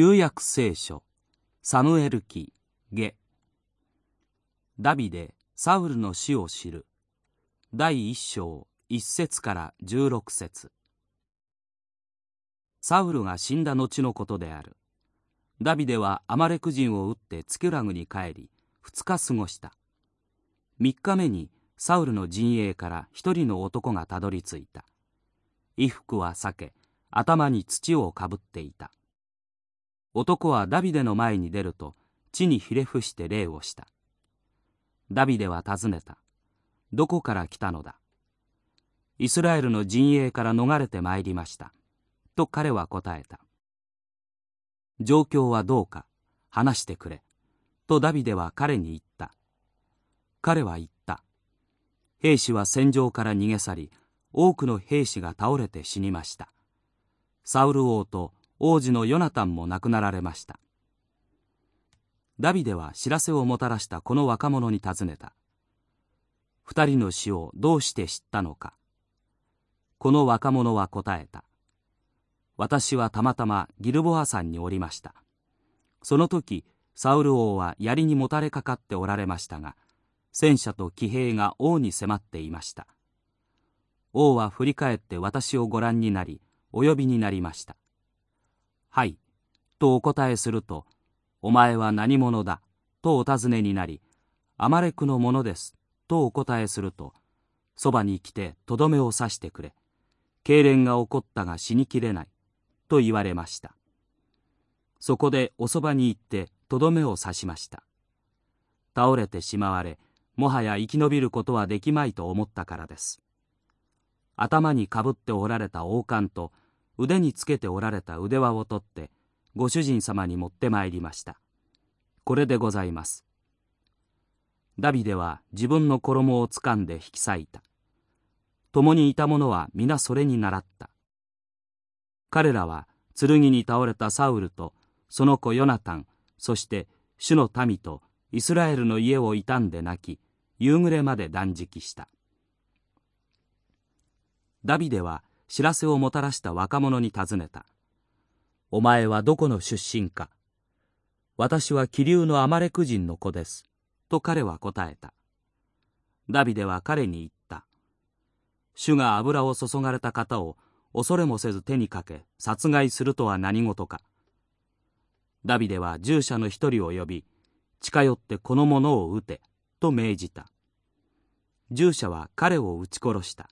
旧約聖書サムエル記下。ダビデサウルの死を知る。第一章一節から十六節。サウルが死んだ後のことである。ダビデはアマレク人を撃ってツキュラグに帰り二日過ごした。三日目にサウルの陣営から一人の男がたどり着いた。衣服は裂け頭に土をかぶっていた。男はダビデの前に出ると地にひれ伏して礼をした。ダビデは尋ねた。どこから来たのだ？イスラエルの陣営から逃れてまいりました。と彼は答えた。状況はどうか？話してくれ。とダビデは彼に言った。彼は言った。兵士は戦場から逃げ去り多くの兵士が倒れて死にました。サウル王と王子のヨナタンも亡くなられました。ダビデは知らせをもたらしたこの若者に尋ねた。二人の死をどうして知ったのか。この若者は答えた。私はたまたまギルボア山におりました。その時サウル王は槍にもたれかかっておられましたが戦車と騎兵が王に迫っていました。王は振り返って私をご覧になりお呼びになりました。はい、とお答えすると、お前は何者だ、とお尋ねになり、アマレクのものです、とお答えすると、そばに来てとどめを刺してくれ。痙攣が起こったが死にきれない、と言われました。そこでおそばに行ってとどめを刺しました。倒れてしまわれ、もはや生き延びることはできまいと思ったからです。頭にかぶっておられた王冠と腕につけておられた腕輪を取ってご主人様に持ってまいりました。これでございます。ダビデは自分の衣をつかんで引き裂いた。共にいた者は皆それに倣った。彼らは剣に倒れたサウルとその子ヨナタンそして主の民とイスラエルの家を傷んで泣き夕暮れまで断食した。ダビデは知らせをもたらした若者に尋ねた。お前はどこの出身か。私は気流のアマレク人の子です。と彼は答えた。ダビデは彼に言った。主が油を注がれた方を恐れもせず手にかけ殺害するとは何事か。ダビデは従者の一人を呼び、近寄ってこの者を撃て、と命じた。従者は彼を撃ち殺した。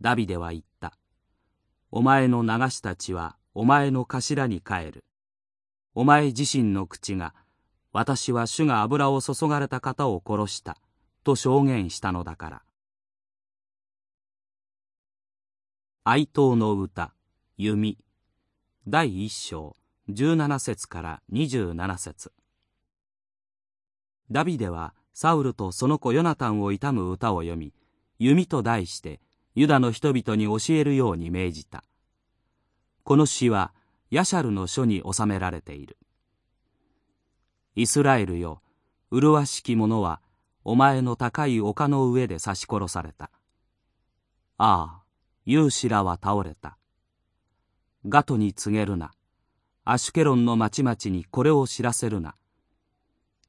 ダビデは言った。お前の流した血はお前の頭に帰る。お前自身の口が、私は主が油を注がれた方を殺した、と証言したのだから。哀悼の歌、弓、第一章、十七節から二十七節ダビデはサウルとその子ヨナタンを悼む歌を読み、弓と題して、ユダの人々に教えるように命じた。この詩はヤシャルの書に収められている。イスラエルよ、麗しき者はお前の高い丘の上で刺し殺された。ああ、勇士らは倒れた。ガトに告げるな。アシュケロンの町々にこれを知らせるな。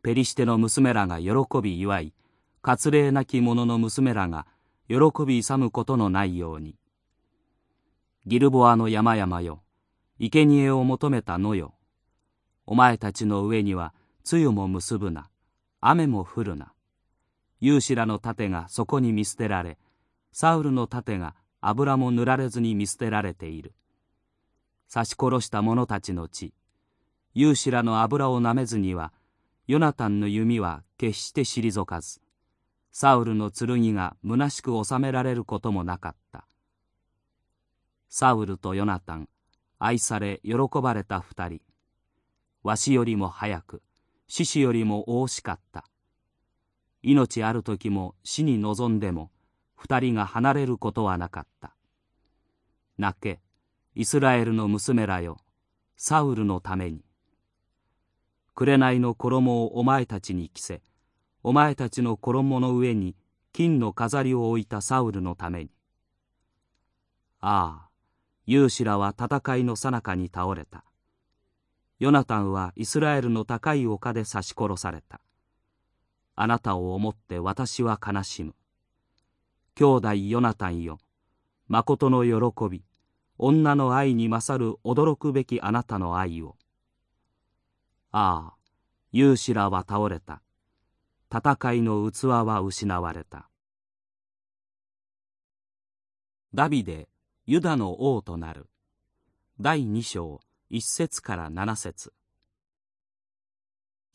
ペリシテの娘らが喜び祝い、割礼なき者の娘らが喜び勇むことのないように。ギルボアの山々よ生贄を求めた野よ。お前たちの上には露も結ぶな。雨も降るな。勇士らの盾がそこに見捨てられサウルの盾が油も塗られずに見捨てられている。刺し殺した者たちの血。勇士らの油をなめずにはヨナタンの弓は決して退かず。サウルの剣が虚しく収められることもなかった。サウルとヨナタン愛され喜ばれた二人。わしよりも早く獅子よりも惜しかった。命ある時も死に臨んでも二人が離れることはなかった。泣けイスラエルの娘らよサウルのために。紅の衣をお前たちに着せお前たちの衣の上に金の飾りを置いたサウルのために。ああ、勇士らは戦いの最中に倒れた。ヨナタンはイスラエルの高い丘で刺し殺されたあなたを思って私は悲しむ兄弟ヨナタンよ誠の喜び女の愛に勝る驚くべきあなたの愛をああ勇士らは倒れた戦いの器は失われた。ダビデユダの王となる。第2章1節から7節。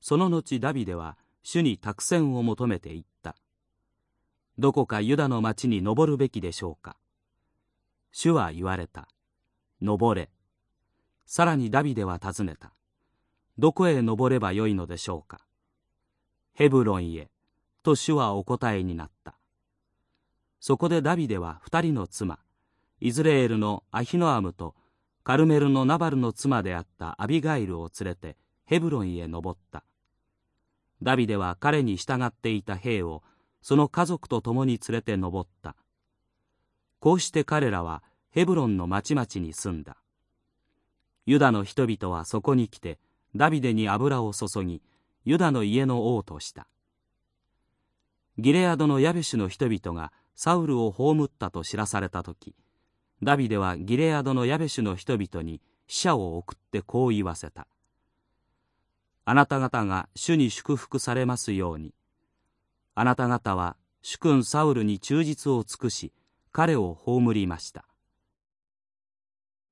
その後ダビデは主に託戦を求めていった。どこかユダの町に登るべきでしょうか。主は言われた。登れ。さらにダビデは尋ねた。どこへ登ればよいのでしょうか。ヘブロンへと主はお答えになった。そこでダビデは二人の妻イズレールのアヒノアムとカルメルのナバルの妻であったアビガイルを連れてヘブロンへ登った。ダビデは彼に従っていた兵をその家族と共に連れて登った。こうして彼らはヘブロンの町々に住んだ。ユダの人々はそこに来てダビデに油を注ぎユダの家の王とした。ギレアドのヤベシュの人々がサウルを葬ったと知らされた時ダビデはギレアドのヤベシュの人々に死者を送ってこう言わせた。あなた方が主に祝福されますように。あなた方は主君サウルに忠実を尽くし彼を葬りました。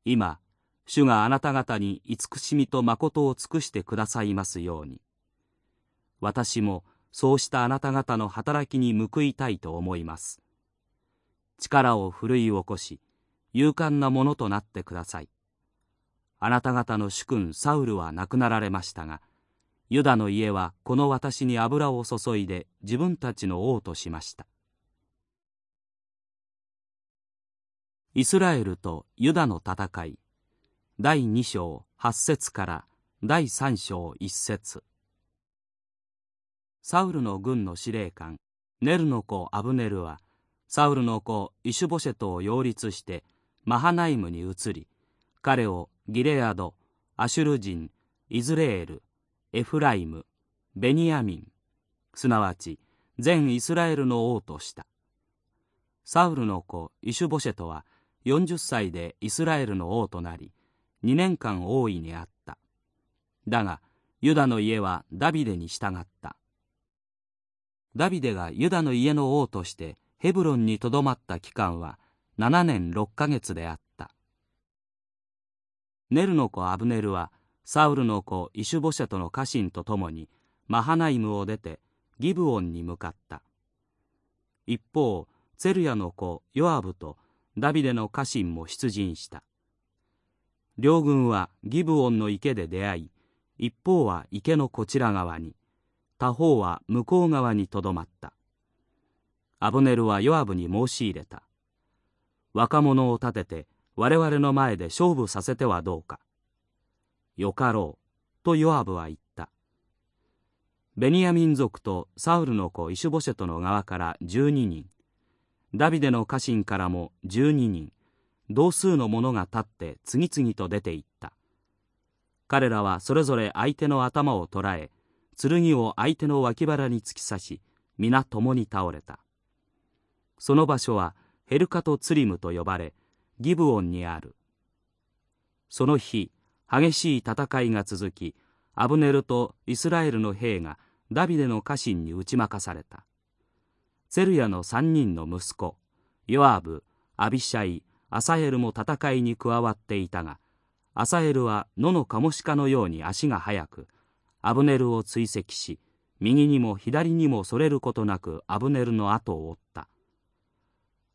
今主があなた方に慈しみと誠を尽くしてくださいますように。私もそうしたあなた方の働きに報いたいと思います。力を奮い起こし勇敢なものとなってください。あなた方の主君サウルは亡くなられましたがユダの家はこの私に油を注いで自分たちの王としました。イスラエルとユダの戦い第2章8節から第3章1節。サウルの軍の司令官ネルの子アブネルはサウルの子イシュボシェトを擁立してマハナイムに移り彼をギレアドアシュル人イズレールエフライムベニヤミンすなわち全イスラエルの王とした。サウルの子イシュボシェトは40歳でイスラエルの王となり2年間王位にあった。だがユダの家はダビデに従った。ダビデがユダの家の王としてヘブロンにとどまった期間は7年6ヶ月であった。ネルの子アブネルはサウルの子イシュボシェトの家臣と共にマハナイムを出てギブオンに向かった。一方ツェルヤの子ヨアブとダビデの家臣も出陣した。両軍はギブオンの池で出会い一方は池のこちら側に。他方は向こう側にとどまったアブネルはヨアブに申し入れた若者を立てて我々の前で勝負させてはどうか。よかろう、とヨアブは言った。ベニヤ民族とサウルの子イシュボシェトの側から12人、ダビデの家臣からも12人、同数の者が立って次々と出て行った。彼らはそれぞれ相手の頭を捕らえ、剣を相手の脇腹に突き刺し、皆共に倒れた。その場所はヘルカトツリムと呼ばれギブオンにあるその日激しい戦いが続きアブネルとイスラエルの兵がダビデの家臣に打ち負かされたセルヤの3人の息子ヨアブアビシャイアサエルも戦いに加わっていたがアサエルは野のカモシカのように足が速くアブネルを追跡し右にも左にもそれることなくアブネルの後を追った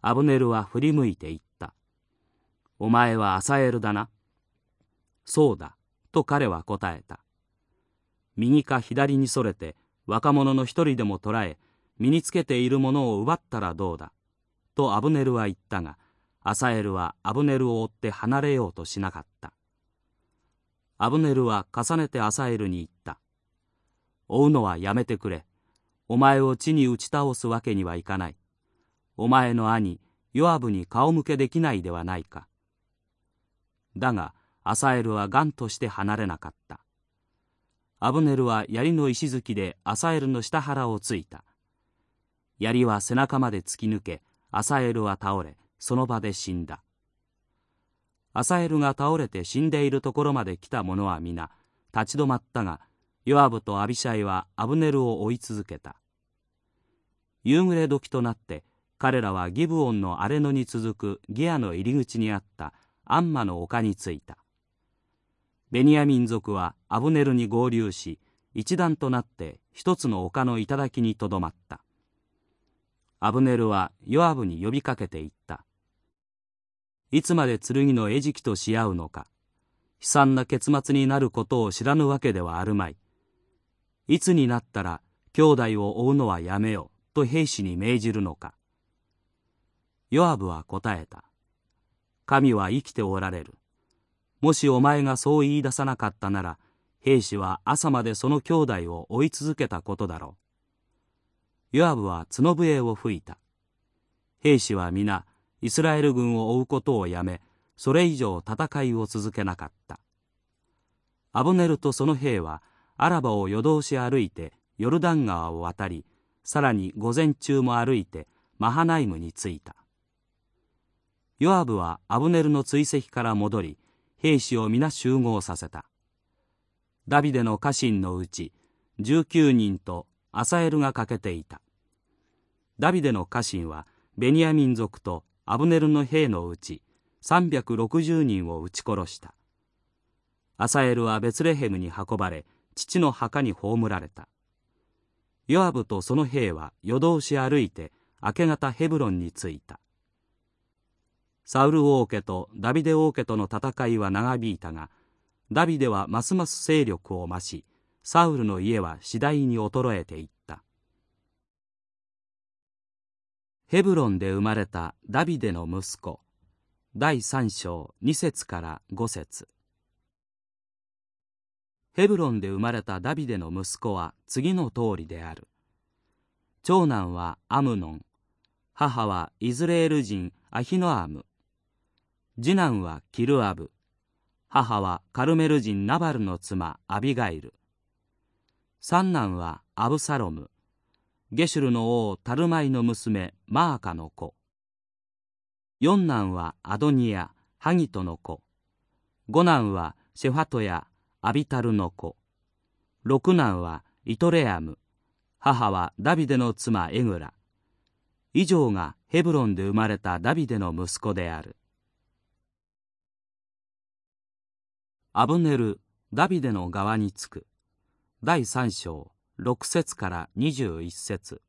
アブネルは振り向いて言った。お前はアサエルだな。そうだ、と彼は答えた。右か左にそれて若者の一人でも捕らえ、身につけているものを奪ったらどうだ。とアブネルは言ったが、アサエルはアブネルを追って離れようとしなかった。アブネルは重ねてアサエルに言った。追うのはやめてくれ。お前を地に打ち倒すわけにはいかない。お前の兄ヨアブに顔向けできないではないか。だがアサエルはガンとして離れなかったアブネルは槍の石突きでアサエルの下腹をついた槍は背中まで突き抜けアサエルは倒れその場で死んだアサエルが倒れて死んでいるところまで来た者は皆立ち止まったがヨアブとアビシャイはアブネルを追い続けた。夕暮れ時となって彼らはギブオンの荒れ野に続くギアの入り口にあったアンマの丘に着いた。ベニヤ民族はアブネルに合流し一団となって一つの丘の頂にとどまった。アブネルはヨアブに呼びかけていった。いつまで剣の餌食とし合うのか悲惨な結末になることを知らぬわけではあるまい。いつになったら兄弟を追うのはやめよと兵士に命じるのかヨアブは答えた。神は生きておられる。もしお前がそう言い出さなかったなら、兵士は朝までその兄弟を追い続けたことだろう。ヨアブは角笛を吹いた。兵士は皆、イスラエル軍を追うことをやめ、それ以上戦いを続けなかった。アブネルとその兵は、アラバを夜通し歩いて、ヨルダン川を渡り、さらに午前中も歩いて、マハナイムに着いた。ヨアブはアブネルの追跡から戻り兵士を皆集合させた。ダビデの家臣のうち19人とアサエルが欠けていた。ダビデの家臣はベニヤ民族とアブネルの兵のうち360人を撃ち殺した。アサエルはベツレヘムに運ばれ父の墓に葬られた。ヨアブとその兵は夜通し歩いて明け方ヘブロンに着いた。サウル王家とダビデ王家との戦いは長引いたがダビデはますます勢力を増しサウルの家は次第に衰えていった。ヘブロンで生まれたダビデの息子第3章2節から5節。ヘブロンで生まれたダビデの息子は次の通りである。長男はアムノン。母はイズレール人アヒノアム。次男はキルアブ。母はカルメル人ナバルの妻アビガイル。三男はアブサロム。ゲシュルの王タルマイの娘マーカの子。四男はアドニアハギトの子。五男はシェファトやアビタルの子。六男はイトレアム。母はダビデの妻エグラ。以上がヘブロンで生まれたダビデの息子である。アブネル・ダビデの側につく。第3章6節から21節。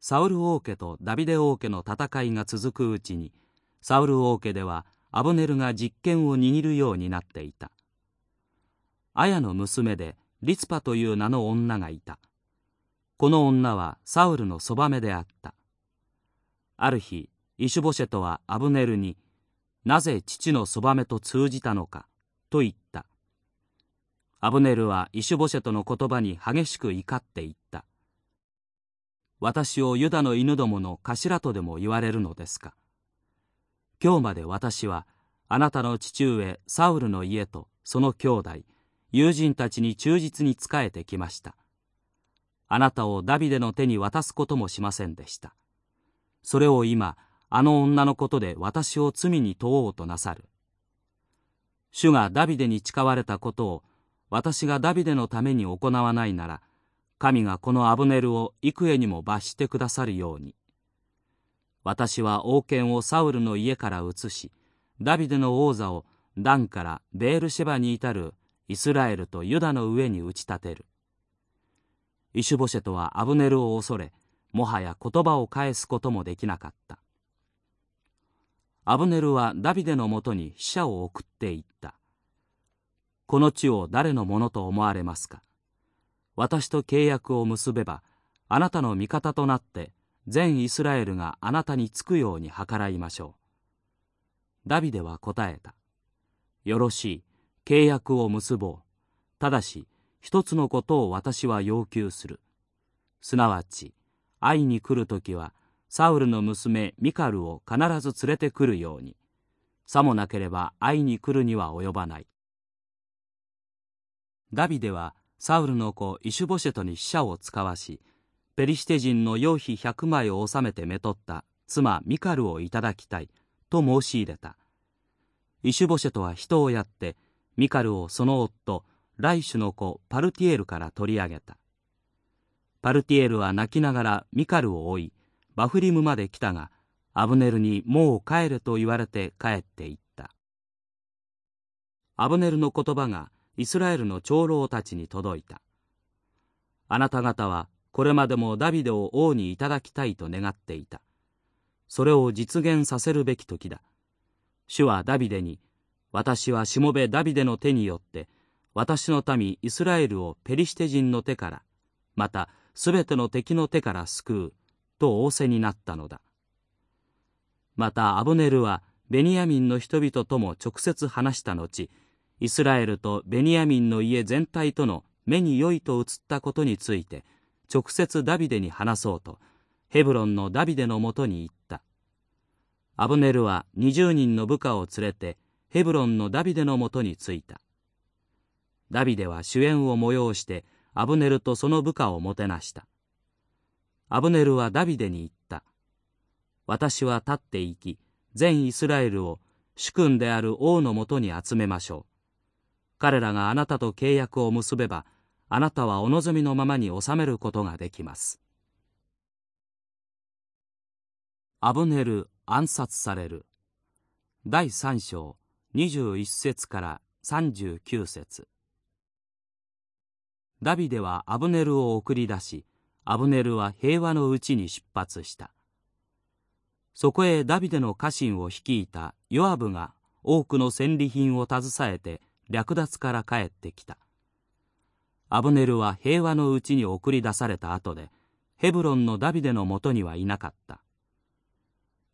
サウル王家とダビデ王家の戦いが続くうちにサウル王家ではアブネルが実権を握るようになっていた。アヤの娘でリツパという名の女がいた。この女はサウルのそばめであった。ある日イシュボシェトはアブネルになぜ父のそばめと通じたのかと言った。アブネルはイシュボシェトの言葉に激しく怒って言った。私をユダの犬どもの頭とでも言われるのですか。今日まで私はあなたの父上サウルの家とその兄弟友人たちに忠実に仕えてきましたあなたをダビデの手に渡すこともしませんでしたそれを今あの女のことで私を罪に問おうとなさる。主がダビデに誓われたことを私がダビデのために行わないなら、神がこのアブネルを幾重にも罰してくださるように。私は王権をサウルの家から移し、ダビデの王座をダンからベールシェバに至るイスラエルとユダの上に打ち立てる。イシュボシェトはアブネルを恐れ、もはや言葉を返すこともできなかった。アブネルはダビデのもとに使者を送っていった。この地を誰のものと思われますか？私と契約を結べば、あなたの味方となって、全イスラエルがあなたにつくように計らいましょう。ダビデは答えた。よろしい、契約を結ぼう。ただし、一つのことを私は要求する。すなわち、会いに来るときは、サウルの娘ミカルを必ず連れてくるようにさもなければ会いに来るには及ばない。ダビデはサウルの子イシュボシェトに使者を使わし、ペリシテ人の用費百枚を納めてめとった妻ミカルをいただきたいと申し入れた。イシュボシェトは人をやって、ミカルをその夫、ライシュの子パルティエルから取り上げた。パルティエルは泣きながらミカルを追い、バフリムまで来たが、アブネルにもう帰れと言われて帰って行った。アブネルの言葉がイスラエルの長老たちに届いた。あなた方はこれまでもダビデを王にいただきたいと願っていた。それを実現させるべき時だ。主はダビデに、私はしもべダビデの手によって、私の民イスラエルをペリシテ人の手から、またすべての敵の手から救う、と仰せになったのだ。またアブネルはベニヤミンの人々とも直接話した後、イスラエルとベニヤミンの家全体との目に良いと映ったことについて、直接ダビデに話そうと、ヘブロンのダビデのもとに行った。アブネルは20人の部下を連れて、ヘブロンのダビデのもとに着いた。ダビデは主演を催して、アブネルとその部下をもてなした。アブネルはダビデに言った。私は立って行き、全イスラエルを主君である王のもとに集めましょう。彼らがあなたと契約を結べば、あなたはお望みのままに収めることができます。アブネル暗殺される。第3章21節から39節。ダビデはアブネルを送り出しアブネルは平和のうちに出発した。そこへダビデの家臣を率いたヨアブが多くの戦利品を携えて略奪から帰ってきた。アブネルは平和のうちに送り出された後でヘブロンのダビデのもとにはいなかった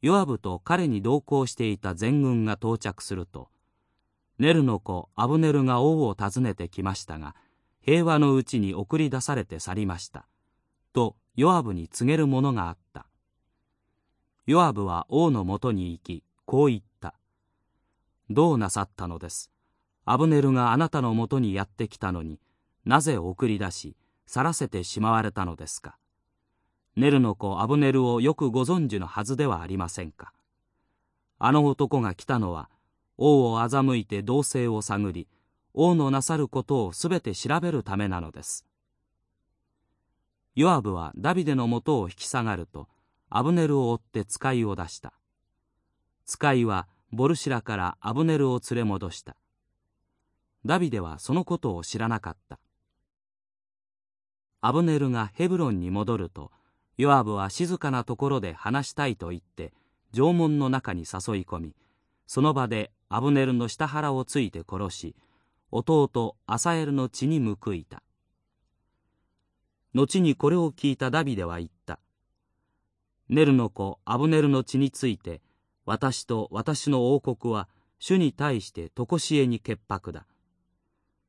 ヨアブと彼に同行していた全軍が到着するとネルの子アブネルが王を訪ねてきましたが平和のうちに送り出されて去りました。とヨアブに告げるものがあった。ヨアブは王のもとに行き、こう言った。どうなさったのです。アブネルがあなたのもとにやってきたのになぜ送り出し、去らせてしまわれたのですか？ネルの子アブネルをよくご存知のはずではありませんか？あの男が来たのは、王を欺いて動静を探り、王のなさることをすべて調べるためなのです。ヨアブはダビデのもとを引き下がると、アブネルを追って使いを出した。使いはボルシラからアブネルを連れ戻した。ダビデはそのことを知らなかった。アブネルがヘブロンに戻ると、ヨアブは静かなところで話したいと言って、城門の中に誘い込み、その場でアブネルの下腹をついて殺し、弟アサエルの血に報いた。後にこれを聞いたダビデは言った。ネルの子アブネルの血について私と私の王国は主に対して常しえに潔白だ。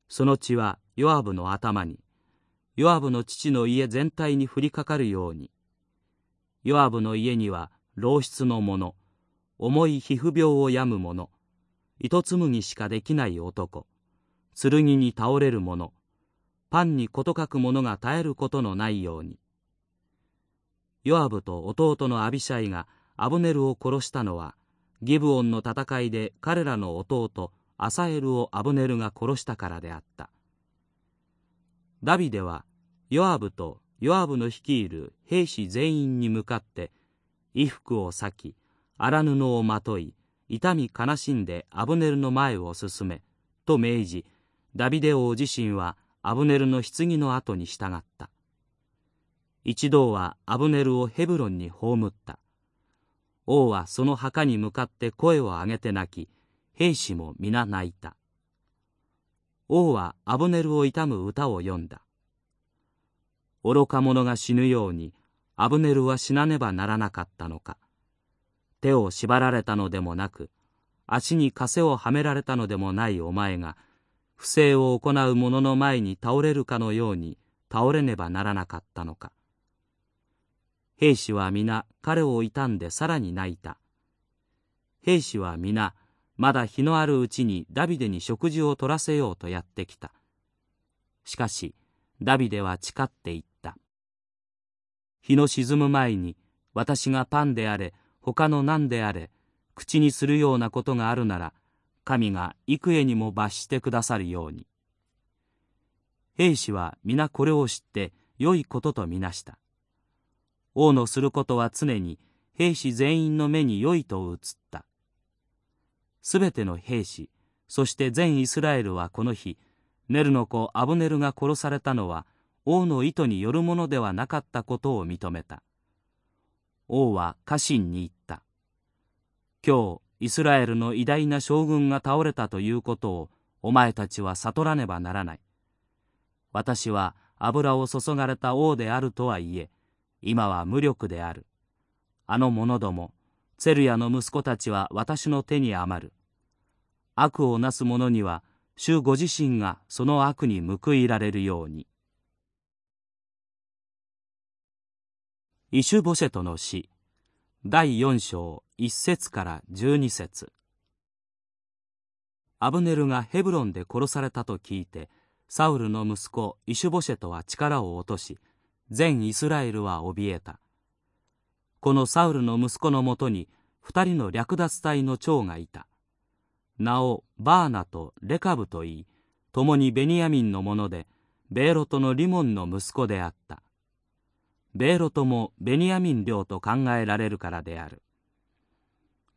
その血はヨアブの頭にヨアブの父の家全体に降りかかるように。ヨアブの家には老室の者重い皮膚病を病む者糸紡ぎしかできない男剣に倒れる者パンに事欠く者が絶えることのないように。ヨアブと弟のアビシャイがアブネルを殺したのはギブオンの戦いで彼らの弟アサエルをアブネルが殺したからであった。ダビデはヨアブとヨアブの率いる兵士全員に向かって衣服を裂き荒布をまとい痛み悲しんでアブネルの前を進めと命じダビデ王自身はアブネルの棺の後に従った。一同はアブネルをヘブロンに葬った。王はその墓に向かって声を上げて泣き、兵士も皆泣いた。王はアブネルを悼む歌を読んだ。愚か者が死ぬように、アブネルは死なねばならなかったのか。手を縛られたのでもなく、足に枷をはめられたのでもないお前が、不正を行う者の前に倒れるかのように倒れねばならなかったのか兵士は皆彼を悼んでさらに泣いた兵士は皆まだ日のあるうちにダビデに食事を取らせようとやってきた。しかし、ダビデは誓って言った。日の沈む前に、私がパンであれ、他の何であれ、口にするようなことがあるなら、神が幾重にも罰してくださるように。兵士は皆これを知って良いこととみなした。王のすることは常に兵士全員の目に良いと映った。すべての兵士、そして全イスラエルはこの日、ネルの子アブネルが殺されたのは王の意図によるものではなかったことを認めた。王は家臣に言った。今日、イスラエルの偉大な将軍が倒れたということをお前たちは悟らねばならない。私は油を注がれた王であるとはいえ、今は無力である。あの者ども、ツェルヤの息子たちは私の手に余る。悪をなす者には、主ご自身がその悪に報いられるように。イシュボシェトの詩第4章1節から12節アブネルがヘブロンで殺されたと聞いてサウルの息子イシュボシェトは力を落とし全イスラエルは怯えたこのサウルの息子のもとに二人の略奪隊の長がいた。名をバーナとレカブといい共にベニヤミンのものでベーロトのリモンの息子であった。ベーロトもベニヤミン領と考えられるからである。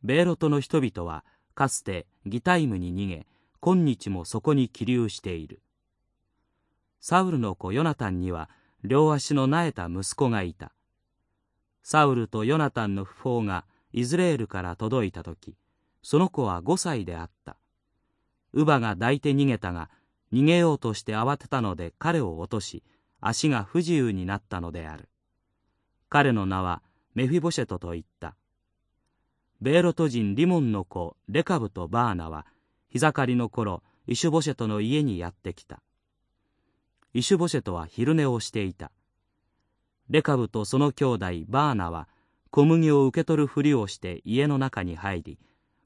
ベーロトの人々はかつてギタイムに逃げ今日もそこに起立している。サウルの子ヨナタンには両足の苗えた息子がいた。サウルとヨナタンの訃報がイズレールから届いた時その子は5歳であった乳母が抱いて逃げたが逃げようとして慌てたので彼を落とし足が不自由になったのである彼の名はメフィボシェトと言った。ベーロト人リモンの子レカブとバーナは日盛りの頃イシュボシェトの家にやってきた。イシュボシェトは昼寝をしていた。レカブとその兄弟バーナは小麦を受け取るふりをして家の中に入り、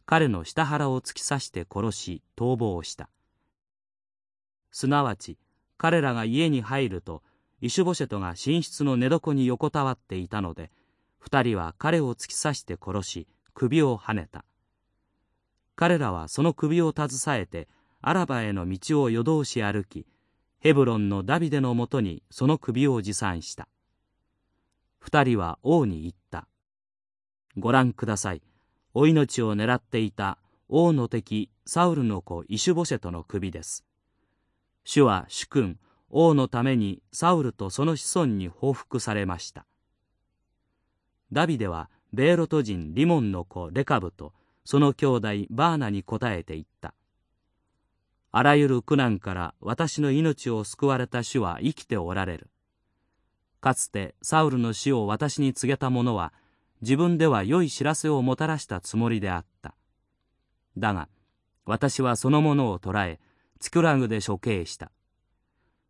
彼の下腹を突き刺して殺し逃亡した。すなわち彼らが家に入るとイシュボシェトが寝室の寝床に横たわっていたので二人は彼を突き刺して殺し首をはねた彼らはその首を携えてアラバへの道を夜通し歩きヘブロンのダビデのもとにその首を持参した二人は王に言った。ご覧ください。お命を狙っていた王の敵サウルの子イシュボシェトの首です。主は主君王のためにサウルとその子孫に報復されました。ダビデはベーロト人リモンの子レカブとその兄弟バーナに答えて言った。あらゆる苦難から私の命を救われた主は生きておられる。かつてサウルの死を私に告げた者は自分では良い知らせをもたらしたつもりであっただが私はそのものを捕らえツクラグで処刑した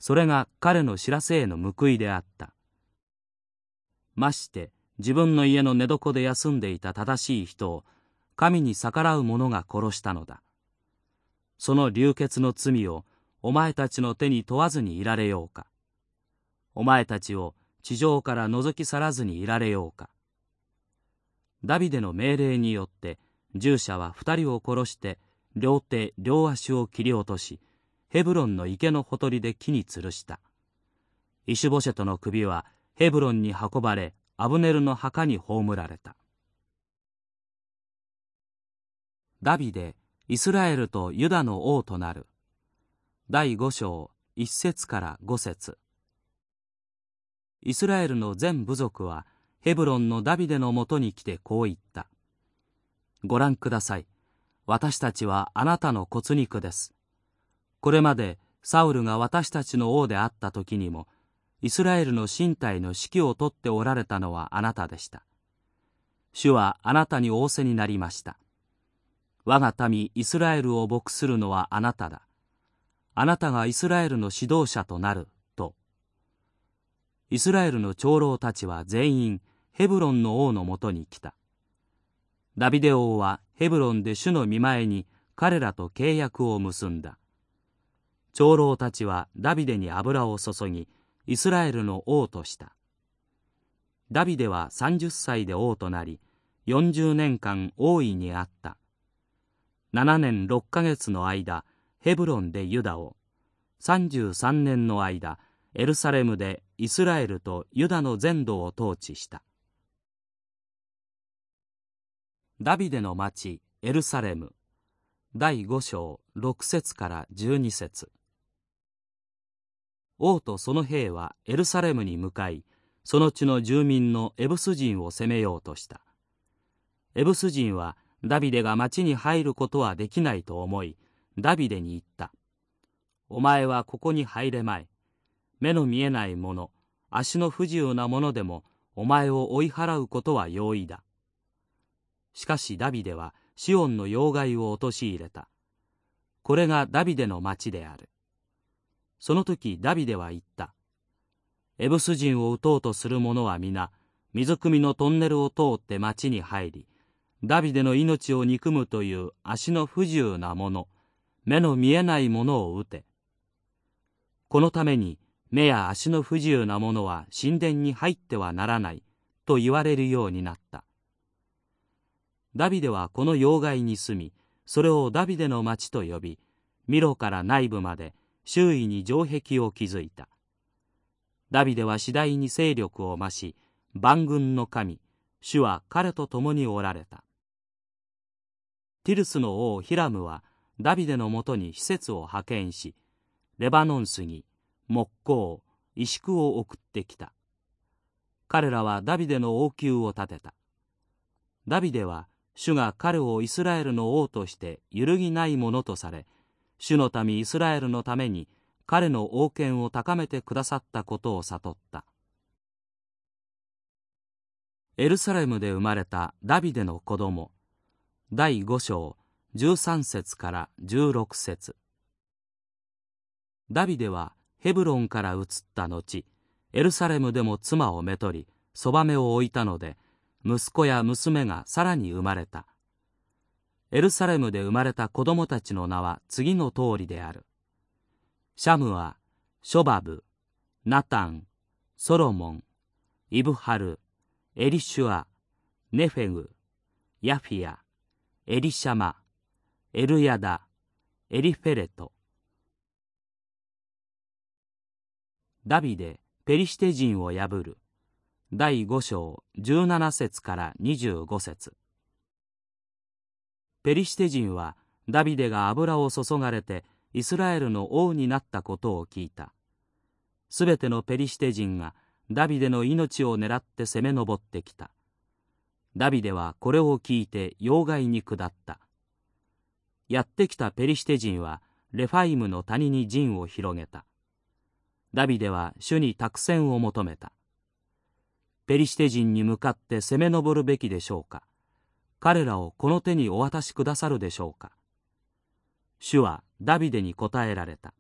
それが彼の知らせへの報いであった。まして自分の家の寝床で休んでいた正しい人を神に逆らう者が殺したのだ。その流血の罪をお前たちの手に問わずにいられようか。お前たちを地上から覗き去らずにいられようか。ダビデの命令によって従者は二人を殺して両手両足を切り落としヘブロンの池のほとりで木に吊るした。イシュボシェトの首はヘブロンに運ばれ、アブネルの墓に葬られた。ダビデ、イスラエルとユダの王となる。第5章、1節から5節イスラエルの全部族はヘブロンのダビデのもとに来てこう言った。ご覧ください。私たちはあなたの骨肉です。これまでサウルが私たちの王であった時にもイスラエルの身体の指揮を取っておられたのはあなたでした主はあなたに仰せになりました我が民イスラエルを牧するのはあなただあなたがイスラエルの指導者となるイスラエルの長老たちは全員ヘブロンの王のもとに来た。ダビデ王はヘブロンで主の見前に彼らと契約を結んだ。長老たちはダビデに油を注ぎイスラエルの王とした。ダビデは30歳で王となり40年間王位にあった。7年6ヶ月の間ヘブロンでユダを。33年の間エルサレムでイスラエルとユダの全土を統治した。ダビデの町エルサレム。第5章6節から12節。王とその兵はエルサレムに向かいその地の住民のエブス人を攻めようとした。エブス人はダビデが町に入ることはできないと思いダビデに言った。お前はここに入れまい。目の見えないもの足の不自由なものでもお前を追い払うことは容易だしかしダビデはシオンの要害を陥れた。これがダビデの町である。その時ダビデは言った。エブス人を撃とうとする者は皆、水汲みのトンネルを通って町に入り、ダビデの命を憎むという足の不自由な者、目の見えない者を撃て。このために目や足の不自由な者は神殿に入ってはならないと言われるようになった。ダビデはこの要害に住みそれをダビデの町と呼びミロから内部まで周囲に城壁を築いたダビデは次第に勢力を増し万軍の神主は彼と共におられたティルスの王ヒラムはダビデのもとに施設を派遣しレバノン杉木工石工を送ってきた。彼らはダビデの王宮を建てた。ダビデは主が彼をイスラエルの王として揺るぎないものとされ主の民イスラエルのために彼の王権を高めてくださったことを悟った。エルサレムで生まれたダビデの子供。第5章13節から16節。ダビデはヘブロンから移った後エルサレムでも妻をめとりそばめを置いたので息子や娘がさらに生まれた。エルサレムで生まれた子供たちの名は次の通りである。シャムはショバブナタンソロモンイブハルエリシュアネフェグヤフィアエリシャマエルヤダエリフェレト。ダビデペリシテ人を破る。第5章17節から25節。ペリシテ人はダビデが油を注がれてイスラエルの王になったことを聞いた。すべてのペリシテ人がダビデの命を狙って攻め上ってきた。ダビデはこれを聞いて要害に下った。やってきたペリシテ人はレファイムの谷に陣を広げた。ダビデは主に託戦を求めた。ペリシテ人に向かって攻め上るべきでしょうか。彼らをこの手にお渡しくださるでしょうか。主はダビデに答えられた。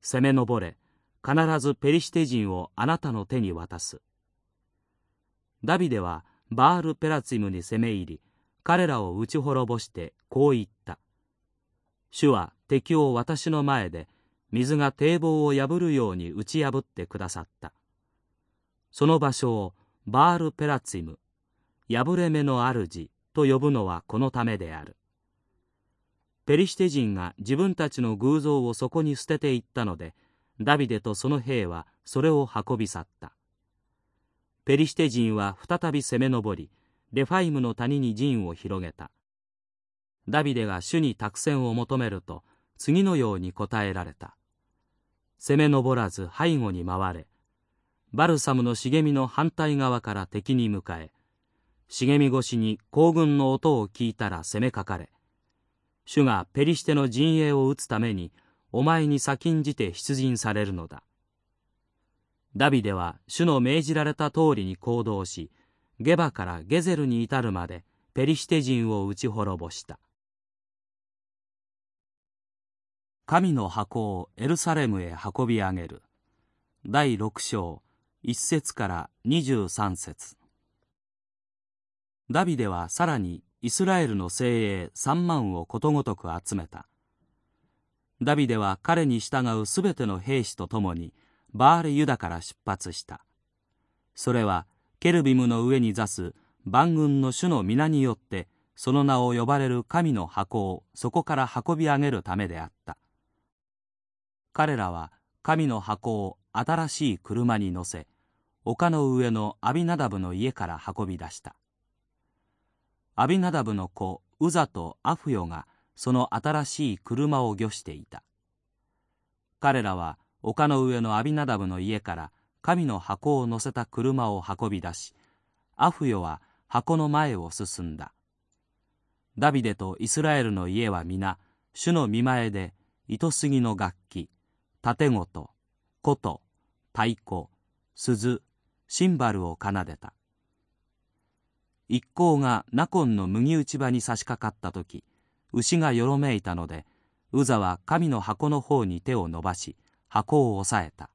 攻め上れ必ずペリシテ人をあなたの手に渡す。ダビデはバール・ペラツィムに攻め入り彼らを撃ち滅ぼしてこう言った。主は敵を私の前で水が堤防を破るように打ち破ってくださった。その場所をバール・ペラツィム破れ目の主と呼ぶのはこのためである。ペリシテ人が自分たちの偶像をそこに捨てていったのでダビデとその兵はそれを運び去った。ペリシテ人は再び攻め上りレファイムの谷に陣を広げた。ダビデが主に託戦を求めると次のように答えられた。攻め上らず背後に回れ。バルサムの茂みの反対側から敵に迎え茂み越しに行軍の音を聞いたら攻めかかれ。主がペリシテの陣営を撃つためにお前に先んじて出陣されるのだ。ダビデは主の命じられた通りに行動しゲバからゲゼルに至るまでペリシテ人を撃ち滅ぼした。神の箱をエルサレムへ運び上げる。第6章1節から23節。ダビデはさらにイスラエルの精鋭3万をことごとく集めた。ダビデは彼に従うすべての兵士と共にバーレユダから出発した。それはケルビムの上に座す万軍の主の皆によってその名を呼ばれる神の箱をそこから運び上げるためであった。彼らは神の箱を新しい車に乗せ丘の上のアビナダブの家から運び出した。アビナダブの子ウザとアフヨがその新しい車を御していた。彼らは丘の上のアビナダブの家から神の箱を乗せた車を運び出しアフヨは箱の前を進んだ。ダビデとイスラエルの家は皆主の見前で糸杉の楽器盾事琴太鼓鈴シンバルを奏でた。一行がナコンの麦打ち場に差し掛かった時牛がよろめいたのでウザは神の箱の方に手を伸ばし箱を押さえた。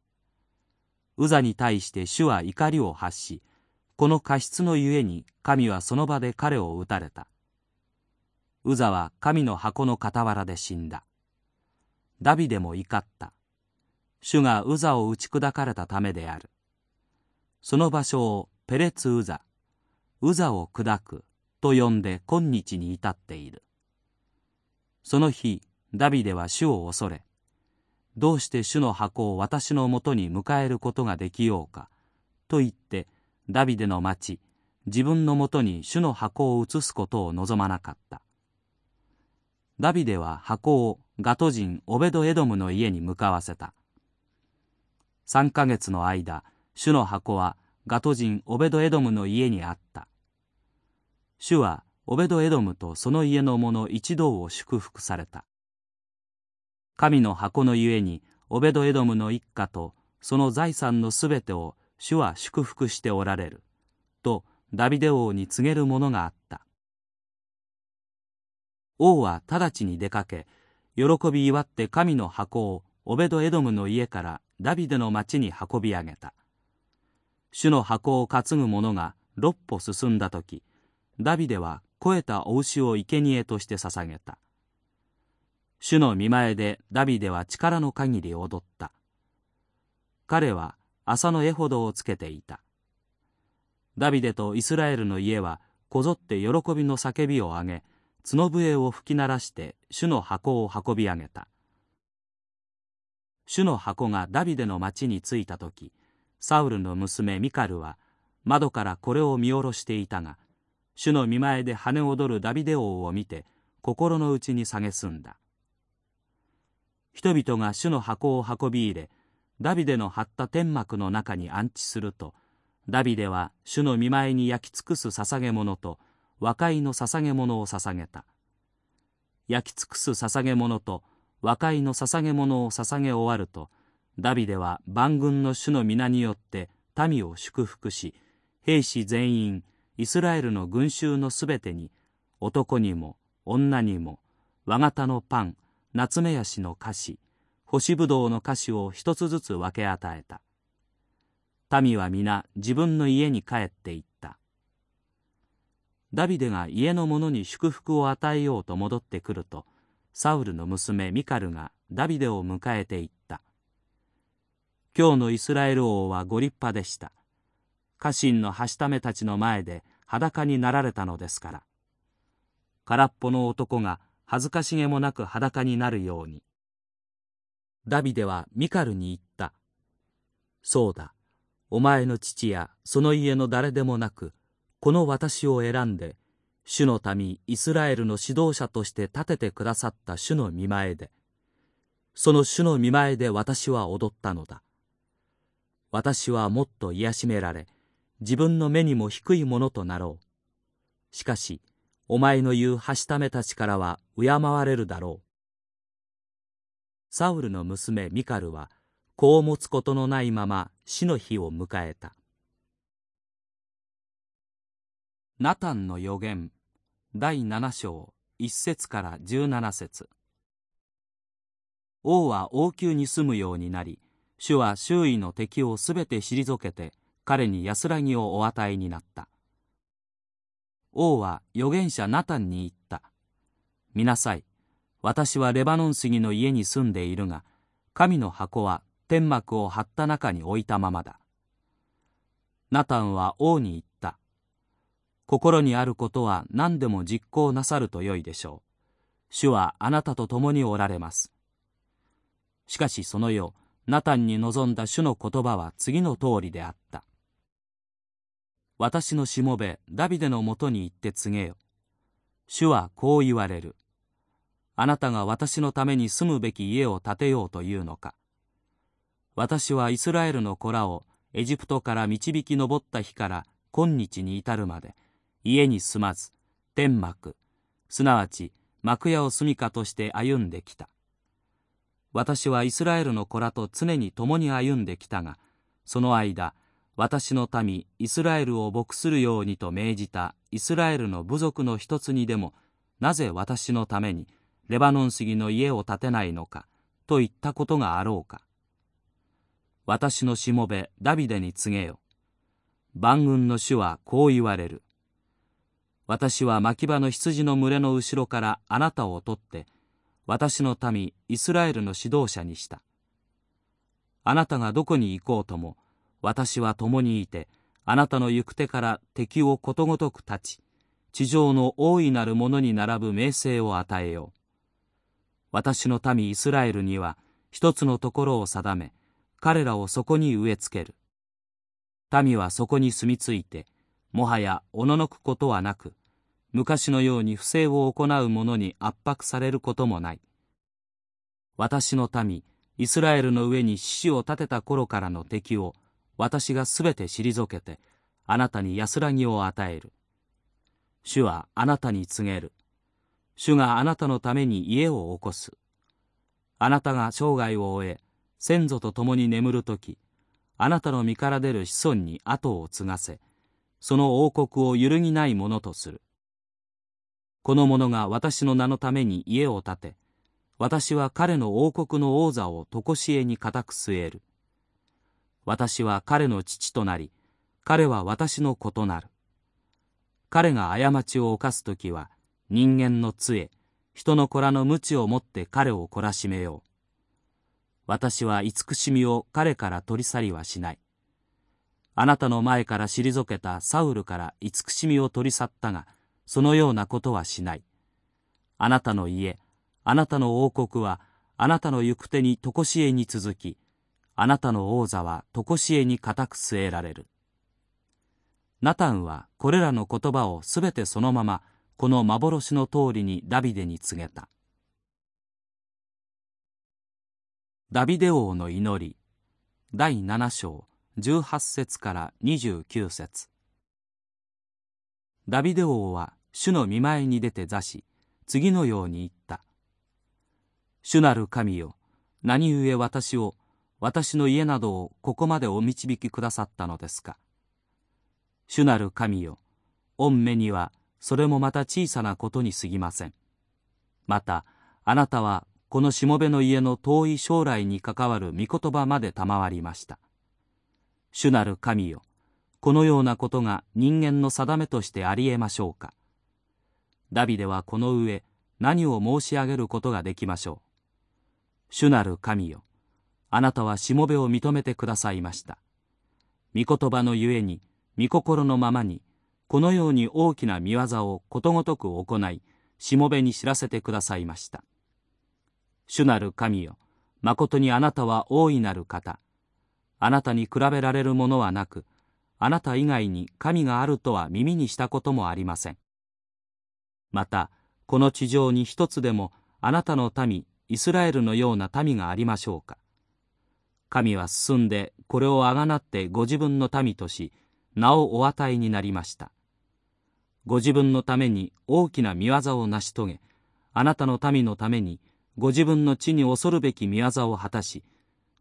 ウザに対して主は怒りを発しこの過失のゆえに神はその場で彼を撃たれた。ウザは神の箱の傍らで死んだ。ダビデも怒った。主がウザを打ち砕かれたためである。その場所をペレツウザウザを砕くと呼んで今日に至っている。その日ダビデは主を恐れどうして主の箱を私のもとに迎えることができようかと言ってダビデの町自分のもとに主の箱を移すことを望まなかった。ダビデは箱をガト人オベドエドムの家に向かわせた。3ヶ月の間主の箱はガト人オベドエドムの家にあった。主はオベドエドムとその家の者一同を祝福された。神の箱のゆえにオベドエドムの一家とその財産のすべてを主は祝福しておられる。とダビデ王に告げるものがあった。王は直ちに出かけ喜び祝って神の箱をオベドエドムの家からダビデの町に運び上げた。主の箱を担ぐ者が六歩進んだ時ダビデは肥えたお牛を生贄として捧げた。主の見前でダビデは力の限り踊った。彼は朝のエホドをつけていた。ダビデとイスラエルの家はこぞって喜びの叫びを上げ角笛を吹き鳴らして主の箱を運び上げた。主の箱がダビデの町に着いた時サウルの娘ミカルは窓からこれを見下ろしていたが主の見前で羽踊るダビデ王を見て心の内に蔑んだ。人々が主の箱を運び入れダビデの張った天幕の中に安置するとダビデは主の見前に焼き尽くす捧げ物と和解の捧げ物を捧げた。焼き尽くす捧げ物と和解の捧げ物を捧げ終わるとダビデは万軍の主の皆によって民を祝福し兵士全員イスラエルの群衆のすべてに男にも女にも和型のパン夏目ヤシの菓子干しぶどうの菓子を一つずつ分け与えた。民は皆自分の家に帰っていった。ダビデが家の者に祝福を与えようと戻ってくるとサウルの娘ミカルがダビデを迎えていった。今日のイスラエル王はご立派でした。家臣のはしためたちの前で裸になられたのですから。空っぽの男が恥ずかしげもなく裸になるように。ダビデはミカルに言った。そうだ。お前の父やその家の誰でもなくこの私を選んで主の民イスラエルの指導者として立ててくださった主の見前でその主の見前で私は踊ったのだ。私はもっと癒しめられ自分の目にも低いものとなろう。しかしお前の言うはしためたちからは敬われるだろう。サウルの娘ミカルは子を持つことのないまま死の日を迎えた。ナタンの予言。第7章1節から17節王は王宮に住むようになり主は周囲の敵をすべて退けて彼に安らぎをお与えになった王は預言者ナタンに言った。見なさい。私はレバノン杉の家に住んでいるが、神の箱は天幕を張った中に置いたままだ。ナタンは王に言った。心にあることは何でも実行なさるとよいでしょう。主はあなたと共におられます。しかしその夜、ナタンに望んだ主の言葉は次の通りであった。私のしもべダビデのもとに行って告げよ。主はこう言われる。あなたが私のために住むべき家を建てようというのか。私はイスラエルの子らをエジプトから導き上った日から今日に至るまで、家に住まず、天幕、すなわち幕屋を住みかとして歩んできた。私はイスラエルの子らと常に共に歩んできたが、その間、私の民イスラエルを牧するようにと命じたイスラエルの部族の一つにでも、なぜ私のためにレバノン杉の家を建てないのか、と言ったことがあろうか。私のしもべダビデに告げよ。万軍の主はこう言われる。私は牧場の羊の群れの後ろからあなたを取って、私の民イスラエルの指導者にした。あなたがどこに行こうとも、私は共にいて、あなたの行く手から敵をことごとく立ち、地上の大いなるものに並ぶ名声を与えよう。私の民イスラエルには一つのところを定め、彼らをそこに植え付ける。民はそこに住み着いて、もはやおののくことはなく、昔のように不正を行う者に圧迫されることもない。私の民、イスラエルの上に獅子を立てた頃からの敵を、私がすべて退けて、あなたに安らぎを与える。主はあなたに告げる。主があなたのために家を起こす。あなたが生涯を終え、先祖と共に眠るとき、あなたの身から出る子孫に後を継がせ、その王国を揺るぎないものとする。この者が私の名のために家を建て、私は彼の王国の王座を常しえに固く据える。私は彼の父となり、彼は私の子となる。彼が過ちを犯すときは、人間の杖、人の子らの無知をもって彼を懲らしめよう。私は慈しみを彼から取り去りはしない。あなたの前から退けたサウルから慈しみを取り去ったが、そのようなことはしない。あなたの家、あなたの王国は、あなたの行く手に常しえに続き、あなたの王座は常しえに固く据えられる。ナタンはこれらの言葉をすべてそのままこの幻の通りにダビデに告げたダビデ王の祈り第7章18節から29節ダビデ王は主の見前に出て座し次のように言った主なる神よ何故私を私の家などをここまでお導きくださったのですか主なる神よ御目にはそれもまた小さなことに過ぎません。また、あなたはこのしもべの家の遠い将来に関わる御言葉まで賜りました。主なる神よ、このようなことが人間の定めとしてありえましょうか。ダビデはこの上、何を申し上げることができましょう。主なる神よ、あなたはしもべを認めてくださいました。御言葉のゆえに、御心のままに、このように大きな見業をことごとく行い、しもべに知らせてくださいました。主なる神よ、誠にあなたは大いなる方。あなたに比べられるものはなく、あなた以外に神があるとは耳にしたこともありません。また、この地上に一つでもあなたの民、イスラエルのような民がありましょうか。神は進んでこれをあがなってご自分の民とし、名をお与えになりました。ご自分のために大きな見業を成し遂げ、あなたの民のためにご自分の地に恐るべき見業を果たし、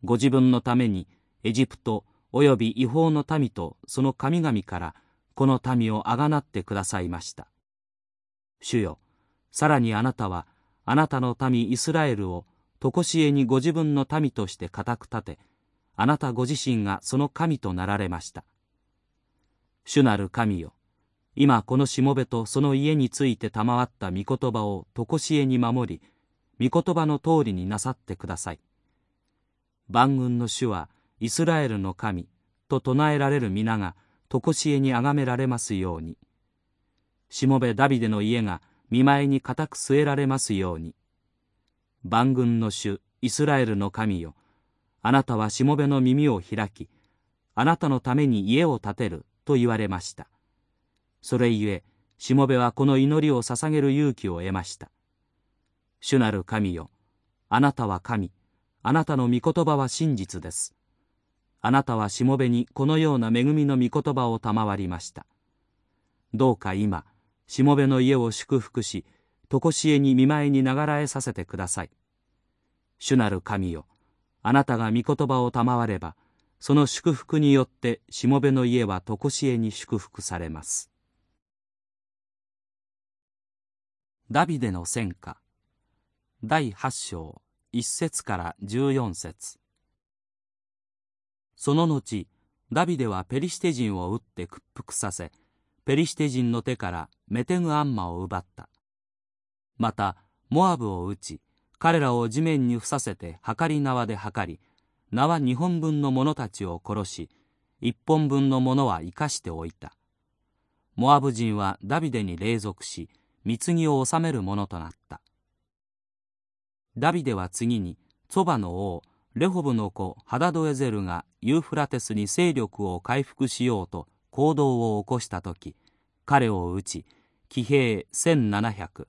ご自分のためにエジプト及び違法の民とその神々からこの民をあがなってくださいました。主よ、さらにあなたはあなたの民イスラエルを常しえにご自分の民として固く立て、あなたご自身がその神となられました。主なる神よ、今このしもべとその家について賜った御言葉を常しえに守り御言葉の通りになさってください万軍の主はイスラエルの神と唱えられる皆が常しえに崇められますようにしもべダビデの家が見舞いに固く据えられますように。万軍の主イスラエルの神よ。あなたはしもべの耳を開きあなたのために家を建てると言われました。それゆえしもべはこの祈りを捧げる勇気を得ました。主なる神よあなたは神。あなたの御言葉は真実です。あなたはしもべにこのような恵みの御言葉を賜りました。どうか今しもべの家を祝福し常しえに見舞いに流らえさせてください。主なる神よあなたが御言葉を賜ればその祝福によってしもべの家は常しえに祝福されます。ダビデの戦歌第八章一節から十四節。その後ダビデはペリシテ人を撃って屈服させペリシテ人の手からメテグアンマを奪った。またモアブを撃ち彼らを地面に伏させて測り縄で測り縄二本分の者たちを殺し一本分の者は生かしておいた。モアブ人はダビデに隷属し貢ぎを治めるものとなった。ダビデは次にソバの王レホブの子ハダドエゼルがユーフラテスに勢力を回復しようと行動を起こした時彼を討ち騎兵1700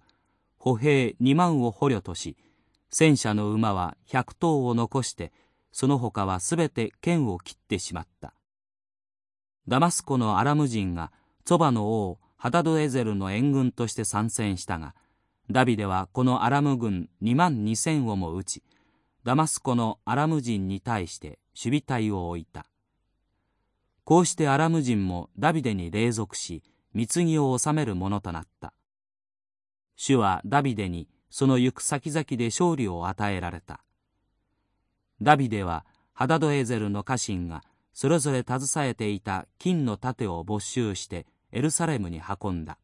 歩兵2万を捕虜とし戦車の馬は100頭を残してその他はすべて剣を切ってしまった。ダマスコのアラム人がソバの王ハダドエゼルの援軍として参戦したがダビデはこのアラム軍2万2千をも撃ちダマスコのアラム人に対して守備隊を置いた。こうしてアラム人もダビデに隷属し貢ぎを治めるものとなった。主はダビデにその行く先々で勝利を与えられた。ダビデはハダドエゼルの家臣がそれぞれ携えていた金の盾を没収してエルサレムに運んだ。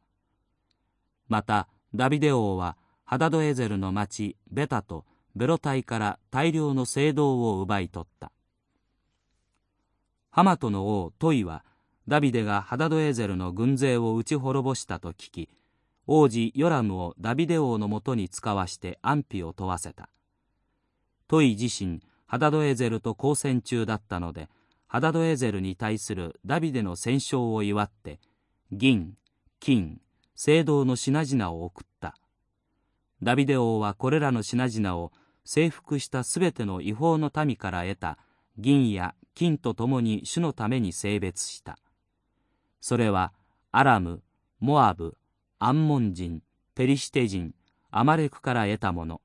またダビデ王はハダドエゼルの町ベタとベロタイから大量の聖堂を奪い取った。ハマトの王トイはダビデがハダドエーゼルの軍勢を討ち滅ぼしたと聞き王子ヨラムをダビデ王のもとに使わして安否を問わせた。トイ自身ハダドエーゼルと交戦中だったのでハダドエーゼルに対するダビデの戦勝を祝って銀金聖堂の品々を送った。ダビデ王はこれらの品々を征服したすべての違法の民から得た銀や金とともに主のために性別した。それはアラムモアブアンモン人ペリシテ人アマレクから得たもの。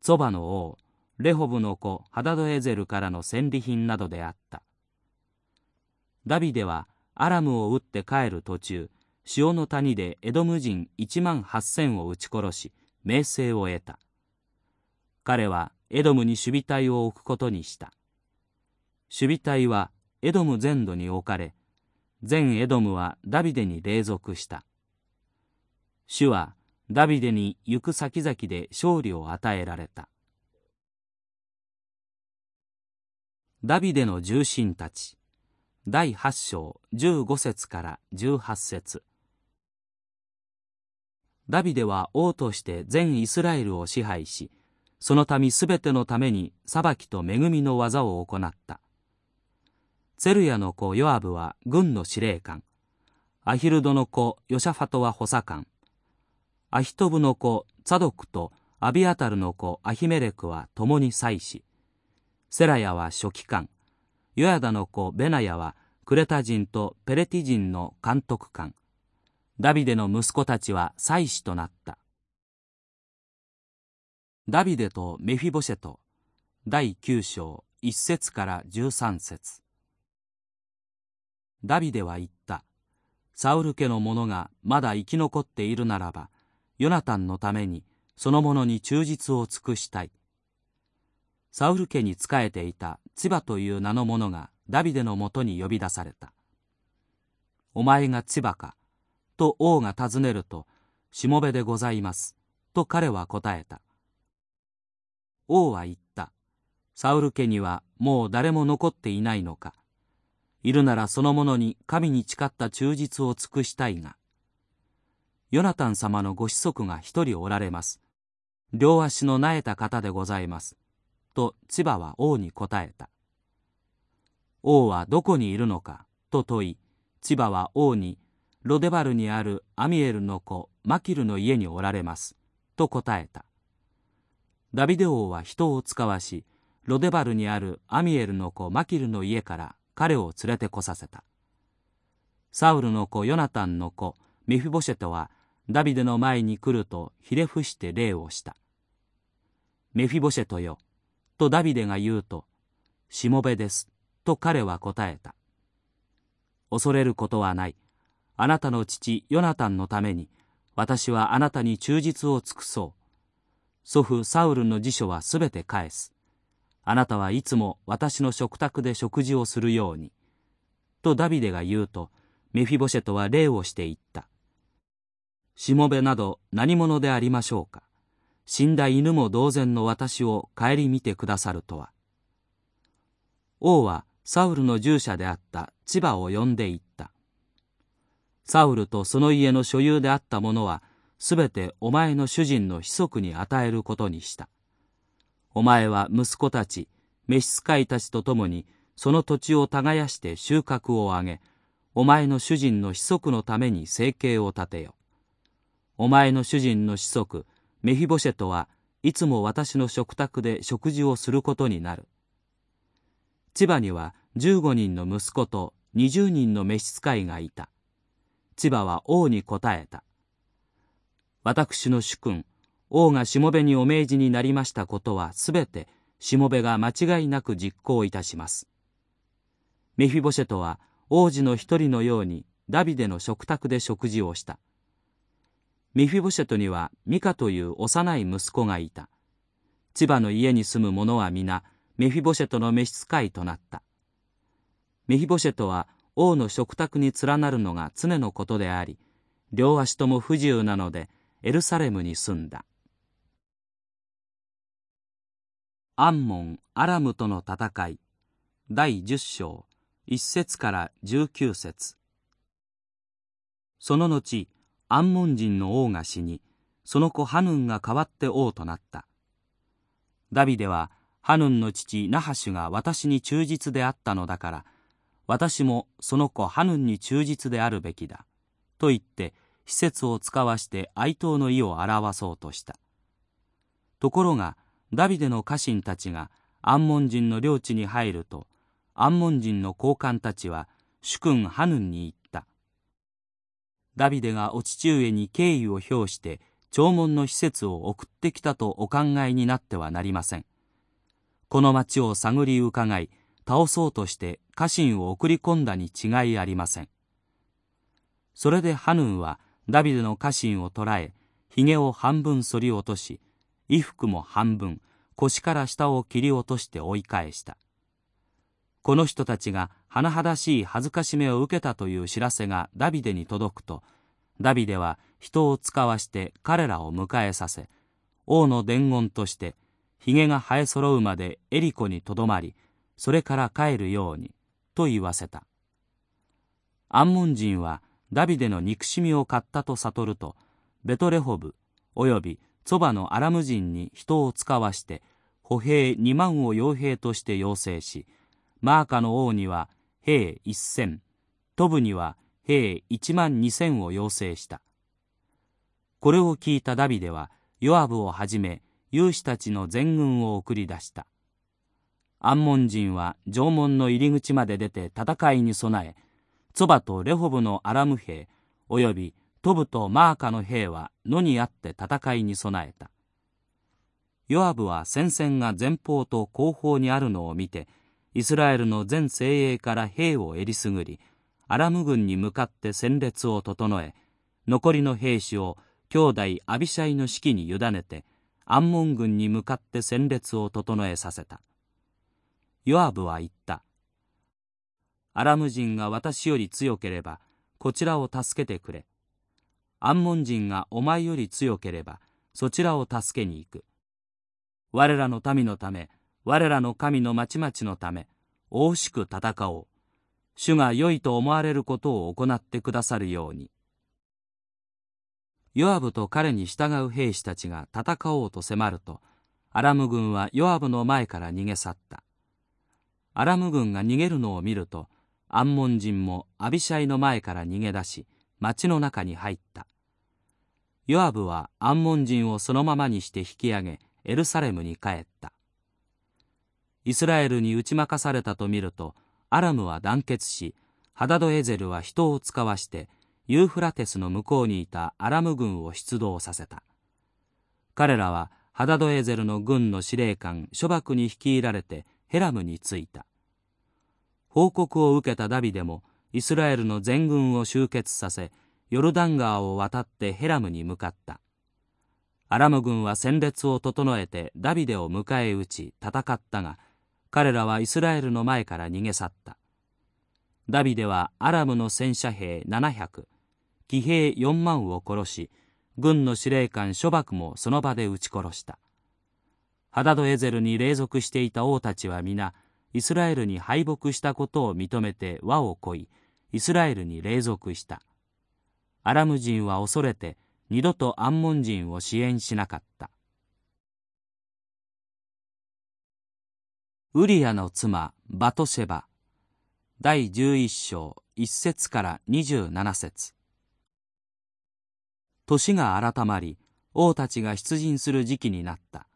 ゾバの王レホブの子ハダドエゼルからの戦利品などであった。ダビデはアラムを撃って帰る途中潮の谷でエドム人1万8000を撃ち殺し名声を得た。彼はエドムに守備隊を置くことにした。守備隊はエドム全土に置かれ全エドムはダビデに隷属した。主はダビデに行く先々で勝利を与えられた。ダビデの重臣たち第8章15節から18節。ダビデは王として全イスラエルを支配しその民すべてのために裁きと恵みの技を行った。ツェルヤの子ヨアブは軍の司令官。アヒルドの子ヨシャファトは補佐官。アヒトブの子ツァドクとアビアタルの子アヒメレクは共に祭司セラヤは書記官。ヨヤダの子ベナヤはクレタ人とペレティ人の監督官。ダビデの息子たちは祭司となった。ダビデとメフィボシェト第9章1節から13節。ダビデは言ったサウル家の者がまだ生き残っているならばヨナタンのためにその者に忠実を尽くしたいサウル家に仕えていた千葉という名の者がダビデのもとに呼び出されたお前が千葉かと王が尋ねると、しもべでございます。と彼は答えた。王は言った。サウル家にはもう誰も残っていないのか。いるならその者に神に誓った忠実を尽くしたいが。ヨナタン様のご子息が一人おられます。両足の苗えた方でございます。と千葉は王に答えた。王はどこにいるのか？と問い、千葉は王に、ロデバルにあるアミエルの子マキルの家におられます。と答えた。ダビデ王は人を使わし、ロデバルにあるアミエルの子マキルの家から彼を連れてこさせた。サウルの子ヨナタンの子ミフィボシェトはダビデの前に来るとひれ伏して礼をした。メフィボシェトよ、とダビデが言うと、しもべです、と彼は答えた。恐れることはない。あなたの父ヨナタンのために、私はあなたに忠実を尽くそう。祖父サウルの辞書はすべて返す。あなたはいつも私の食卓で食事をするように。とダビデが言うと、メフィボシェトは礼をして言った。しもべなど何者でありましょうか。死んだ犬も同然の私を顧みてくださるとは。王はサウルの従者であった千葉を呼んでいった。サウルとその家の所有であったものは、すべてお前の主人の子息に与えることにした。お前は息子たち、召使いたちと共に、その土地を耕して収穫を上げ、お前の主人の子息のために生計を立てよ。お前の主人の子息、メヒボシェトはいつも私の食卓で食事をすることになる。千葉には15人の息子と20人の召使いがいた。千葉は王に答えた。私の主君、王がしもべにお命じになりましたことはすべてしもべが間違いなく実行いたします。メフィボシェトは王子の一人のようにダビデの食卓で食事をした。ミフィボシェトにはミカという幼い息子がいた。千葉の家に住む者は皆、メフィボシェトの召使いとなった。メフィボシェトは王の食卓に連なるのが常のことであり、両足とも不自由なのでエルサレムに住んだ。アンモン・アラムとの戦い。第10章1節から19節。その後アンモン人の王が死にその子ハヌンが代わって王となった。ダビデはハヌンの父ナハシュが私に忠実であったのだから私もその子ハヌンに忠実であるべきだと言って施設を使わして哀悼の意を表そうとした。ところがダビデの家臣たちがアンモン人の領地に入るとアンモン人の高官たちは主君ハヌンに言ったダビデがお父上に敬意を表して弔問の施設を送ってきたとお考えになってはなりません。この町を探り伺い、倒そうとして家臣を送り込んだに違いありません。それでハヌンはダビデの家臣を捕らえ、髭を半分剃り落とし、衣服も半分、腰から下を切り落として追い返した。この人たちが甚だしい恥ずかしめを受けたという知らせがダビデに届くと、ダビデは人を使わして彼らを迎えさせ、王の伝言として、髭が生え揃うまでエリコにとどまり、それから帰るように、と言わせた。アンモン人はダビデの憎しみを買ったと悟ると、ベトレホブ、およびそばのアラム人に人を使わして、歩兵2万を傭兵として要請し、マーカの王には兵一千、トブには兵一万二千を要請した。これを聞いたダビデは、ヨアブをはじめ、勇士たちの全軍を送り出した。アンモン人は城門の入り口まで出て戦いに備え、ツバとレホブのアラム兵、およびトブとマーカの兵は野にあって戦いに備えた。ヨアブは戦線が前方と後方にあるのを見て、イスラエルの全精鋭から兵をえりすぐり、アラム軍に向かって戦列を整え、残りの兵士を兄弟アビシャイの指揮に委ねて、アンモン軍に向かって戦列を整えさせた。ヨアブは言った。アラム人が私より強ければ、こちらを助けてくれ。アンモン人がお前より強ければそちらを助けに行く。我らの民のため我らの神の町々のため大しく戦おう。主が良いと思われることを行ってくださるように。ヨアブと彼に従う兵士たちが戦おうと迫るとアラム軍はヨアブの前から逃げ去った。アラム軍が逃げるのを見るとアンモン人もアビシャイの前から逃げ出し町の中に入った。ヨアブはアンモン人をそのままにして引き上げエルサレムに帰った。イスラエルに打ち負かされたと見るとアラムは団結しハダドエゼルは人を使わしてユーフラテスの向こうにいたアラム軍を出動させた。彼らはハダドエゼルの軍の司令官諸幕に率いられてヘラムに着いた。報告を受けたダビデもイスラエルの全軍を集結させヨルダン川を渡ってヘラムに向かった。アラム軍は戦列を整えてダビデを迎え撃ち戦ったが彼らはイスラエルの前から逃げ去った。ダビデはアラムの戦車兵700騎兵4万を殺し軍の司令官諸幕もその場で撃ち殺した。ハダドエゼルに隷属していた王たちは皆イスラエルに敗北したことを認めて和をこいイスラエルに隷属した。アラム人は恐れて二度とアンモン人を支援しなかった。ウリアの妻バトシェバ。第11章1節から27節。年が改まり王たちが出陣する時期になった。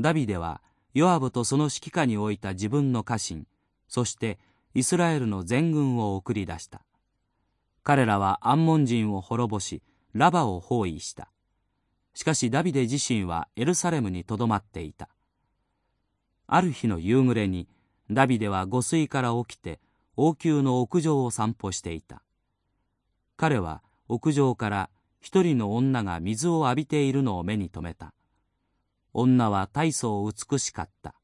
ダビデはヨアブとその指揮下に置いた自分の家臣そしてイスラエルの全軍を送り出した。彼らはアンモン人を滅ぼしラバを包囲した。しかしダビデ自身はエルサレムにとどまっていた。ある日の夕暮れにダビデは御水から起きて王宮の屋上を散歩していた。彼は屋上から一人の女が水を浴びているのを目に留めた。女は大層美しかった。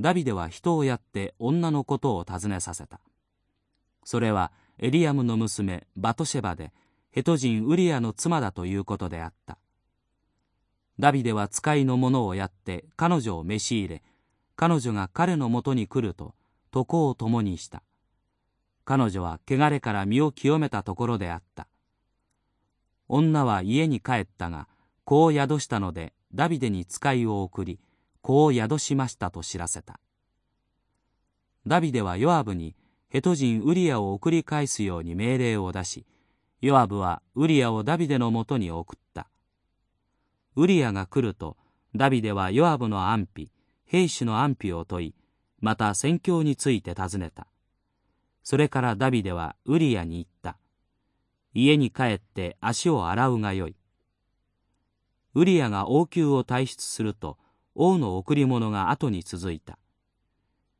ダビデは人をやって女のことを尋ねさせた。それはエリアムの娘バトシェバでヘト人ウリアの妻だということであった。ダビデは使いの者をやって彼女を召し入れ彼女が彼のもとに来ると床を共にした。彼女は汚れから身を清めたところであった。女は家に帰ったが子を宿したのでダビデに使いを送り子を宿しましたと知らせた。ダビデはヨアブにヘト人ウリアを送り返すように命令を出しヨアブはウリアをダビデのもとに送った。ウリアが来るとダビデはヨアブの安否兵士の安否を問いまた戦況について尋ねた。それからダビデはウリアに言った。家に帰って足を洗うがよい。ウリアが王宮を退出すると王の贈り物が後に続いた。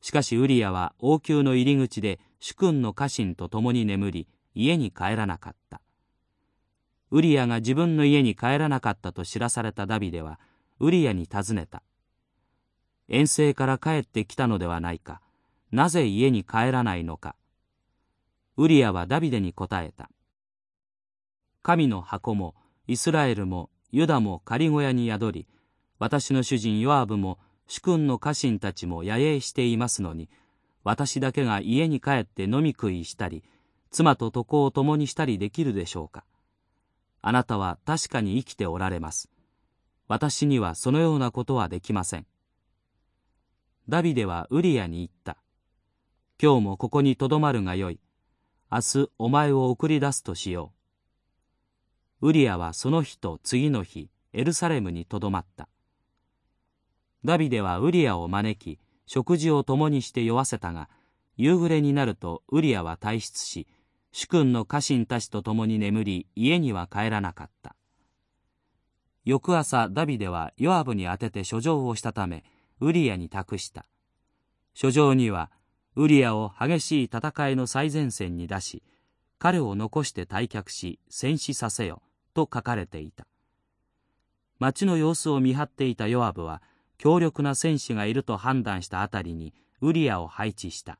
しかしウリアは王宮の入り口で主君の家臣と共に眠り家に帰らなかった。ウリアが自分の家に帰らなかったと知らされたダビデはウリアに尋ねた。遠征から帰ってきたのではないか。なぜ家に帰らないのか。ウリアはダビデに答えた。神の箱もイスラエルもユダも仮小屋に宿り私の主人ヨアブも主君の家臣たちも野営していますのに私だけが家に帰って飲み食いしたり妻と床を共にしたりできるでしょうかあなたは確かに生きておられます。私にはそのようなことはできません。ダビデはウリアに言った。今日もここにとどまるがよい。明日お前を送り出すとしよう。ウリアはその日と次の日、エルサレムにとどまった。ダビデはウリアを招き、食事を共にして酔わせたが、夕暮れになるとウリアは退出し、主君の家臣たちと共に眠り家には帰らなかった。翌朝ダビデはヨアブに宛てて書状をしたためウリアに託した。書状にはウリアを激しい戦いの最前線に出し彼を残して退却し戦死させよと書かれていた。町の様子を見張っていたヨアブは強力な戦士がいると判断したあたりにウリアを配置した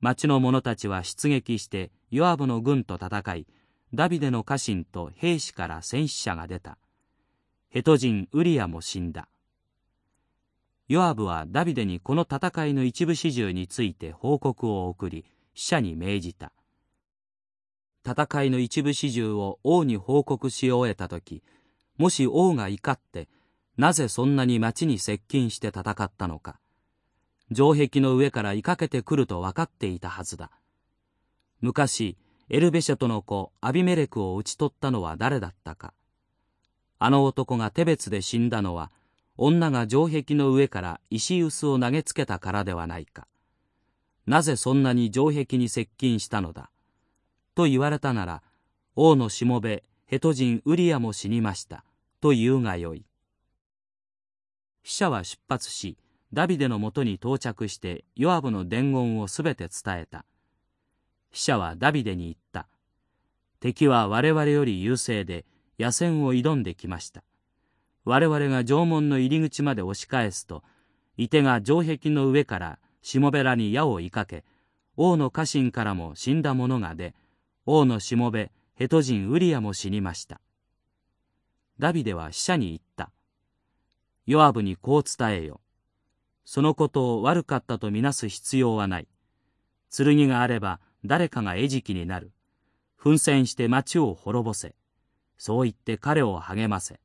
町の者たちは出撃してヨアブの軍と戦いダビデの家臣と兵士から戦死者が出た。ヘト人ウリアも死んだ。ヨアブはダビデにこの戦いの一部始終について報告を送り、死者に命じた。戦いの一部始終を王に報告し終えた時、もし王が怒って、なぜそんなに町に接近して戦ったのか。城壁の上から追いかけてくると分かっていたはずだ。昔、エルベシェトの子アビメレクを討ち取ったのは誰だったか。あの男が手別で死んだのは、女が城壁の上から石臼を投げつけたからではないか。なぜそんなに城壁に接近したのだ。と言われたなら、王のしもべ、ヘト人ウリアも死にました。と言うがよい。死者は出発し、ダビデのもとに到着してヨアブの伝言をすべて伝えた。死者はダビデに言った。敵は我々より優勢で野戦を挑んできました。我々が城門の入り口まで押し返すと、射手が城壁の上からしもべらに矢を射かけ、王の家臣からも死んだ者が出、王のしもべ、ヘト人ウリアも死にました。ダビデは死者に言った。ヨアブにこう伝えよ。そのことを悪かったとみなす必要はない。剣があれば誰かが餌食になる。奮戦して町を滅ぼせ。そう言って彼を励ませ。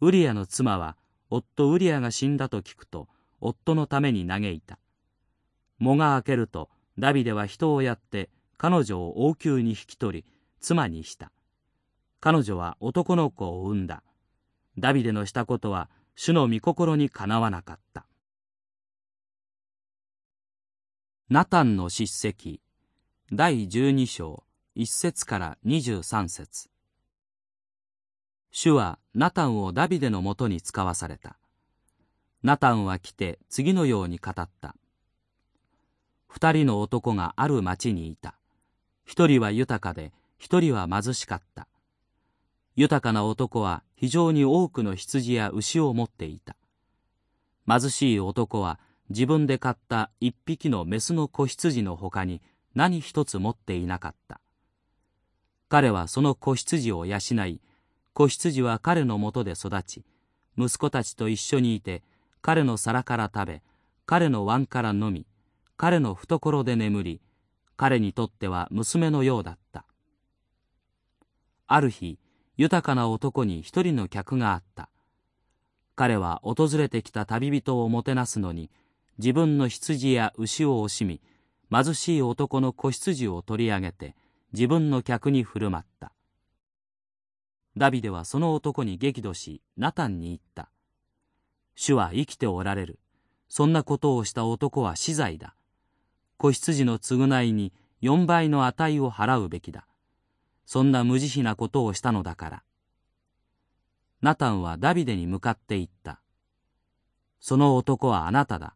ウリアの妻は夫ウリアが死んだと聞くと夫のために嘆いた。藻が明けるとダビデは人をやって彼女を王宮に引き取り妻にした。彼女は男の子を産んだ。ダビデのしたことは主の御心にかなわなかった。ナタンの叱責第十二章一節から二十三節主はナタンをダビデのもとに使わされた。ナタンは来て次のように語った。二人の男がある町にいた。一人は豊かで、一人は貧しかった。豊かな男は非常に多くの羊や牛を持っていた。貧しい男は自分で買った一匹のメスの子羊のほかに何一つ持っていなかった。彼はその子羊を養い、子羊は彼のもとで育ち、息子たちと一緒にいて、彼の皿から食べ、彼の碗から飲み、彼の懐で眠り、彼にとっては娘のようだった。ある日、豊かな男に一人の客があった。彼は訪れてきた旅人をもてなすのに、自分の羊や牛を惜しみ、貧しい男の子羊を取り上げて、自分の客に振る舞った。ダビデはその男に激怒し、ナタンに言った。主は生きておられる。そんなことをした男は死罪だ。子羊の償いに4倍の値を払うべきだ。そんな無慈悲なことをしたのだから。ナタンはダビデに向かって言った。その男はあなただ。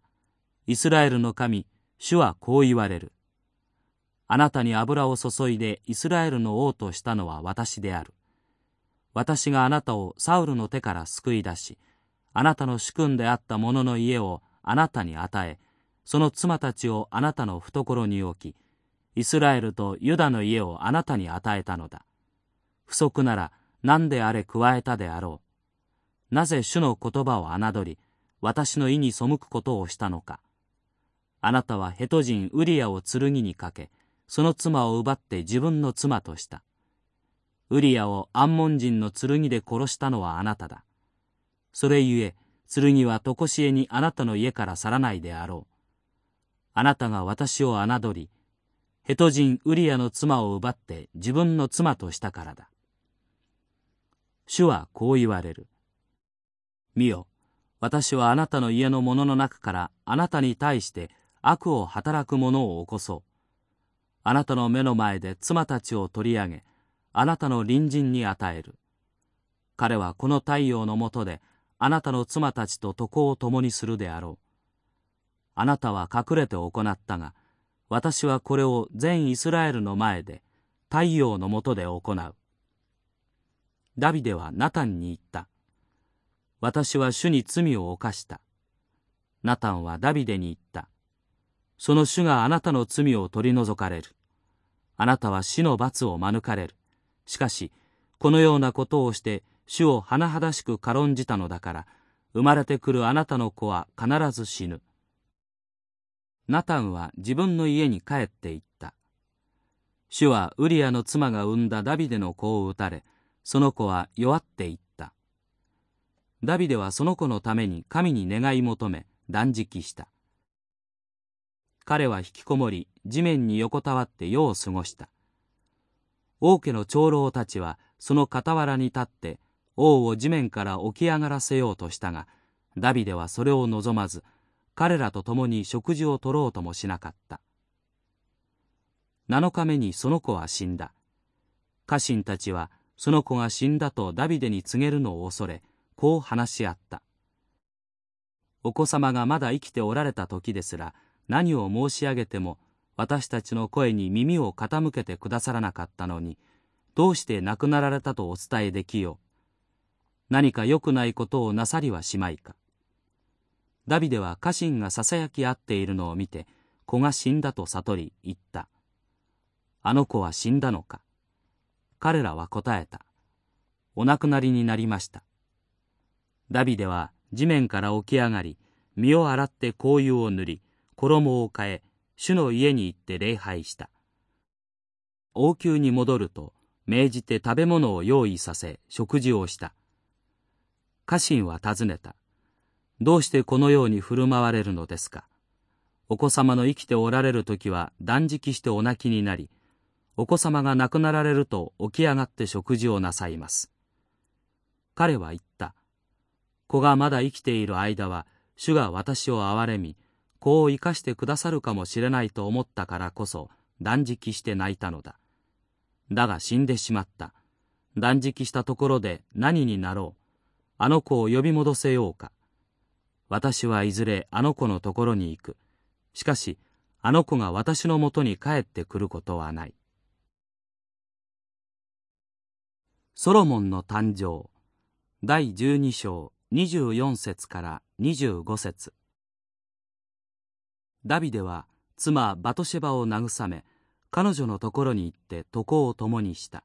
イスラエルの神、主はこう言われる。あなたに油を注いでイスラエルの王としたのは私である。私があなたをサウルの手から救い出し、あなたの主君であった者の家をあなたに与え、その妻たちをあなたの懐に置き、イスラエルとユダの家をあなたに与えたのだ。不足なら何であれ加えたであろう。なぜ主の言葉を侮り、私の意に背くことをしたのか。あなたはヘト人ウリアを剣にかけ、その妻を奪って自分の妻とした。ウリアをアンモン人の剣で殺したのはあなただ。それゆえ、剣はとこしえにあなたの家から去らないであろう。あなたが私を侮り、ヘト人ウリアの妻を奪って自分の妻としたからだ。主はこう言われる。見よ、私はあなたの家の者の中からあなたに対して悪を働く者を起こそう。あなたの目の前で妻たちを取り上げ、あなたの隣人に与える。彼はこの太陽の下であなたの妻たちと床を共にするであろう。あなたは隠れて行ったが、私はこれを全イスラエルの前で太陽の下で行う。ダビデはナタンに言った。私は主に罪を犯した。ナタンはダビデに言った。その主があなたの罪を取り除かれる。あなたは死の罰を免れる。しかし、このようなことをして主を甚だしく軽んじたのだから、生まれてくるあなたの子は必ず死ぬ。ナタンは自分の家に帰って行った。主はウリアの妻が産んだダビデの子を撃たれ、その子は弱っていった。ダビデはその子のために神に願い求め、断食した。彼は引きこもり、地面に横たわって夜を過ごした。王家の長老たちはその傍らに立って王を地面から起き上がらせようとしたが、ダビデはそれを望まず、彼らと共に食事をとろうともしなかった。7日目にその子は死んだ。家臣たちはその子が死んだとダビデに告げるのを恐れ、こう話し合った。お子様がまだ生きておられた時ですら、何を申し上げても私たちの声に耳を傾けてくださらなかったのにどうして亡くなられたとお伝えできよう何か良くないことをなさりはしまいかダビデは家臣がささやき合っているのを見て子が死んだと悟り言った。あの子は死んだのか。彼らは答えた。お亡くなりになりました。ダビデは地面から起き上がり身を洗って香油を塗り衣を変え主の家に行って礼拝した。王宮に戻ると命じて食べ物を用意させ食事をした。家臣は尋ねた。どうしてこのように振る舞われるのですか？お子様の生きておられる時は断食してお泣きになりお子様が亡くなられると起き上がって食事をなさいます彼は言った子がまだ生きている間は主が私を憐れみ子を生かしてくださるかもしれないと思ったからこそ断食して泣いたのだ。だが死んでしまった。断食したところで何になろう？あの子を呼び戻せようか？私はいずれあの子のところに行く。しかし、あの子が私のもとに帰ってくることはない。ソロモンの誕生第12章24節から25節ダビデは妻バトシェバを慰め彼女のところに行って床を共にした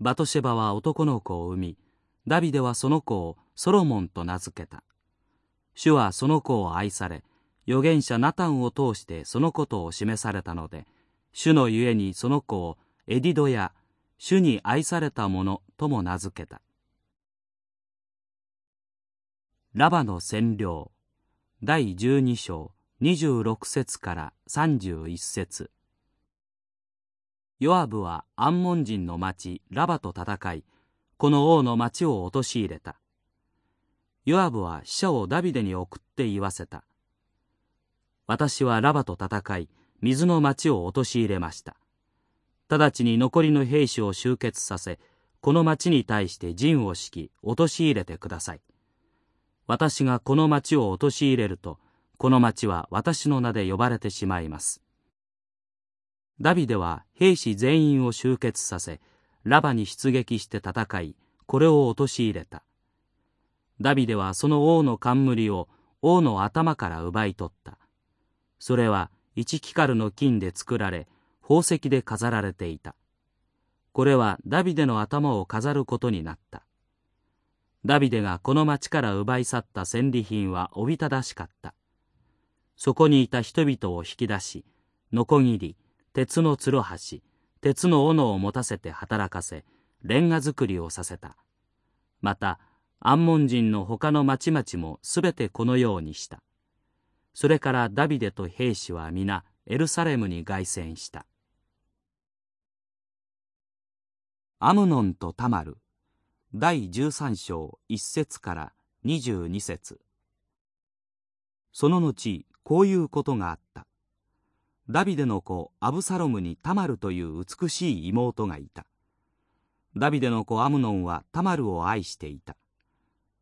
バトシェバは男の子を産みダビデはその子をソロモンと名付けた主はその子を愛され預言者ナタンを通してそのことを示されたので主のゆえにその子をエディドや主に愛された者とも名付けた。ラバの占領第12章26節から31節。ヨアブはアンモン人の町ラバと戦いこの王の町を陥れた。ヨアブは死者をダビデに送って言わせた私はラバと戦い水の町を陥れました直ちに残りの兵士を集結させこの町に対して陣を敷き陥れてください私がこの町を陥れるとこの町は私の名で呼ばれてしまいます。ダビデは兵士全員を集結させ、ラバに出撃して戦い、これを陥れた。ダビデはその王の冠を王の頭から奪い取った。それは一キカルの金で作られ、宝石で飾られていた。これはダビデの頭を飾ることになった。ダビデがこの町から奪い去った戦利品はおびただしかった。そこにいた人々を引き出し、ノコギリ、鉄のつるはし、鉄の斧を持たせて働かせ、レンガ作りをさせた。また、安門人の他の町々もすべてこのようにした。それからダビデと兵士は皆エルサレムに凱旋した。アムノンとタマル第13章1節から22節その後こういうことがあった。ダビデの子アブサロムにタマルという美しい妹がいた。ダビデの子アムノンはタマルを愛していた。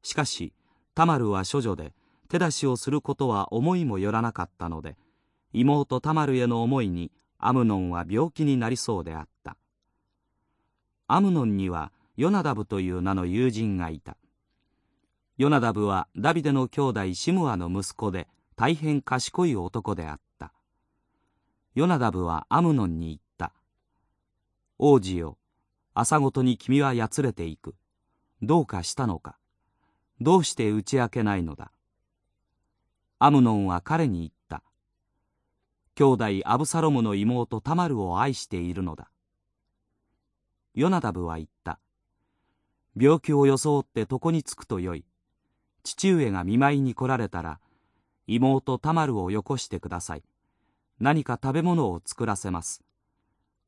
しかし、タマルは処女で、手出しをすることは思いもよらなかったので、妹タマルへの思いにアムノンは病気になりそうであった。アムノンにはヨナダブという名の友人がいた。ヨナダブはダビデの兄弟シムアの息子で、大変賢い男であった。ヨナダブはアムノンに言った。王子よ朝ごとに君はやつれていくどうかしたのかどうして打ち明けないのだ？アムノンは彼に言った。兄弟アブサロムの妹タマルを愛しているのだ。ヨナダブは言った。病気を装って床につくとよい。父上が見舞いに来られたら妹タマルをよこしてください。何か食べ物を作らせます。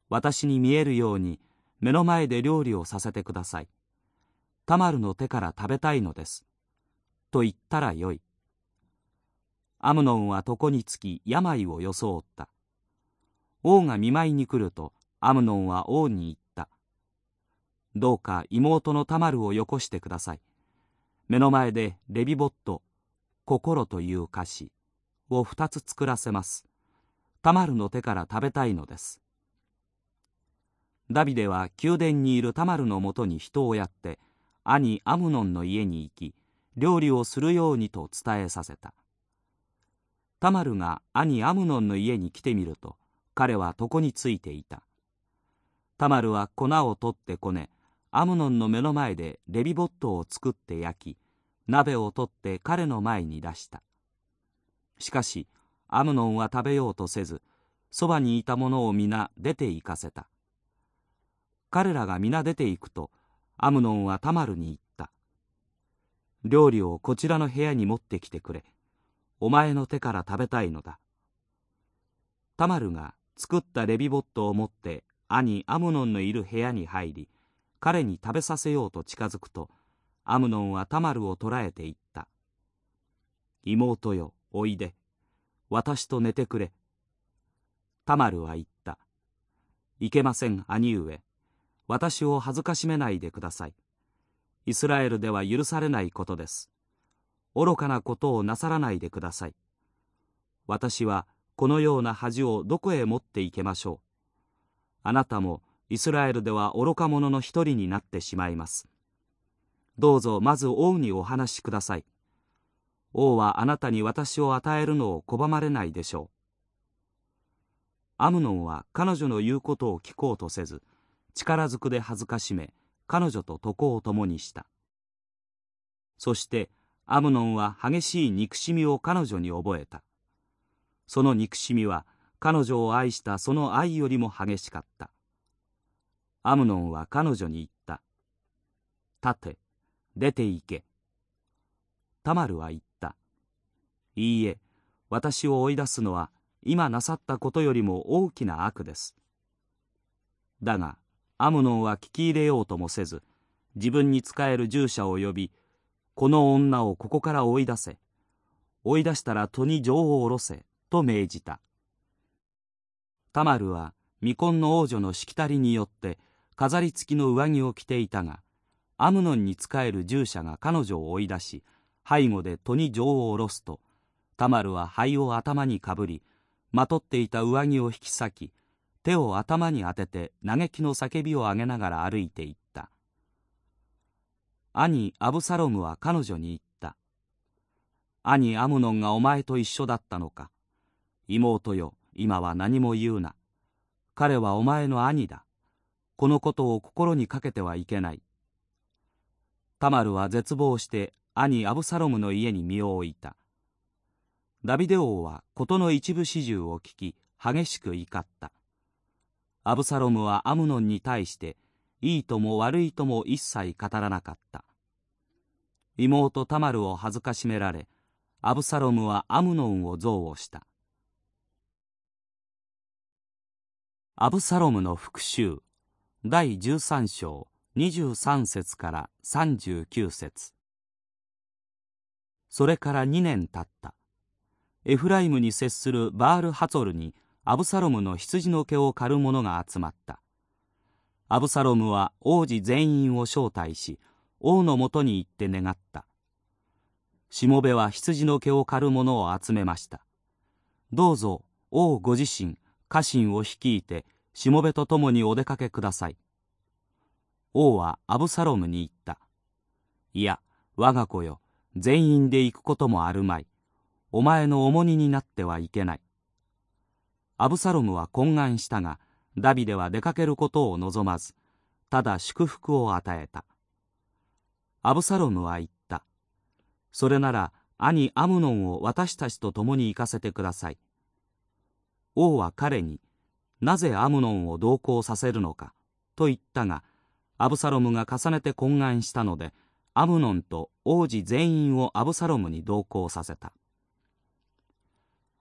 私に見えるように目の前で料理をさせてください。タマルの手から食べたいのです。と言ったらよい。アムノンは床につき病を装った。王が見舞いに来るとアムノンは王に言った。どうか妹のタマルをよこしてください。目の前でレビボット心という歌詞を二つ作らせます。タマルの手から食べたいのです。ダビデは宮殿にいるタマルのもとに人をやって兄アムノンの家に行き料理をするようにと伝えさせた。タマルが兄アムノンの家に来てみると彼は床についていた。タマルは粉を取ってこねアムノンの目の前でレビボットを作って焼き鍋を取って彼の前に出した。しかしアムノンは食べようとせずそばにいた者を皆出て行かせた。彼らが皆出て行くとアムノンはタマルに言った。料理をこちらの部屋に持ってきてくれ。お前の手から食べたいのだ。タマルが作ったレビボットを持って兄アムノンのいる部屋に入り彼に食べさせようと近づくとアムノンはタマルを捕らえて言った。妹よおいで。私と寝てくれ。タマルは言った。いけません兄上。私を恥ずかしめないでください。イスラエルでは許されないことです。愚かなことをなさらないでください。私はこのような恥をどこへ持っていけましょう。あなたもイスラエルでは愚か者の一人になってしまいます。どうぞまず王にお話しください。王はあなたに私を与えるのを拒まれないでしょう。アムノンは彼女の言うことを聞こうとせず、力ずくで恥ずかしめ彼女と床を共にした。そしてアムノンは激しい憎しみを彼女に覚えた。その憎しみは彼女を愛したその愛よりも激しかった。アムノンは彼女に言った「立て出て行け」タマルは言った「いいえ私を追い出すのは今なさったことよりも大きな悪です」だがアムノンは聞き入れようともせず自分に仕える従者を呼びこの女をここから追い出せ。追い出したら戸に情を下ろせと命じた。タマルは未婚の王女のしきたりによって飾り付きの上着を着ていたがアムノンに仕える従者が彼女を追い出し背後で戸に情を下ろすとタマルは灰を頭にかぶりまとっていた上着を引き裂き手を頭に当てて嘆きの叫びを上げながら歩いていった。兄アブサロムは彼女に言った。兄アムノンがお前と一緒だったのか。妹よ今は何も言うな。彼はお前の兄だ。このことを心にかけてはいけない。タマルは絶望して兄アブサロムの家に身を置いた。ダビデ王は事の一部始終を聞き激しく怒った。アブサロムはアムノンに対していいとも悪いとも一切語らなかった。妹タマルを恥ずかしめられアブサロムはアムノンを憎悪した。アブサロムの復讐第13章23節から39節。それから2年経った。エフライムに接するバール・ハツォルにアブサロムの羊の毛を刈る者が集まった。アブサロムは王子全員を招待し王のもとに行って願った。しもべは羊の毛を刈る者を集めました。どうぞ王ご自身家臣を率いてしもべと共にお出かけください。王はアブサロムに言った。いや我が子よ全員で行くこともあるまい。お前の重荷になってはいけない。アブサロムは懇願したがダビデは出かけることを望まずただ祝福を与えた。アブサロムは言った。それなら兄アムノンを私たちと共に行かせてください。王は彼になぜアムノンを同行させるのかと言ったがアブサロムが重ねて懇願したのでアムノンと王子全員をアブサロムに同行させた。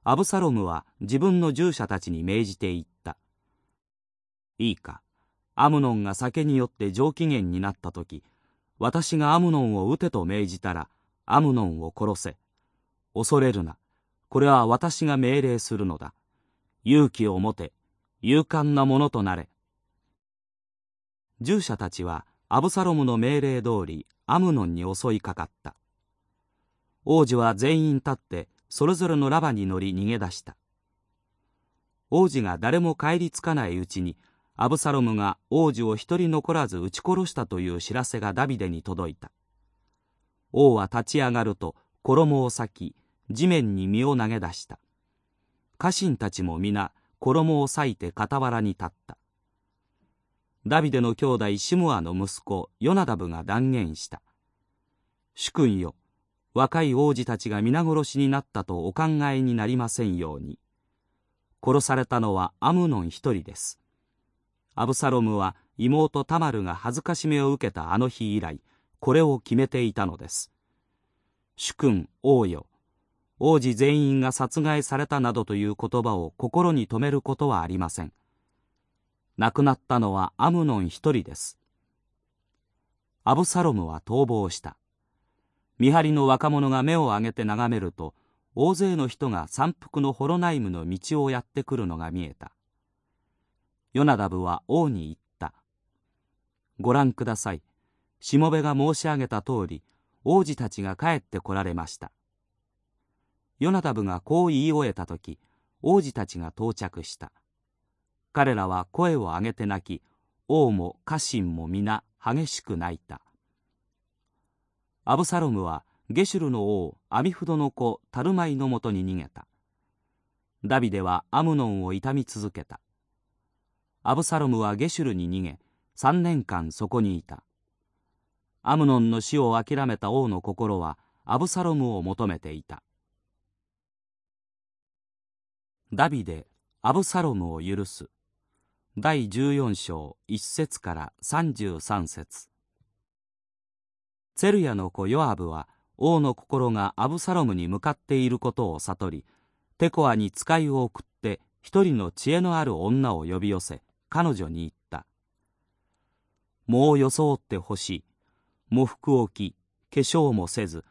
アブサロムは自分の従者たちに命じて言った。いいか。アムノンが酒によって上機嫌になった時私がアムノンを撃てと命じたらアムノンを殺せ。恐れるな。これは私が命令するのだ。勇気を持て。勇敢なものとなれ。従者たちはアブサロムの命令通りアムノンに襲いかかった。王子は全員立ってそれぞれのラバに乗り逃げ出した。王子が誰も帰りつかないうちにアブサロムが王子を一人残らず撃ち殺したという知らせがダビデに届いた。王は立ち上がると衣を裂き地面に身を投げ出した。家臣たちも皆衣を裂いて傍らに立った。ダビデの兄弟シムアの息子ヨナダブが断言した。主君よ若い王子たちが皆殺しになったとお考えになりませんように。殺されたのはアムノン一人です。アブサロムは妹タマルが恥ずかしめを受けたあの日以来これを決めていたのです。主君王よ。王子全員が殺害されたなどという言葉を心に留めることはありません。亡くなったのはアムノン一人です。アブサロムは逃亡した。見張りの若者が目を上げて眺めると大勢の人が山腹のホロナイムの道をやってくるのが見えた。ヨナダブは王に言った。ご覧ください。しもべが申し上げた通り王子たちが帰ってこられました。ヨナダブがこう言い終えた時王子たちが到着した。彼らは声を上げて泣き王も家臣も皆激しく泣いた。アブサロムはゲシュルの王アミフドの子タルマイのもとに逃げた。ダビデはアムノンを痛み続けた。アブサロムはゲシュルに逃げ3年間そこにいた。アムノンの死を諦めた王の心はアブサロムを求めていた。ダビデアブサロムを許す。第14章1節から33節。ツェルヤの子ヨアブは王の心がアブサロムに向かっていることを悟りテコアに使いを送って一人の知恵のある女を呼び寄せ彼女に言った「もう装ってほしい。喪服を着化粧もせず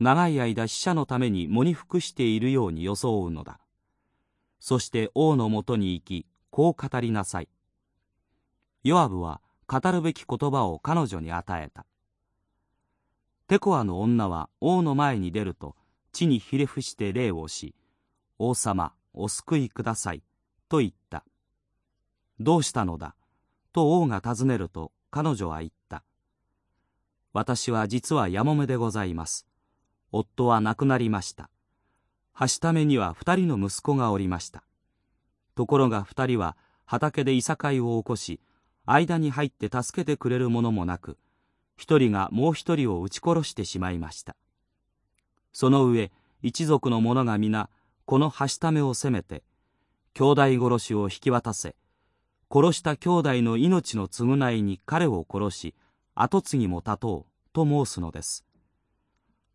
長い間死者のために喪に服しているように装うのだ。そして王のもとに行きこう語りなさい。ヨアブは語るべき言葉を彼女に与えた。テコアの女は王の前に出ると地にひれ伏して礼をし「王様お救いください」と言った「どうしたのだ?」と王が尋ねると彼女は言った「私は実はやもめでございます。夫は亡くなりました。はしためには二人の息子がおりました。ところが二人は畑でいさかいを起こし間に入って助けてくれる者もなく一人がもう一人を撃ち殺してしまいました。その上一族の者が皆このはしためを責めて兄弟殺しを引き渡せ殺した兄弟の命の償いに彼を殺し跡継ぎも立とうと申すのです。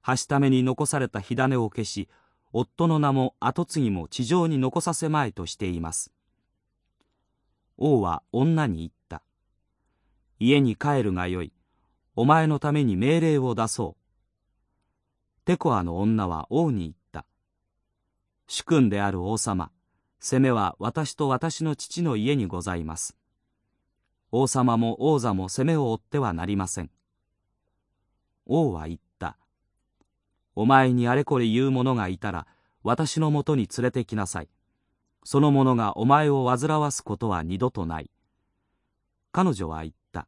はしために残された火種を消し夫の名も跡継ぎも地上に残させまいとしています。王は女に言った。家に帰るがよい。お前のために命令を出そう。テコアの女は王に言った。主君である王様、責めは私と私の父の家にございます。王様も王座も責めを負ってはなりません。王は言った。お前にあれこれ言う者がいたら、私のもとに連れてきなさい。その者がお前を煩わすことは二度とない。彼女は言った。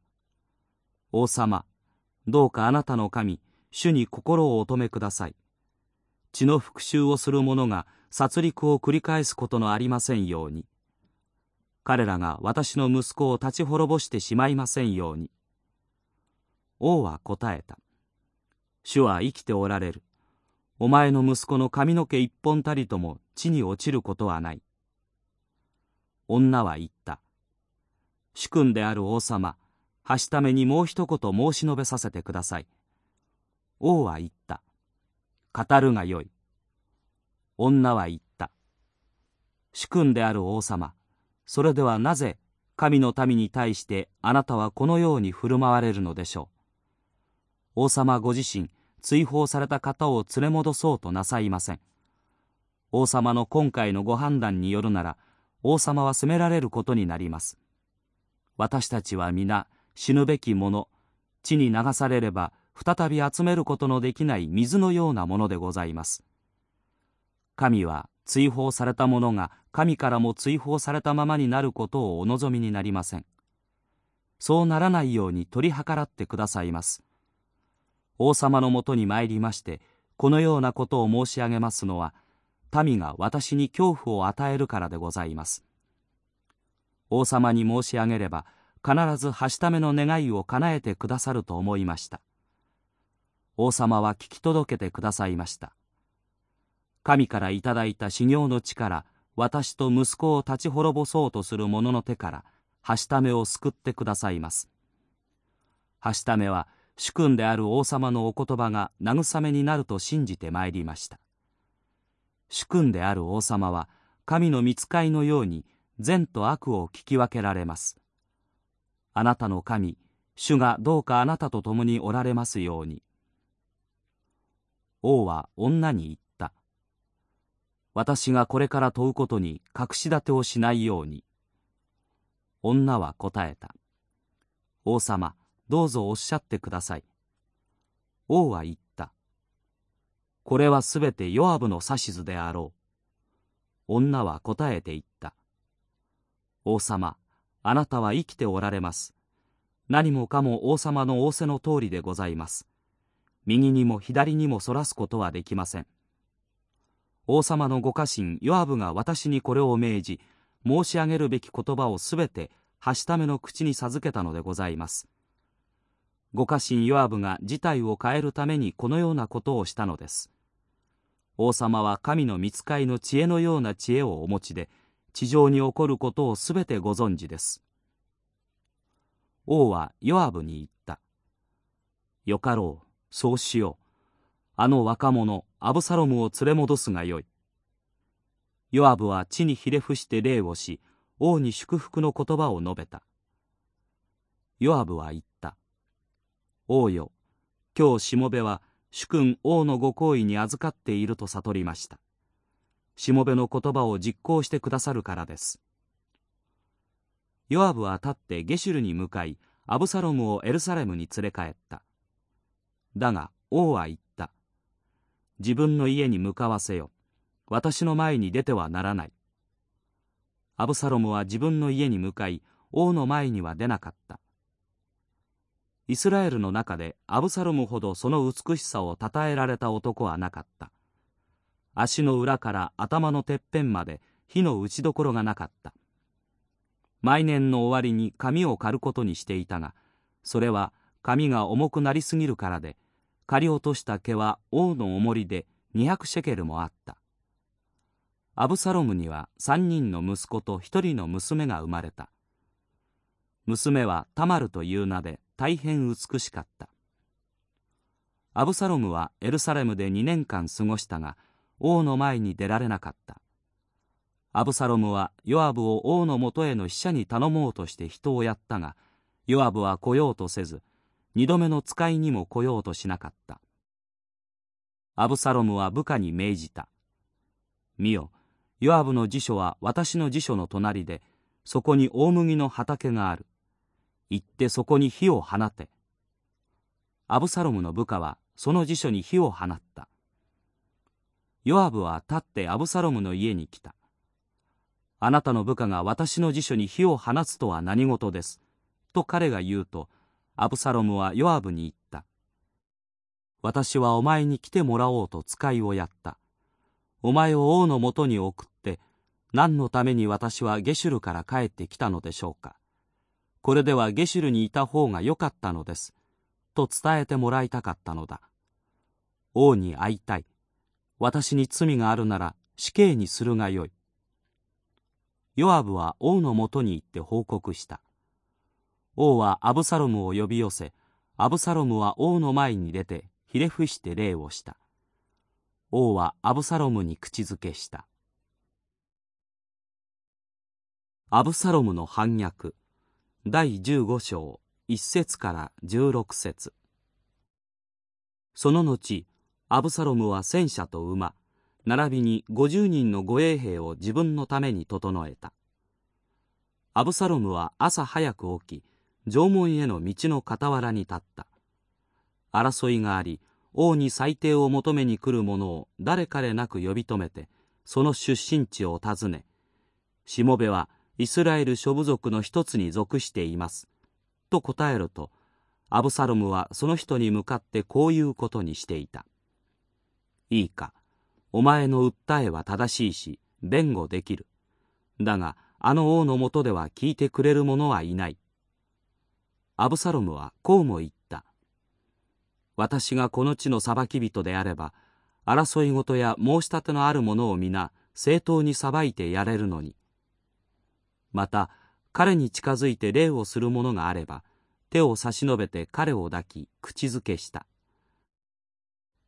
王様、どうかあなたの神、主に心をお止めください。血の復讐をする者が殺戮を繰り返すことのありませんように。彼らが私の息子を立ち滅ぼしてしまいませんように。王は答えた。主は生きておられる。お前の息子の髪の毛一本たりとも地に落ちることはない。女は言った。主君である王様、はしためにもう一言申し述べさせてください。王は言った。語るがよい。女は言った。主君である王様、それではなぜ神の民に対してあなたはこのように振る舞われるのでしょう。王様ご自身、追放された方を連れ戻そうとなさいません。王様の今回のご判断によるなら、王様は責められることになります。私たちは皆死ぬべきもの、地に流されれば再び集めることのできない水のようなものでございます。神は追放された者が神からも追放されたままになることをお望みになりません。そうならないように取り計らってくださいます。王様のもとに参りまして、このようなことを申し上げますのは、民が私に恐怖を与えるからでございます。王様に申し上げれば、必ずはしための願いを叶えてくださると思いました。王様は聞き届けてくださいました。神からいただいた修行の力、私と息子を立ち滅ぼそうとする者の手から、はしためを救ってくださいます。はしためは、主君である王様のお言葉が慰めになると信じてまいりました主君である王様は神の見つかいのように善と悪を聞き分けられますあなたの神主がどうかあなたと共におられますように王は女に言った私がこれから問うことに隠し立てをしないように女は答えた王様どうぞおっしゃってください。王は言った。これはすべてヨアブの指図であろう。女は答えて言った。王様、あなたは生きておられます。何もかも王様の仰せの通りでございます。右にも左にもそらすことはできません。王様のご家臣ヨアブが私にこれを命じ、申し上げるべき言葉をすべて、はしための口に授けたのでございます。ご家臣ヨアブが事態を変えるためにこのようなことをしたのです王様は神の見つかいの知恵のような知恵をお持ちで地上に起こることをすべてご存知です。王はヨアブに言った。よかろうそうしよう。あの若者アブサロムを連れ戻すがよい。ヨアブは地にひれ伏して礼をし王に祝福の言葉を述べた。ヨアブは言った。王よ今日しもべは主君王のご好意に預かっていると悟りました。しもべの言葉を実行してくださるからです。ヨアブは立ってゲシュルに向かいアブサロムをエルサレムに連れ帰った。だが王は言った。自分の家に向かわせよ。私の前に出てはならない。アブサロムは自分の家に向かい王の前には出なかった。イスラエルの中でアブサロムほどその美しさを称えられた男はなかった。足の裏から頭のてっぺんまで火の打ちどころがなかった。毎年の終わりに髪を刈ることにしていたがそれは髪が重くなりすぎるからで刈り落とした毛は王の重りで200シェケルもあった。アブサロムには3人の息子と1人の娘が生まれた。娘はタマルという名で大変美しかった。アブサロムはエルサレムで2年間過ごしたが王の前に出られなかったアブサロムはヨアブを王のもとへの使者に頼もうとして人をやったがヨアブは来ようとせず二度目の使いにも来ようとしなかったアブサロムは部下に命じた見よヨアブの辞書は私の辞書の隣でそこに大麦の畑がある行ってそこに火を放て。アブサロムの部下はその辞書に火を放った。ヨアブは立ってアブサロムの家に来た。あなたの部下が私の辞書に火を放つとは何事です？と彼が言うと、アブサロムはヨアブに言った。私はお前に来てもらおうと使いをやった。お前を王のもとに送って、何のために私はゲシュルから帰ってきたのでしょうか。これではゲシュルにいた方が良かったのです。と伝えてもらいたかったのだ。王に会いたい。私に罪があるなら死刑にするがよい。ヨアブは王のもとに行って報告した。王はアブサロムを呼び寄せ、アブサロムは王の前に出てひれ伏して礼をした。王はアブサロムに口づけした。アブサロムの反逆第15章1節から16節その後アブサロムは戦車と馬並びに50人の護衛兵を自分のために整えたアブサロムは朝早く起き縄文への道の傍らに立った争いがあり王に裁定を求めに来る者を誰彼なく呼び止めてその出身地を訪ねしもべはイスラエル諸部族の一つに属しています。と答えると、アブサロムはその人に向かってこういうことにしていた。いいか、お前の訴えは正しいし、弁護できる。だが、あの王のもとでは聞いてくれる者はいない。アブサロムはこうも言った。私がこの地の裁き人であれば、争い事や申し立てのある者を皆正当に裁いてやれるのに。また彼に近づいて礼をする者があれば手を差し伸べて彼を抱き口づけした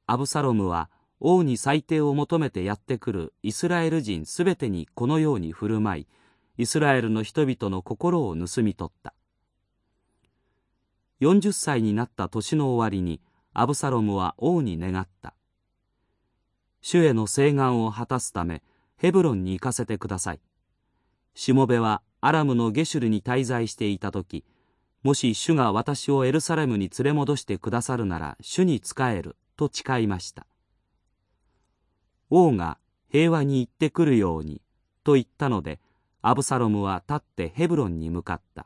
アブサロムは王に裁定を求めてやってくるイスラエル人すべてにこのように振る舞いイスラエルの人々の心を盗み取った。40歳になった年の終わりにアブサロムは王に願った。主への請願を果たすためヘブロンに行かせてください。しもべはアラムのゲシュルに滞在していた時もし主が私をエルサレムに連れ戻してくださるなら主に仕えると誓いました。王が平和に行ってくるようにと言ったのでアブサロムは立ってヘブロンに向かった。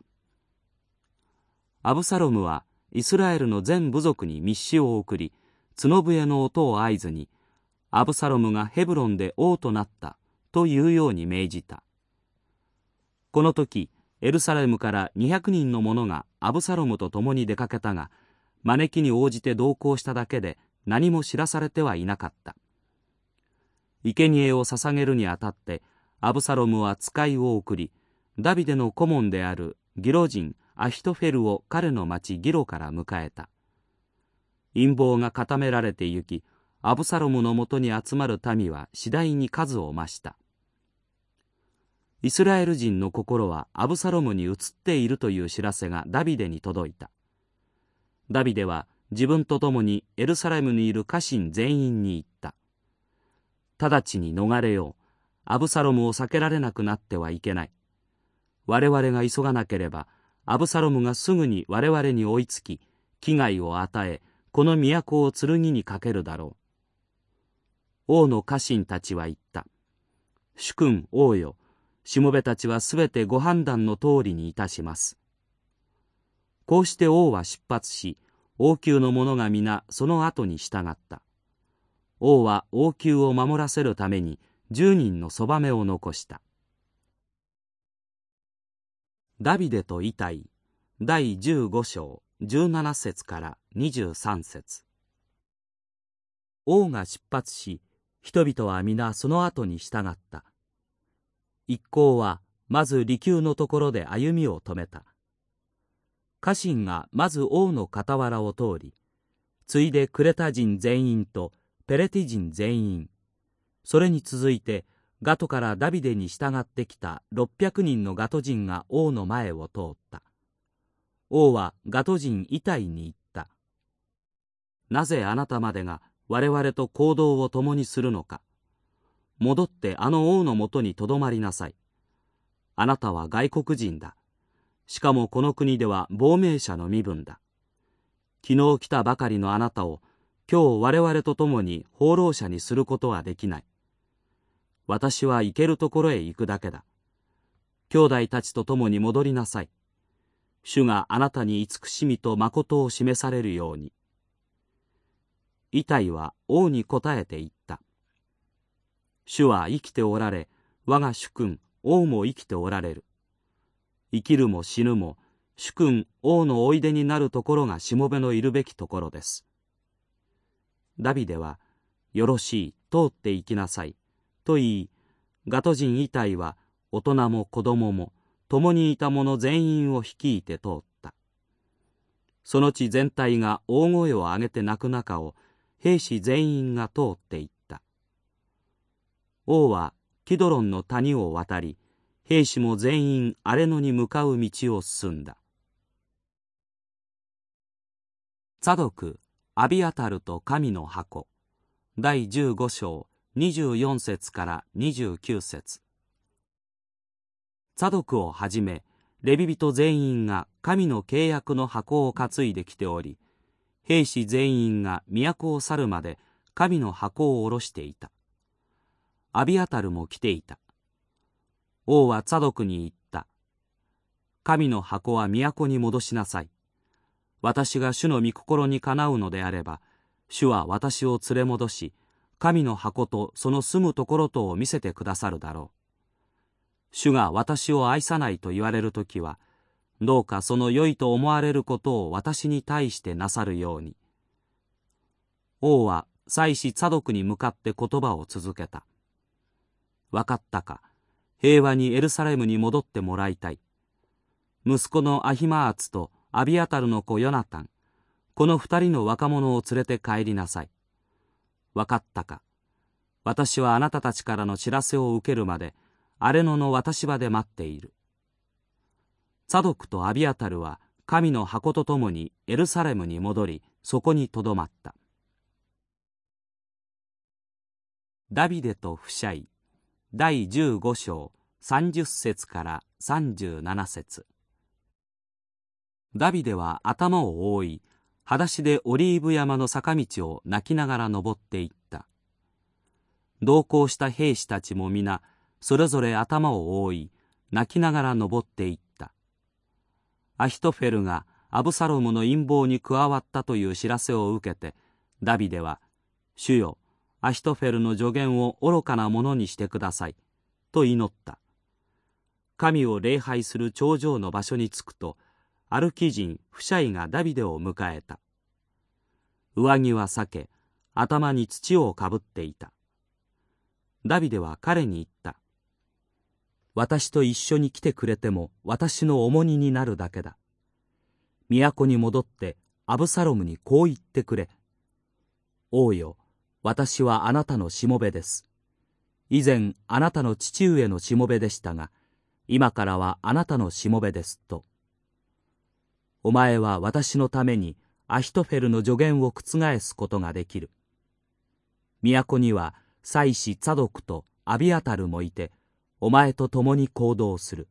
アブサロムはイスラエルの全部族に密使を送り角笛の音を合図にアブサロムがヘブロンで王となったというように命じた。この時エルサレムから200人の者がアブサロムと共に出かけたが招きに応じて同行しただけで何も知らされてはいなかった。生贄を捧げるにあたってアブサロムは使いを送りダビデの顧問であるギロ人アヒトフェルを彼の町ギロから迎えた。陰謀が固められてゆきアブサロムのもとに集まる民は次第に数を増した。イスラエル人の心はアブサロムに移っているという知らせがダビデに届いた。ダビデは自分と共にエルサレムにいる家臣全員に言った。直ちに逃れよう。アブサロムを避けられなくなってはいけない。我々が急がなければアブサロムがすぐに我々に追いつき危害を与えこの都を剣にかけるだろう。王の家臣たちは言った。主君王よ。しもべたちはすべてご判断の通りにいたします。こうして王は出発し、王宮の者が皆その後に従った。王は王宮を守らせるために十人のそばめを残した。ダビデとイタイ第15章17節から23節王が出発し、人々は皆その後に従った。一行はまず離宮のところで歩みを止めた家臣がまず王の傍らを通り次いでクレタ人全員とペレティ人全員それに続いてガトからダビデに従ってきた600人のガト人が王の前を通った王はガト人イタイに言ったなぜあなたまでが我々と行動を共にするのか戻ってあの王のもとにとどまりなさい。あなたは外国人だ。しかもこの国では亡命者の身分だ。昨日来たばかりのあなたを今日我々と共に放浪者にすることはできない。私は行けるところへ行くだけだ。兄弟たちと共に戻りなさい。主があなたに慈しみと誠を示されるように。イタイは王に答えて言った。主は生きておられ、我が主君王も生きておられる生きるも死ぬも主君王のおいでになるところがしもべのいるべきところですダビデはよろしい通って行きなさい。と言いガト人遺体は大人も子供も共にいた者全員を率いて通った。その地全体が大声を上げて泣く中を兵士全員が通っていった。王はキドロンの谷を渡り兵士も全員荒れ野に向かう道を進んだ。ザドクアビアタルと神の箱第15章24節から29節。ザドクをはじめレビ人全員が神の契約の箱を担いできており兵士全員が都を去るまで神の箱を下ろしていたアビアタルも来ていた王はザドクに言った神の箱は都に戻しなさい私が主の御心にかなうのであれば主は私を連れ戻し神の箱とその住むところとを見せてくださるだろう。主が私を愛さないと言われる時はどうかその良いと思われることを私に対してなさるように。王は祭司サドクに向かって言葉を続けた。分かったか。平和にエルサレムに戻ってもらいたい。息子のアヒマーツとアビアタルの子ヨナタン。この二人の若者を連れて帰りなさい。分かったか。私はあなたたちからの知らせを受けるまで荒れ野の渡し場で待っている。サドクとアビアタルは神の箱とともにエルサレムに戻りそこにとどまった。ダビデとフシャイ。第15章30節から37節。ダビデは頭を覆い裸足でオリーブ山の坂道を泣きながら登っていった。同行した兵士たちも皆それぞれ頭を覆い泣きながら登っていった。アヒトフェルがアブサロムの陰謀に加わったという知らせを受けてダビデは「主よアヒトフェルの助言を愚かなものにしてください」と祈った。神を礼拝する頂上の場所に着くと歩き人フシャイがダビデを迎えた。上着は避け頭に土をかぶっていた。ダビデは彼に言った。私と一緒に来てくれても私の重荷になるだけだ。都に戻ってアブサロムにこう言ってくれ。王よ私はあなたのしもべです。以前あなたの父上のしもべでしたが今からはあなたのしもべですと。お前は私のためにアヒトフェルの助言を覆すことができる。都には祭司ザドクとアビアタルもいて、お前と共に行動する。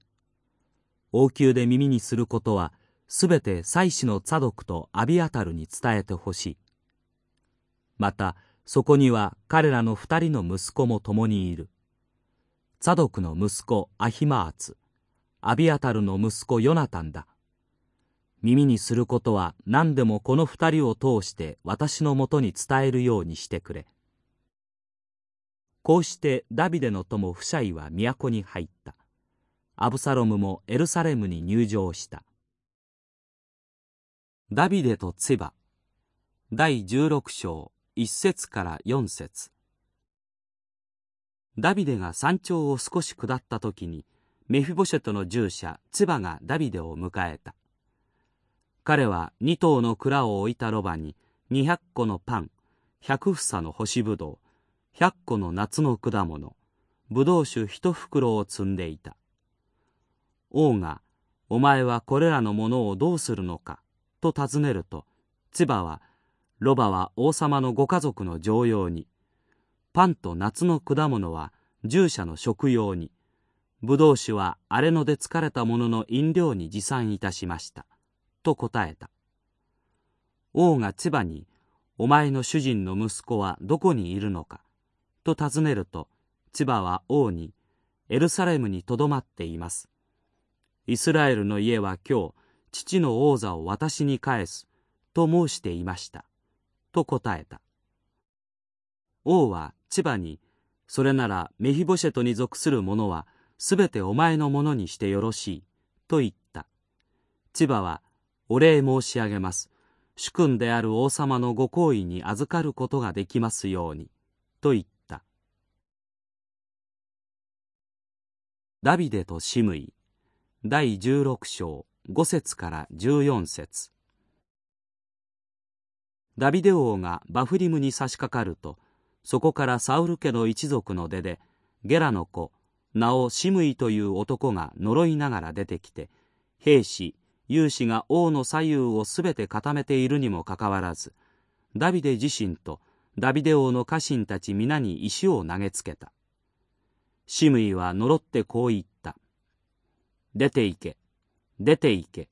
王宮で耳にすることは、すべて祭司のザドクとアビアタルに伝えてほしい。また、そこには彼らの二人の息子も共にいる。ザドクの息子アヒマーツ、アビアタルの息子ヨナタンだ。耳にすることは何でもこの二人を通して私のもとに伝えるようにしてくれ。こうしてダビデの友フシャイは都に入った。アブサロムもエルサレムに入場した。ダビデとツバ第16章1節から4節ダビデが山頂を少し下った時にメフィボシェトの従者ツバがダビデを迎えた。彼は2頭の蔵を置いたロバに200個のパン、100房の干しぶどう、100個の夏の果物、ぶどう酒一袋を積んでいた。王が、お前はこれらのものをどうするのか、と尋ねると、千葉は、ロバは王様のご家族の常用に、パンと夏の果物は従者の食用に、ぶどう酒は荒れ野で疲れた者の飲料に持参いたしました。と答えた。王が千葉に、お前の主人の息子はどこにいるのか、と尋ねると、千葉は王に、エルサレムにとどまっています。イスラエルの家は今日、父の王座を私に返す、と申していました。と答えた。王は千葉に、それならメヒボシェトに属する者はすべてお前のものにしてよろしい。と言った。千葉は、お礼申し上げます。主君である王様のご好意に預かることができますように。と言った。ダビデとシムイ第16章5節から14節ダビデ王がバフリムに差し掛かるとそこからサウル家の一族の出でゲラの子名をシムイという男が呪いながら出てきて兵士勇士が王の左右をすべて固めているにもかかわらずダビデ自身とダビデ王の家臣たち皆に石を投げつけた。シムイは呪ってこう言った。出て行け。出て行け。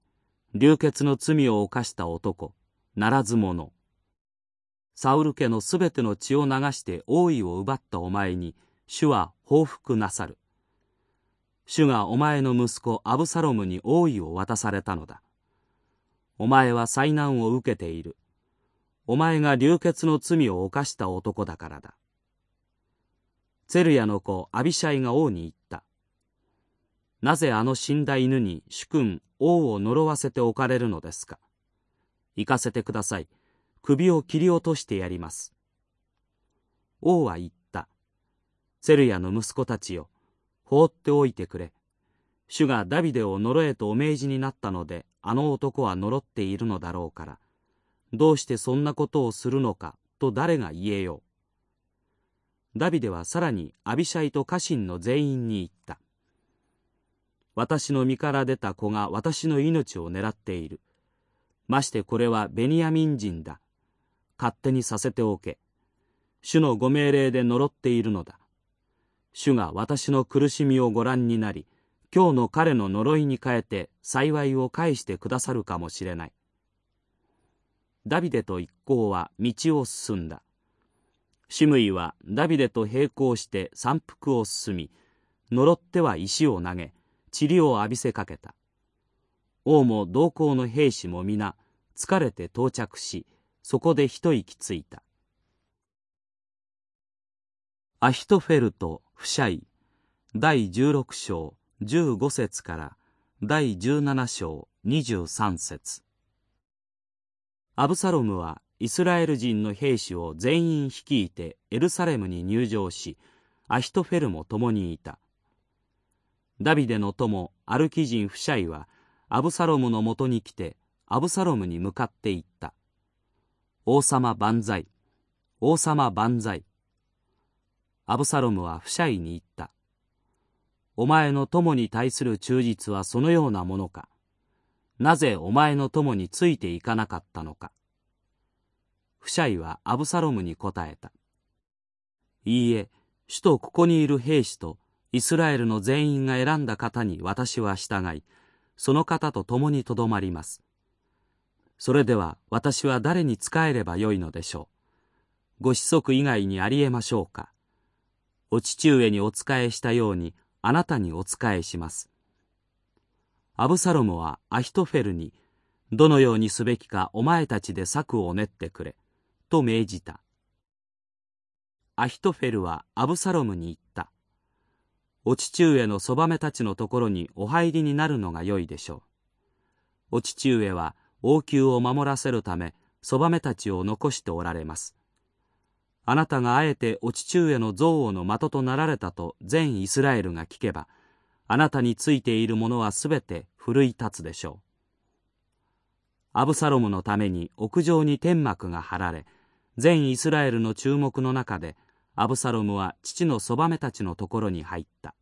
流血の罪を犯した男。ならず者。サウル家のすべての血を流して王位を奪ったお前に主は報復なさる。主がお前の息子アブサロムに王位を渡されたのだ。お前は災難を受けている。お前が流血の罪を犯した男だからだ。ツェルヤの子アビシャイが王に言った。なぜあの死んだ犬に主君王を呪わせておかれるのですか？行かせてください。首を切り落としてやります。王は言った。セルヤの息子たちよ、放っておいてくれ。主がダビデを呪えとお命じになったので、あの男は呪っているのだろうから、どうしてそんなことをするのか、と誰が言えよう。ダビデはさらにアビシャイと家臣の全員に言った。私の身から出た子が私の命を狙っている。ましてこれはベニヤミン人だ。勝手にさせておけ。主のご命令で呪っているのだ。主が私の苦しみをご覧になり、今日の彼の呪いに変えて幸いを返してくださるかもしれない。ダビデと一行は道を進んだ。シムイはダビデと並行して山腹を進み、呪っては石を投げ、塵を浴びせかけた。王も同行の兵士も皆、疲れて到着し、そこで一息ついた。アヒトフェルト・フシャイ第16章15節から第17章23節アブサロムはイスラエル人の兵士を全員率いてエルサレムに入城し、アヒトフェルも共にいた。ダビデの友、アルキ人フシャイは、アブサロムのもとに来て、アブサロムに向かって言った。王様万歳。王様万歳。アブサロムはフシャイに言った。お前の友に対する忠実はそのようなものか。なぜお前の友についていかなかったのか。フシャイはアブサロムに答えた。いいえ、首都ここにいる兵士とイスラエルの全員が選んだ方に私は従い、その方と共にとどまります。それでは私は誰に仕えればよいのでしょう。ご子息以外にありえましょうか。お父上にお仕えしたようにあなたにお仕えします。アブサロムはアヒトフェルに、どのようにすべきかお前たちで策を練ってくれ、と命じた。アヒトフェルはアブサロムに言った。お父上のそばめたちのところにお入りになるのがよいでしょう。お父上は王宮を守らせるためそばめたちを残しておられますあなたがあえてお父上の憎悪の的となられたと全イスラエルが聞けばあなたについているものはすべて奮い立つでしょう。アブサロムのために屋上に天幕が張られ全イスラエルの注目の中でアブサロムは父のそばめたちのところに入った。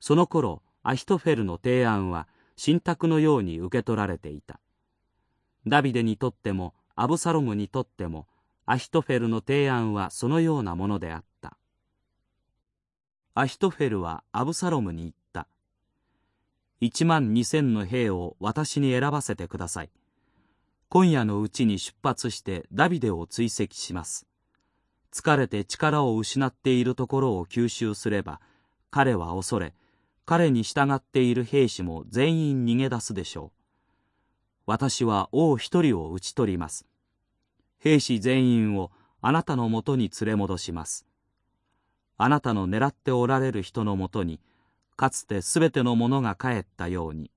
その頃アヒトフェルの提案は信託のように受け取られていた。ダビデにとってもアブサロムにとってもアヒトフェルの提案はそのようなものであった。アヒトフェルはアブサロムに言った。一万二千の兵を私に選ばせてください。今夜のうちに出発してダビデを追跡します。疲れて力を失っているところを吸収すれば彼は恐れ彼に従っている兵士も全員逃げ出すでしょう。私は王一人を討ち取ります。兵士全員をあなたのもとに連れ戻します。あなたの狙っておられる人のもとにかつてすべてのものが帰ったように。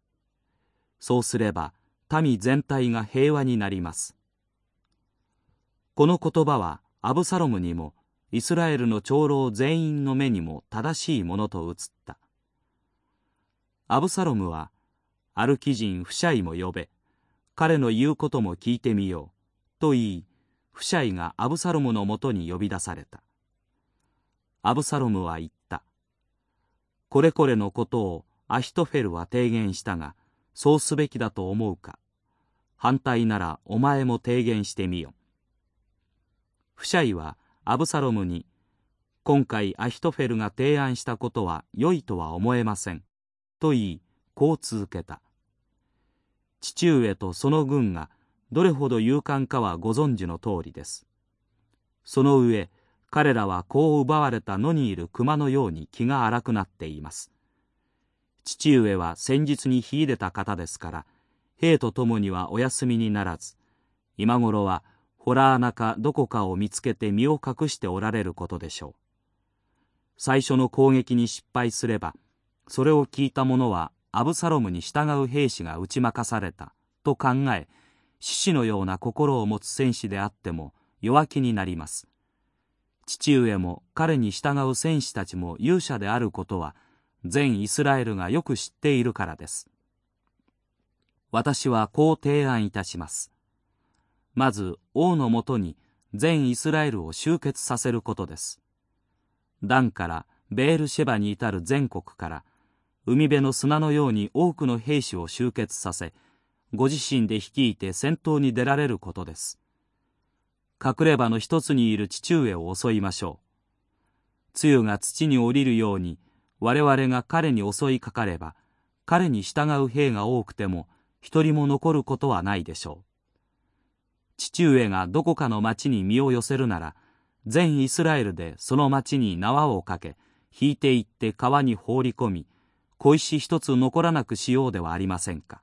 そうすれば民全体が平和になります。この言葉はアブサロムにもイスラエルの長老全員の目にも正しいものと映った。アブサロムはアルキ人フシャイも呼べ彼の言うことも聞いてみようと言いフシャイがアブサロムのもとに呼び出された。アブサロムは言った。これこれのことをアヒトフェルは提言したがそうすべきだと思うか。反対ならお前も提言してみよ。フシャイはアブサロムに今回アヒトフェルが提案したことは良いとは思えません。と言いこう続けた。父上とその軍がどれほど勇敢かはご存知の通りです。その上彼らは子を奪われた野にいる熊のように気が荒くなっています。父上は先日に秀でた方ですから兵と共にはお休みにならず今頃はホラー穴かどこかを見つけて身を隠しておられることでしょう。最初の攻撃に失敗すればそれを聞いた者はアブサロムに従う兵士が打ち負かされたと考え獅子のような心を持つ戦士であっても弱気になります。父上も彼に従う戦士たちも勇者であることは全イスラエルがよく知っているからです。私はこう提案いたします。まず王のもとに全イスラエルを集結させることです。ダンからベールシェバに至る全国から海辺の砂のように多くの兵士を集結させご自身で率いて戦闘に出られることです。隠れ場の一つにいる父上を襲いましょう。露が土に降りるように我々が彼に襲いかかれば彼に従う兵が多くても一人も残ることはないでしょう。父上がどこかの町に身を寄せるなら全イスラエルでその町に縄をかけ引いていって川に放り込み小石一つ残らなくしようではありませんか。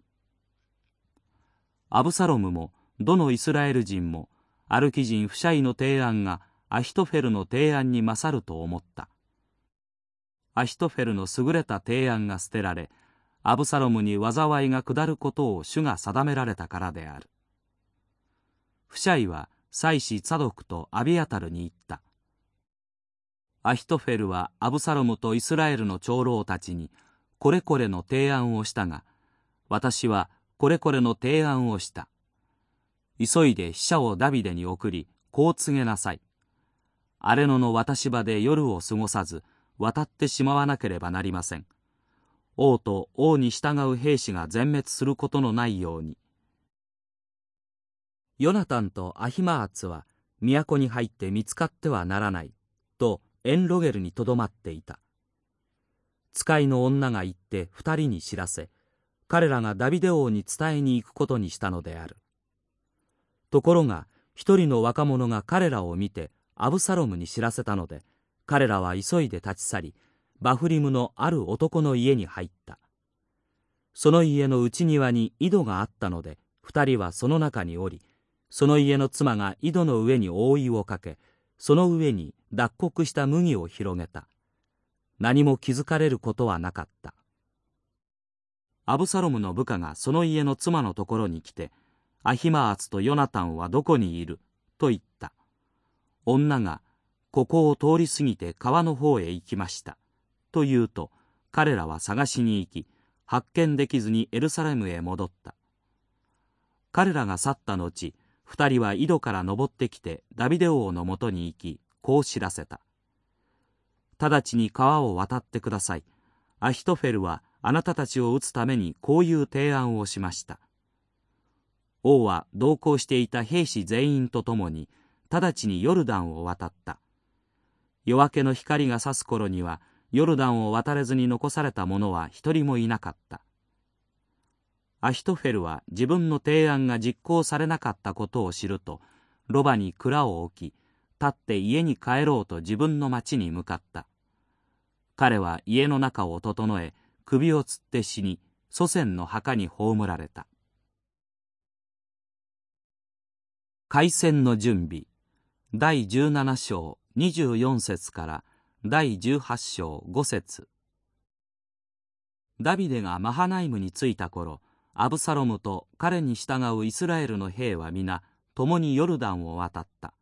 アブサロムもどのイスラエル人もアルキ人フシャイの提案がアヒトフェルの提案に勝ると思った。アヒトフェルの優れた提案が捨てられアブサロムに災いが下ることを主が定められたからである。フシャイは妻子ツァドクとアビアタルに言った。アヒトフェルはアブサロムとイスラエルの長老たちにこれこれの提案をしたが私はこれこれの提案をした。急いで死者をダビデに送りこう告げなさい。荒野の渡し場で夜を過ごさず渡ってしまわなければなりません。王と王に従う兵士が全滅することのないように。ヨナタンとアヒマーツは都に入って見つかってはならないとエンロゲルにとどまっていた。使いの女が行って二人に知らせ彼らがダビデ王に伝えに行くことにしたのである。ところが一人の若者が彼らを見てアブサロムに知らせたので彼らは急いで立ち去りバフリムのある男の家に入った。その家の内庭に井戸があったので二人はその中におりその家の妻が井戸の上に覆いをかけその上に脱穀した麦を広げた。何も気づかれることはなかった。アブサロムの部下がその家の妻のところに来てアヒマーツとヨナタンはどこにいると言った。女がここを通り過ぎて川の方へ行きましたと言うと彼らは探しに行き発見できずにエルサレムへ戻った。彼らが去った後二人は井戸から登ってきてダビデ王のもとに行きこう知らせた。直ちに川を渡ってください。アヒトフェルはあなたたちを撃つためにこういう提案をしました。王は同行していた兵士全員と共に直ちにヨルダンを渡った。夜明けの光が差す頃にはヨルダンを渡れずに残された者は一人もいなかった。アヒトフェルは自分の提案が実行されなかったことを知ると、ロバに蔵を置き、立って家に帰ろうと自分の町に向かった。彼は家の中を整え首をつって死に祖先の墓に葬られた。開戦の準備。第17章24節から第18章5節。ダビデがマハナイムに着いた頃アブサロムと彼に従うイスラエルの兵は皆共にヨルダンを渡った。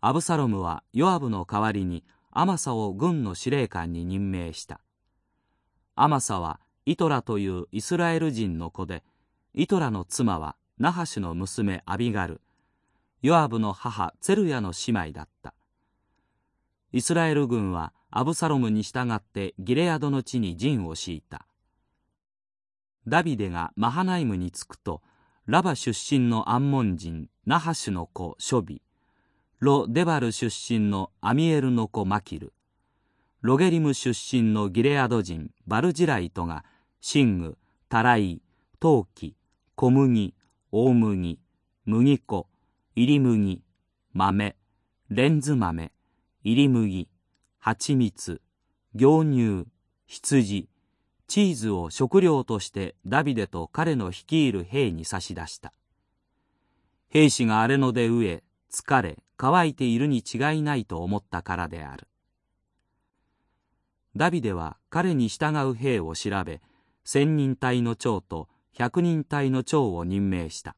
アブサロムはヨアブの代わりにアマサを軍の司令官に任命した。アマサはイトラというイスラエル人の子でイトラの妻はナハシの娘アビガルヨアブの母ツェルヤの姉妹だった。イスラエル軍はアブサロムに従ってギレアドの地に陣を敷いた。ダビデがマハナイムに着くとラバ出身のアンモン人ナハシュの子ショビロ・デバル出身のアミエルの子マキルロゲリム出身のギレアド人バルジライトがシング、タライ、陶器、小麦、大麦、麦粉入り麦、豆、レンズ豆、入り麦、蜂蜜、牛乳、羊、チーズを食料としてダビデと彼の率いる兵に差し出した。兵士が荒れ野で飢え、疲れ、乾いているに違いないと思ったからである。ダビデは彼に従う兵を調べ、千人隊の長と百人隊の長を任命した。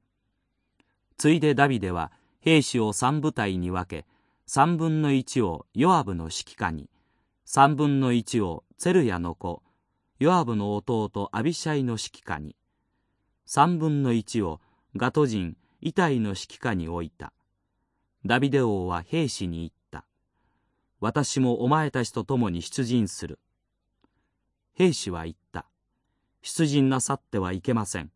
ついでダビデは兵士を三部隊に分け三分の一をヨアブの指揮下に三分の一をツェルヤの子ヨアブの弟アビシャイの指揮下に三分の一をガト人イタイの指揮下に置いたダビデ王は兵士に言った私もお前たちと共に出陣する。兵士は言った。出陣なさってはいけません。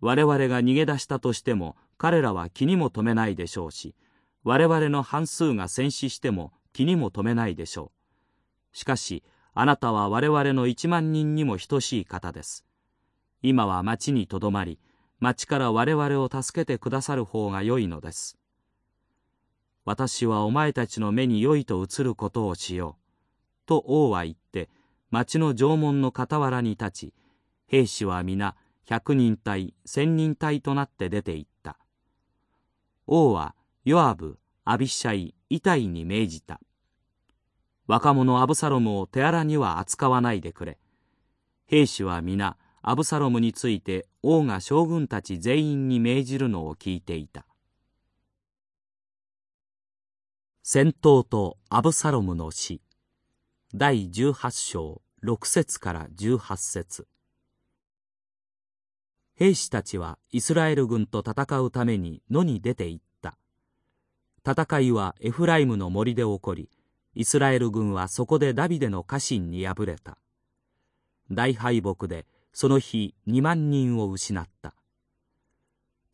我々が逃げ出したとしても彼らは気にも留めないでしょうし我々の半数が戦死しても気にも留めないでしょう。しかしあなたは我々の一万人にも等しい方です。今は町にとどまり町から我々を助けてくださる方が良いのです。私はお前たちの目に良いと映ることをしようと王は言って町の城門の傍らに立ち兵士は皆百人隊千人隊となって出て行った王はヨアブ、アビシャイ、イタイに命じた。若者アブサロムを手荒には扱わないでくれ。兵士は皆アブサロムについて王が将軍たち全員に命じるのを聞いていた。戦闘とアブサロムの死第18章6節から18節兵士たちはイスラエル軍と戦うために野に出て行った。戦いはエフライムの森で起こり、イスラエル軍はそこでダビデの家臣に敗れた。大敗北でその日2万人を失った。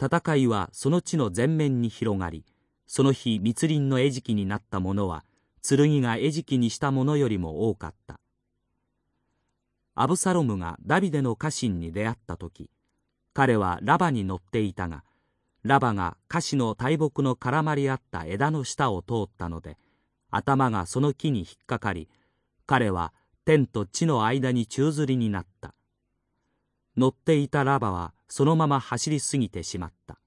戦いはその地の全面に広がり、その日密林の餌食になった者は、剣が餌食にした者よりも多かった。アブサロムがダビデの家臣に出会った時、彼はラバに乗っていたが、ラバがカシの大木の絡まり合った枝の下を通ったので、頭がその木に引っかかり、彼は天と地の間に宙吊りになった。乗っていたラバはそのまま走り過ぎてしまった。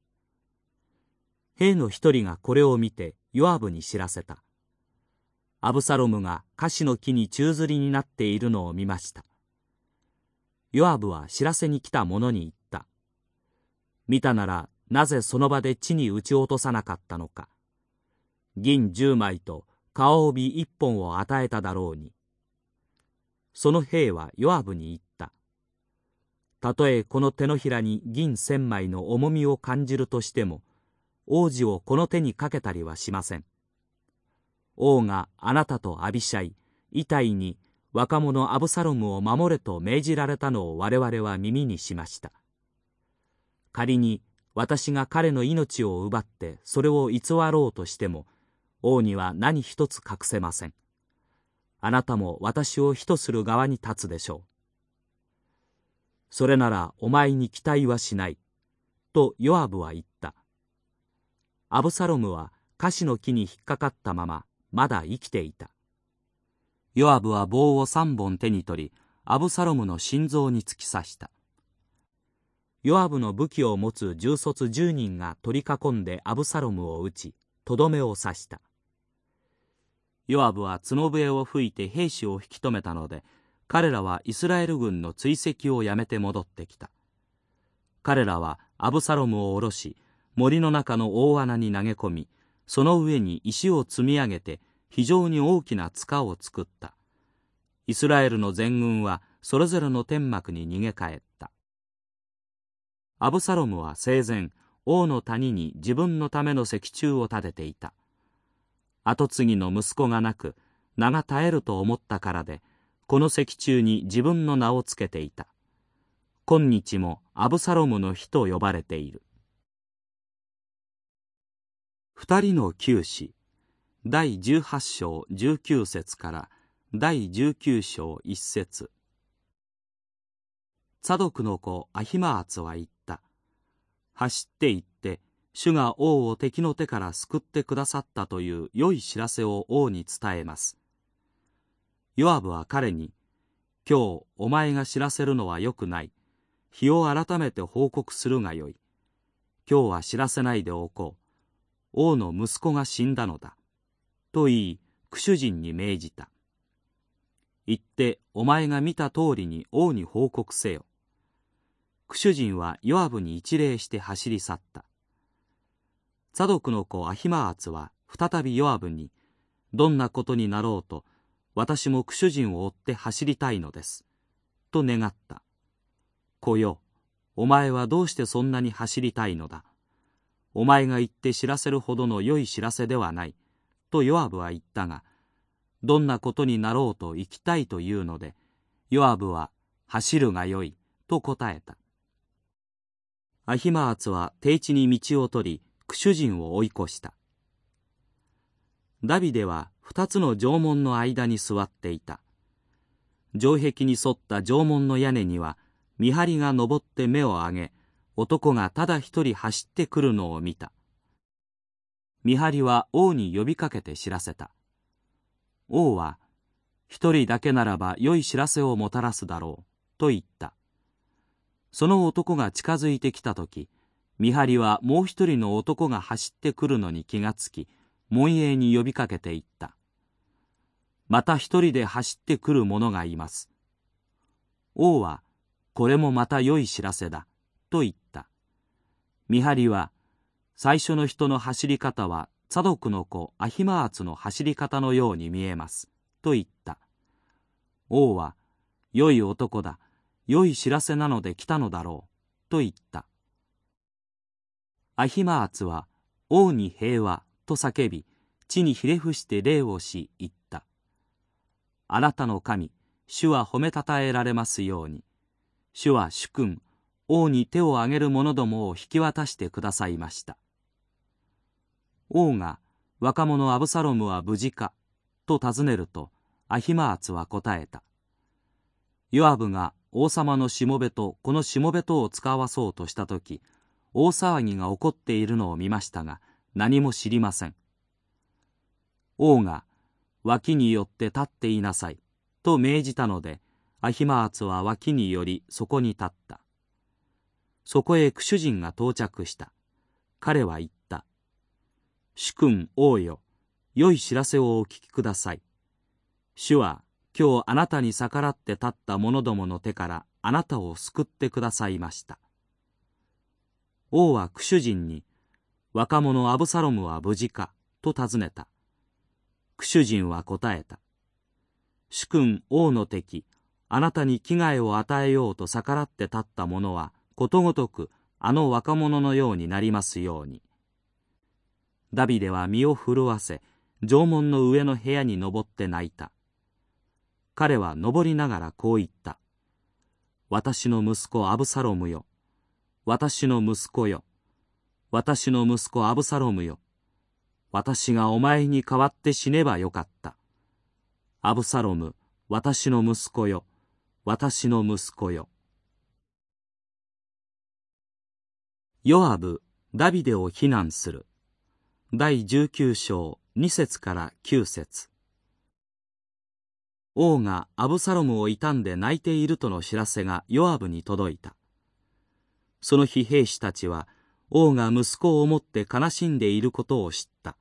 兵の一人がこれを見てヨアブに知らせた。アブサロムがカシの木に宙吊りになっているのを見ました。ヨアブは知らせに来た者に言った。見たならなぜその場で地に撃ち落とさなかったのか銀十枚と顔帯一本を与えただろうにその兵はヨアブに言ったたとえこの手のひらに銀千枚の重みを感じるとしても王子をこの手にかけたりはしません。王があなたとアビシャイイタイに若者アブサロムを守れと命じられたのを我々は耳にしました。仮に私が彼の命を奪ってそれを偽ろうとしても王には何一つ隠せません。あなたも私を非とする側に立つでしょう。それならお前に期待はしない。とヨアブは言った。アブサロムはカシの木に引っかかったまままだ生きていた。ヨアブは棒を三本手に取りアブサロムの心臓に突き刺した。ヨアブの武器を持つ重卒10人が取り囲んでアブサロムを撃ちとどめを刺した。ヨアブは角笛を吹いて兵士を引き止めたので彼らはイスラエル軍の追跡をやめて戻ってきた。彼らはアブサロムを下ろし森の中の大穴に投げ込みその上に石を積み上げて非常に大きな塚を作った。イスラエルの全軍はそれぞれの天幕に逃げ帰った。アブサロムは生前王の谷に自分のための石柱を建てていた。跡継ぎの息子がなく名が絶えると思ったからでこの石柱に自分の名を付けていた。今日もアブサロムの日と呼ばれている。二人の九死第18章19節から第19章1節サドクの子アヒマーツは言った走って行って主が王を敵の手から救ってくださったという良い知らせを王に伝えます。ヨアブは彼に、今日お前が知らせるのはよくない。日を改めて報告するがよい。今日は知らせないでおこう。王の息子が死んだのだ。と言い、苦主人に命じた。言ってお前が見た通りに王に報告せよ。苦主人はヨアブに一礼して走り去った。サドクの子アヒマーツは再びヨアブに、どんなことになろうと、私も苦主人を追って走りたいのです。と願った。子よ、お前はどうしてそんなに走りたいのだ。お前が言って知らせるほどの良い知らせではない。とヨアブは言ったが、どんなことになろうと行きたいというので、ヨアブは走るがよいと答えた。アヒマーツは低地に道を取り、苦主人を追い越したダビデは二つの城門の間に座っていた城壁に沿った城門の屋根には見張りが登って目を上げ男がただ一人走ってくるのを見た見張りは王に呼びかけて知らせた王は一人だけならば良い知らせをもたらすだろうと言ったその男が近づいてきた時見張りはもう一人の男が走ってくるのに気がつき、門営に呼びかけていった。また一人で走ってくる者がいます。王は、これもまた良い知らせだ、と言った。見張りは、最初の人の走り方は、サドクの子アヒマーツの走り方のように見えます、と言った。王は、良い男だ、良い知らせなので来たのだろう、と言った。アヒマーツは王に平和と叫び地にひれ伏して礼をし言ったあなたの神主は褒めたたえられますように主は主君王に手を挙げる者どもを引き渡してくださいました。王が若者アブサロムは無事かと尋ねるとアヒマーツは答えた。ヨアブが王様のしもべとこのしもべとを使わそうとした時大騒ぎが起こっているのを見ましたが何も知りません。王が脇に寄って立っていなさいと命じたのでアヒマーツは脇に寄りそこに立った。そこへ苦主人が到着した。彼は言った。主君王よ。良い知らせをお聞きください。主は今日あなたに逆らって立った者どもの手からあなたを救ってくださいました。王は苦主人に、若者アブサロムは無事か？と尋ねた。苦主人は答えた。主君王の敵、あなたに危害を与えようと逆らって立った者は、ことごとくあの若者のようになりますように。ダビデは身を震わせ、城門の上の部屋に登って泣いた。彼は登りながらこう言った。私の息子アブサロムよ。私の息子よ。私の息子アブサロムよ。私がお前に代わって死ねばよかった。アブサロム、私の息子よ。私の息子よ。ヨアブ、ダビデを非難する。第19章2節から9節王がアブサロムを傷んで泣いているとの知らせがヨアブに届いた。その日兵士たちは王が息子を思って悲しんでいることを知った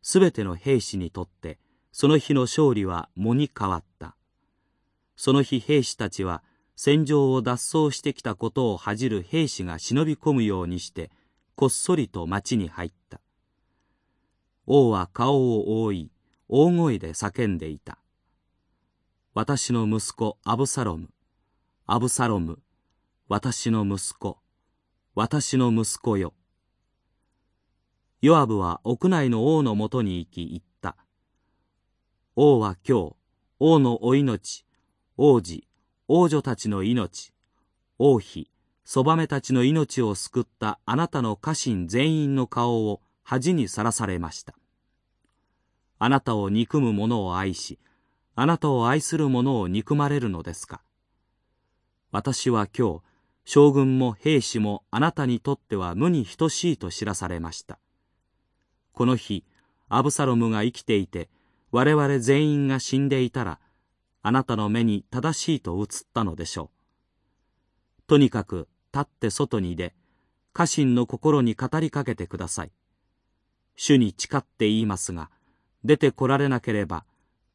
すべての兵士にとってその日の勝利は藻に変わったその日兵士たちは戦場を脱走してきたことを恥じる兵士が忍び込むようにしてこっそりと町に入った。王は顔を覆い大声で叫んでいた。私の息子アブサロム。アブサロム私の息子。私の息子よ。ヨアブは屋内の王のもとに行き言った。王は今日王のお命王子王女たちの命王妃そばめたちの命を救ったあなたの家臣全員の顔を恥にさらされました。あなたを憎む者を愛しあなたを愛する者を憎まれるのですか。私は今日将軍も兵士もあなたにとっては無に等しいと知らされました。この日アブサロムが生きていて我々全員が死んでいたらあなたの目に正しいと映ったのでしょう。とにかく立って外に出、家臣の心に語りかけてください。主に誓って言いますが、出てこられなければ、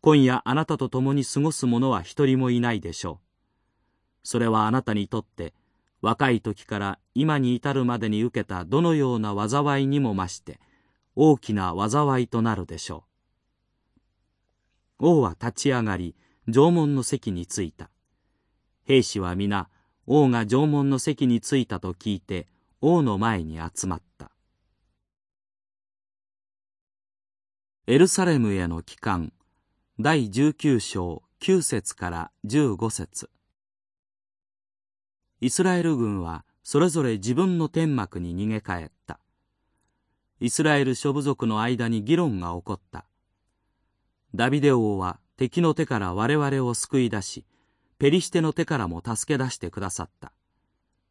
今夜あなたと共に過ごす者は一人もいないでしょう。それはあなたにとって、若い時から今に至るまでに受けたどのような災いにも増して、大きな災いとなるでしょう。王は立ち上がり、縄文の席に着いた。兵士は皆、王が縄文の席に着いたと聞いて、王の前に集まった。エルサレムへの帰還第19章9節から15節イスラエル軍はそれぞれ自分の天幕に逃げ帰った。イスラエル諸部族の間に議論が起こった。ダビデ王は敵の手から我々を救い出し、ペリシテの手からも助け出してくださった。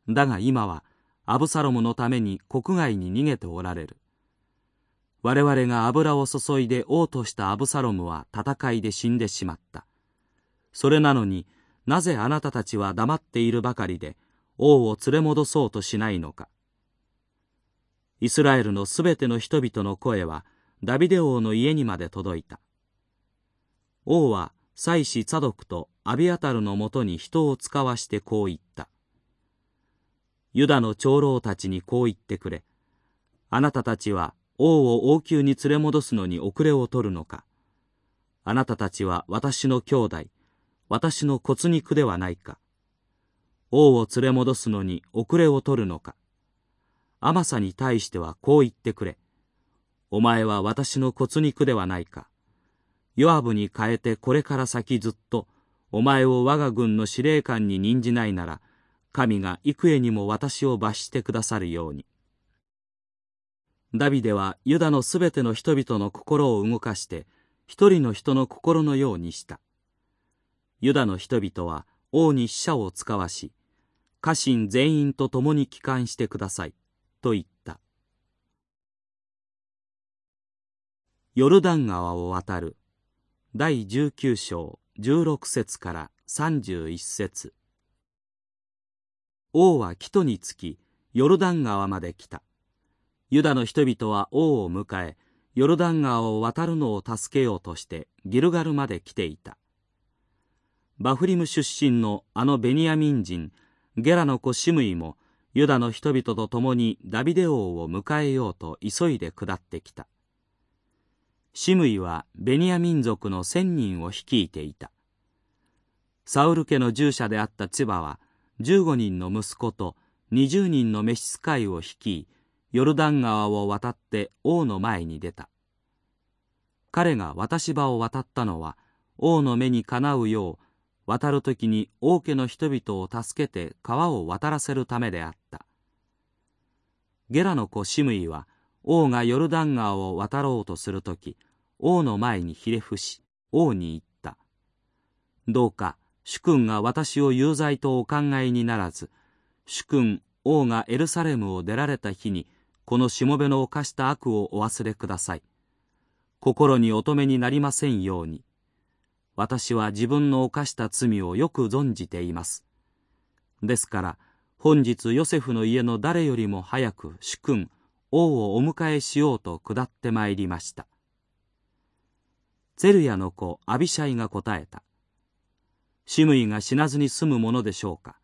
だが今は、アブサロムのために国外に逃げておられる。我々が油を注いで王としたアブサロムは戦いで死んでしまった。それなのになぜあなたたちは黙っているばかりで王を連れ戻そうとしないのか。イスラエルのすべての人々の声はダビデ王の家にまで届いた。王は祭司サドクとアビアタルのもとに人を使わしてこう言った。ユダの長老たちにこう言ってくれ。あなたたちは王を王宮に連れ戻すのに遅れを取るのか。あなたたちは私の兄弟、私の骨肉ではないか。王を連れ戻すのに遅れを取るのか。甘さに対してはこう言ってくれ。お前は私の骨肉ではないか。ヨアブに変えてこれから先ずっとお前を我が軍の司令官に任じないなら神が幾重にも私を罰してくださるように。ダビデはユダのすべての人々の心を動かして一人の人の心のようにした。ユダの人々は王に死者を使わし家臣全員と共に帰還してくださいと言った。ヨルダン川を渡る。第19章16節から31節。王はキトに着きヨルダン川まで来た。ユダの人々は王を迎えヨルダン川を渡るのを助けようとしてギルガルまで来ていた。バフリム出身のあのベニヤミン人ゲラの子シムイもユダの人々と共にダビデ王を迎えようと急いで下ってきた。シムイはベニヤ民族の千人を率いていた。サウル家の従者であった千葉は15人の息子と20人の召使いを率い、ヨルダン川を渡って王の前に出た。彼が渡し場を渡ったのは王の目にかなうよう渡る時に王家の人々を助けて川を渡らせるためであった。ゲラの子シムイは王がヨルダン川を渡ろうとするとき、王の前にひれ伏し、王に言った。どうか、主君が私を有罪とお考えにならず、主君、王がエルサレムを出られた日に、このしもべの犯した悪をお忘れください。心に乙女になりませんように。私は自分の犯した罪をよく存じています。ですから、本日ヨセフの家の誰よりも早く主君、王をお迎えしようと下ってまいりました。ゼルヤの子アビシャイが答えた。シムイが死なずに済むものでしょうか。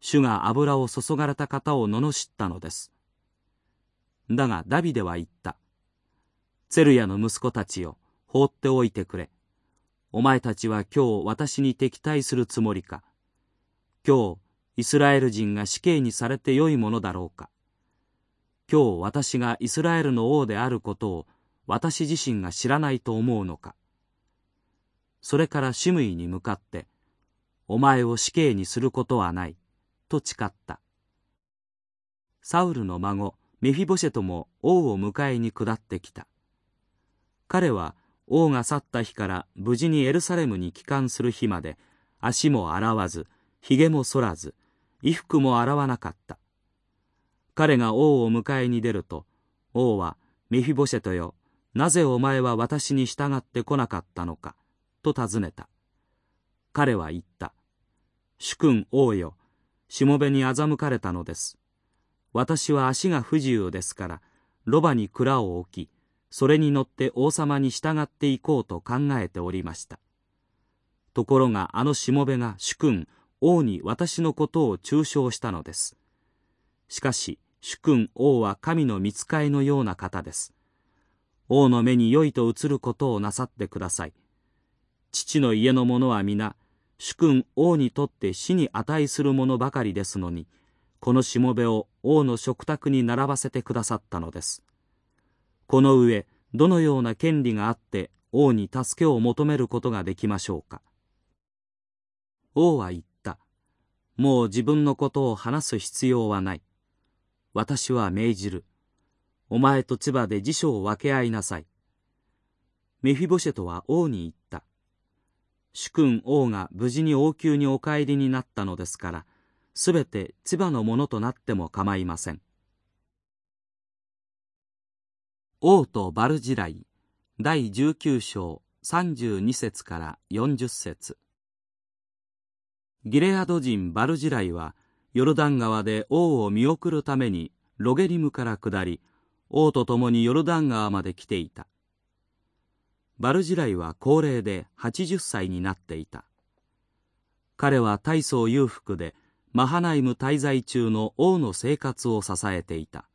主が油を注がれた方を罵ったのです。だがダビデは言った。ゼルヤの息子たちよ、放っておいてくれ。お前たちは今日私に敵対するつもりか。今日、イスラエル人が死刑にされてよいものだろうか。今日私がイスラエルの王であることを私自身が知らないと思うのか。それからシムイに向かって、お前を死刑にすることはない、と誓った。サウルの孫、メフィボシェトも王を迎えに下ってきた。彼は王が去った日から無事にエルサレムに帰還する日まで足も洗わず、髭も剃らず、衣服も洗わなかった。彼が王を迎えに出ると、王は、メフィボシェトよ、なぜお前は私に従ってこなかったのか、と尋ねた。彼は言った。主君王よ、しもべに欺かれたのです。私は足が不自由ですから、ロバに蔵を置き、それに乗って王様に従っていこうと考えておりました。ところがあのしもべが主君、王に私のことを中傷したのです。しかし、主君王は神の見使いのような方です。王の目に良いと映ることをなさってください。父の家の者は皆、主君王にとって死に値するものばかりですのに、このしもべを王の食卓に並ばせてくださったのです。この上どのような権利があって王に助けを求めることができましょうか王は言ったもう自分のことを話す必要はない私は命じる。お前と千葉で辞書を分け合いなさい。メフィボシェトは王に言った。主君王が無事に王宮にお帰りになったのですからすべて千葉のものとなっても構いません。王とバルジライ第19章32節から40節。ギレアド人バルジライはヨルダン川で王を見送るためにロゲリムから下り王と共にヨルダン川まで来ていたバルジライは高齢で80歳になっていた彼は大層裕福でマハナイム滞在中の王の生活を支えていた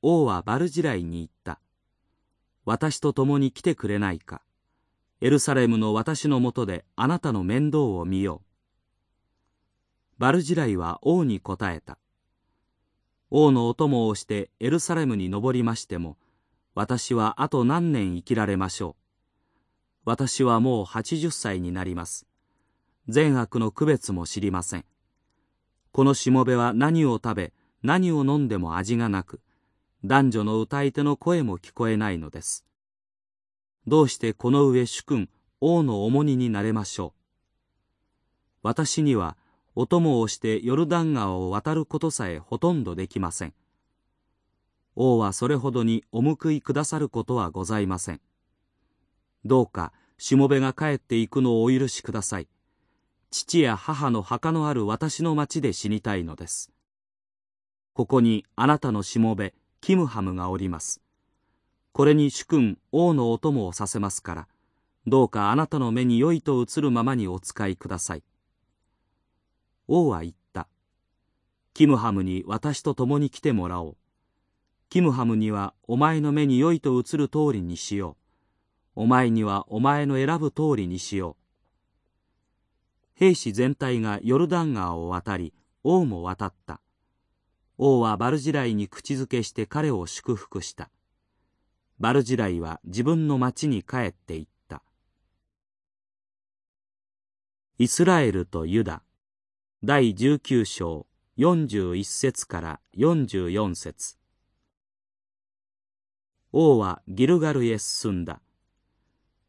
王はバルジライに言った。私と共に来てくれないか。エルサレムの私のもとであなたの面倒を見よう。バルジライは王に答えた。王のお供をしてエルサレムに登りましても、私はあと何年生きられましょう。私はもう80歳になります。善悪の区別も知りません。このしもべは何を食べ、何を飲んでも味がなく、男女の歌い手の声も聞こえないのです。どうしてこの上主君、王の重荷になれましょう。私には、お供をしてヨルダン川を渡ることさえほとんどできません。王はそれほどにお報いくださることはございません。どうか、しもべが帰っていくのをお許しください。父や母の墓のある私の町で死にたいのです。ここにあなたのしもべ、キムハムがおります。これに主君、王のお供をさせますから、どうかあなたの目に良いと映るままにお使いください。王は言った。キムハムに私と共に来てもらおう。キムハムにはお前の目に良いと映る通りにしよう。お前にはお前の選ぶ通りにしよう。兵士全体がヨルダン川を渡り、王も渡った。王はバルジライに口づけして彼を祝福した。バルジライは自分の町に帰っていった。イスラエルとユダ第19章41節から44節王はギルガルへ進んだ。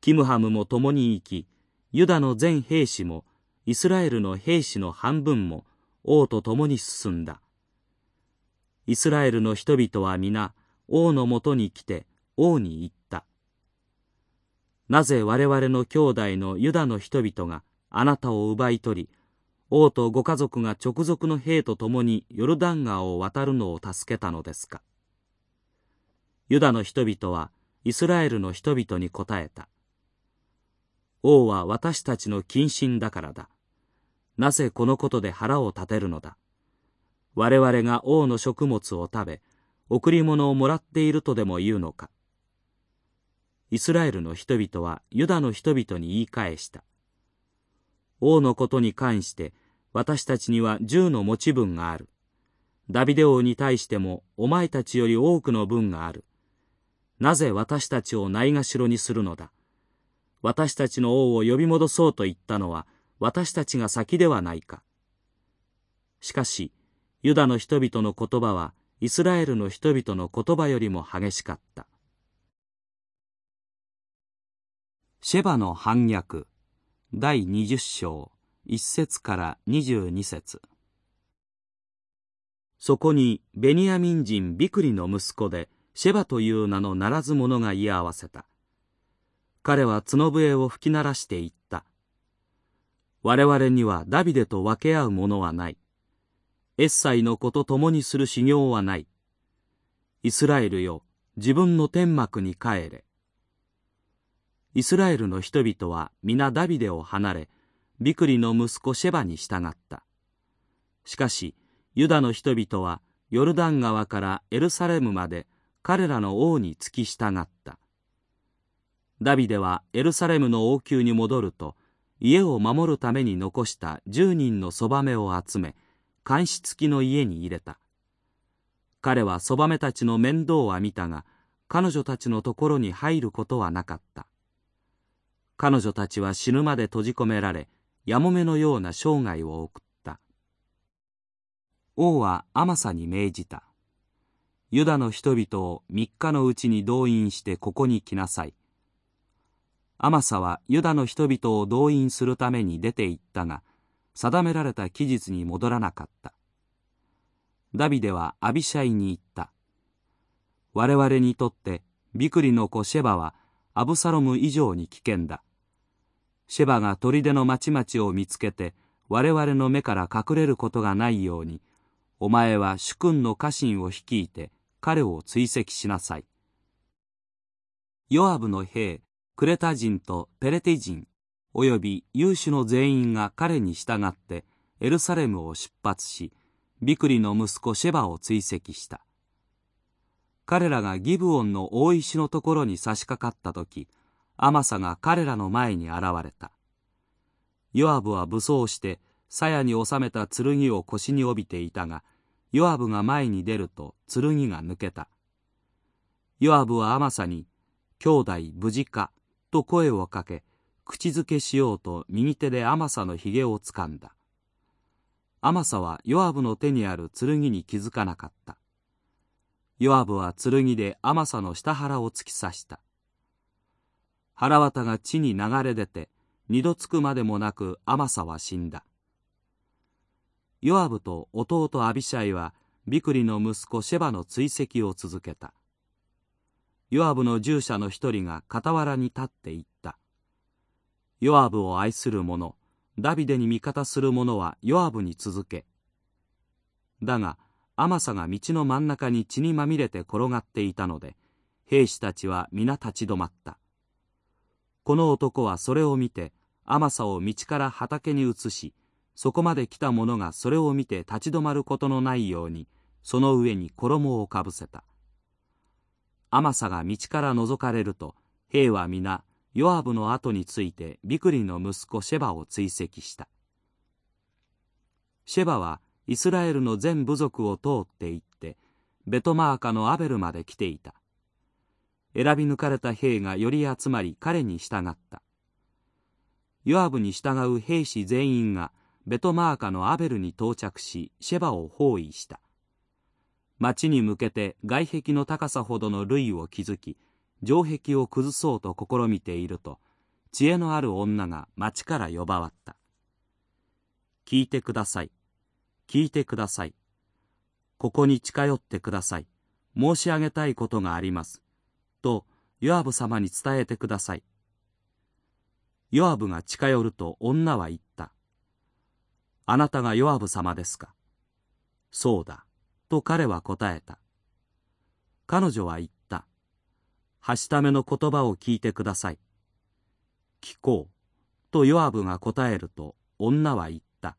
キムハムも共に行き、ユダの全兵士もイスラエルの兵士の半分も王と共に進んだ。イスラエルの人々は皆王のもとに来て王に言った。なぜ我々の兄弟のユダの人々があなたを奪い取り、王とご家族が直属の兵と共にヨルダン川を渡るのを助けたのですか。ユダの人々はイスラエルの人々に答えた。王は私たちの謹慎だからだ。なぜこのことで腹を立てるのだ。我々が王の食物を食べ、贈り物をもらっているとでも言うのか。イスラエルの人々はユダの人々に言い返した。王のことに関して私たちには十の持ち分がある。ダビデ王に対してもお前たちより多くの分がある。なぜ私たちをないがしろにするのだ？私たちの王を呼び戻そうと言ったのは私たちが先ではないか。しかし、ユダの人々の言葉はイスラエルの人々の言葉よりも激しかった。シェバの反逆第20章1節から22節そこにベニヤミン人ビクリの息子でシェバという名のならず者が言い合わせた。彼は角笛を吹き鳴らして言った。我々にはダビデと分け合うものはない。エッサイの子と共にする修行はない。イスラエルよ、自分の天幕に帰れ。イスラエルの人々は皆ダビデを離れ、ビクリの息子シェバに従った。しかし、ユダの人々はヨルダン川からエルサレムまで彼らの王に付き従った。ダビデはエルサレムの王宮に戻ると、家を守るために残した10人のそばめを集め、監視付きの家に入れた。彼はそばめたちの面倒は見たが、彼女たちのところに入ることはなかった。彼女たちは死ぬまで閉じ込められ、やもめのような生涯を送った。王はアマサに命じた。ユダの人々を三日のうちに動員してここに来なさい。アマサはユダの人々を動員するために出て行ったが、定められた期日に戻らなかった。ダビデはアビシャイに言った。我々にとってビクリの子シェバはアブサロム以上に危険だ。シェバが砦の町々を見つけて我々の目から隠れることがないように、お前は主君の家臣を率いて彼を追跡しなさい。ヨアブの兵、クレタ人とペレティ人、および有志の全員が彼に従ってエルサレムを出発し、ビクリの息子シェバを追跡した。彼らがギブオンの大石のところに差し掛かった時、アマサが彼らの前に現れた。ヨアブは武装して、鞘に収めた剣を腰に帯びていたが、ヨアブが前に出ると剣が抜けた。ヨアブはアマサに、兄弟無事か、と声をかけ、口づけしようと右手でアマサのひげをつかんだ。アマサはヨアブの手にある剣に気づかなかった。ヨアブは剣でアマサの下腹を突き刺した。腹渡が地に流れ出て、二度つくまでもなくアマサは死んだ。ヨアブと弟アビシャイはビクリの息子シェバの追跡を続けた。ヨアブの従者の一人が傍らに立っていった。ヨアブを愛する者、ダビデに味方する者はヨアブに続け。だが、アマサが道の真ん中に血にまみれて転がっていたので、兵士たちは皆立ち止まった。この男はそれを見て、アマサを道から畑に移し、そこまで来た者がそれを見て立ち止まることのないように、その上に衣をかぶせた。アマサが道から覗かれると、兵は皆、ヨアブの後についてビクリの息子シェバを追跡した。シェバはイスラエルの全部族を通って行って、ベトマーカのアベルまで来ていた。選び抜かれた兵がより集まり彼に従った。ヨアブに従う兵士全員がベトマーカのアベルに到着しシェバを包囲した。町に向けて外壁の高さほどの塁を築き城壁を崩そうと試みていると知恵のある女が町から呼ばわった。聞いてください。聞いてください。ここに近寄ってください。申し上げたいことがあります。とヨアブ様に伝えてくださいヨアブが近寄ると女は言ったあなたがヨアブ様ですか？そうだ。と彼は答えた。彼女は言った。はしための言葉を聞いてください。聞こう。とヨアブが答えると女は言った。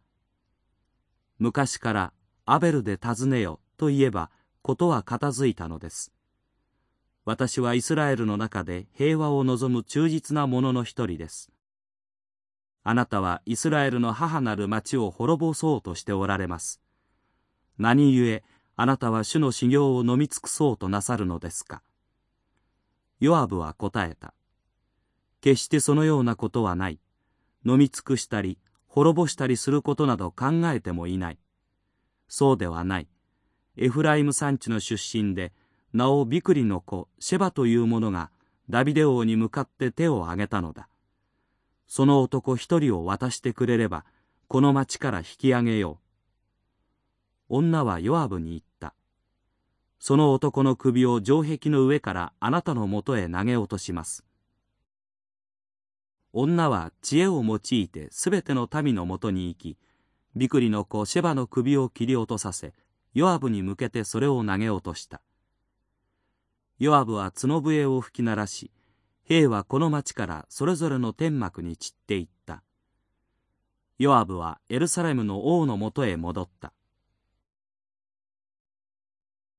昔からアベルで尋ねよと言えばことは片付いたのです。私はイスラエルの中で平和を望む忠実な者の一人です。あなたはイスラエルの母なる町を滅ぼそうとしておられます。何故あなたは主の修行を飲み尽くそうとなさるのですか？ヨアブは答えた。決してそのようなことはない。飲み尽くしたり、滅ぼしたりすることなど考えてもいない。そうではない。エフライム山地の出身で、名をビクリの子シェバという者がダビデ王に向かって手を挙げたのだ。その男一人を渡してくれれば、この町から引き上げよう。女はヨアブに言った。その男の首を城壁の上からあなたのもとへ投げ落とします。女は知恵を用いてすべての民のもとに行き、ビクリの子シェバの首を切り落とさせ、ヨアブに向けてそれを投げ落とした。ヨアブは角笛を吹き鳴らし、兵はこの町からそれぞれの天幕に散っていった。ヨアブはエルサレムの王のもとへ戻った。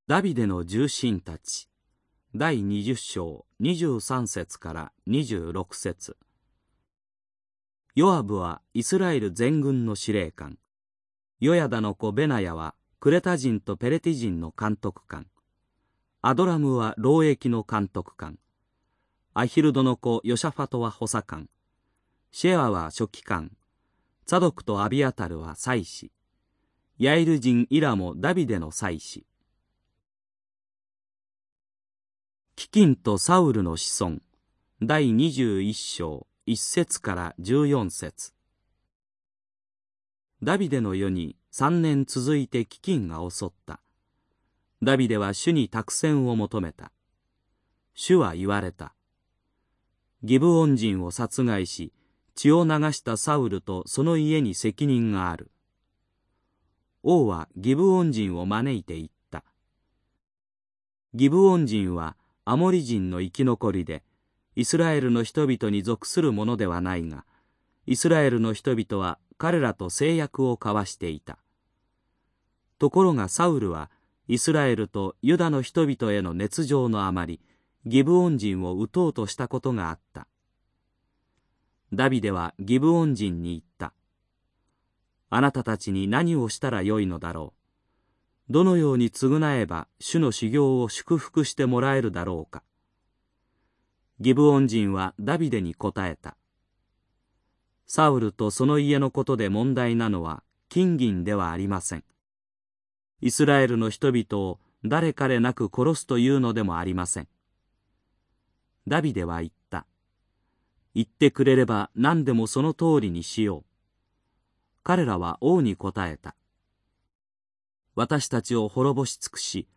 ダビデの重臣たち第20章23節から26節ヨアブはイスラエル全軍の司令官ヨヤダの子ベナヤはクレタ人とペレティ人の監督官アドラムは労役の監督官。アヒルドの子ヨシャファトは補佐官。シェアは書記官。ザドクとアビアタルは祭司。ヤイル人イラもダビデの祭司。キキンとサウルの子孫。第21章1節から14節。ダビデの世に3年続いて飢饉が襲った。ダビデは主に託戦を求めた。主は言われた。ギブオン人を殺害し、血を流したサウルとその家に責任がある。王はギブオン人を招いて言った。ギブオン人はアモリ人の生き残りで、イスラエルの人々に属するものではないが、イスラエルの人々は彼らと制約を交わしていた。ところがサウルはイスラエルとユダの人々への熱情のあまりギブオン人を撃とうとしたことがあった。ダビデはギブオン人に言った。あなたたちに何をしたらよいのだろう。どのように償えば主の修行を祝福してもらえるだろうか。ギブオン人はダビデに答えた。サウルとその家のことで問題なのは金銀ではありません。イスラエルの人々を誰彼なく殺すというのでもありません。ダビデは言った。言ってくれれば何でもその通りにしよう。彼らは王に答えた。私たちを滅ぼし尽くし、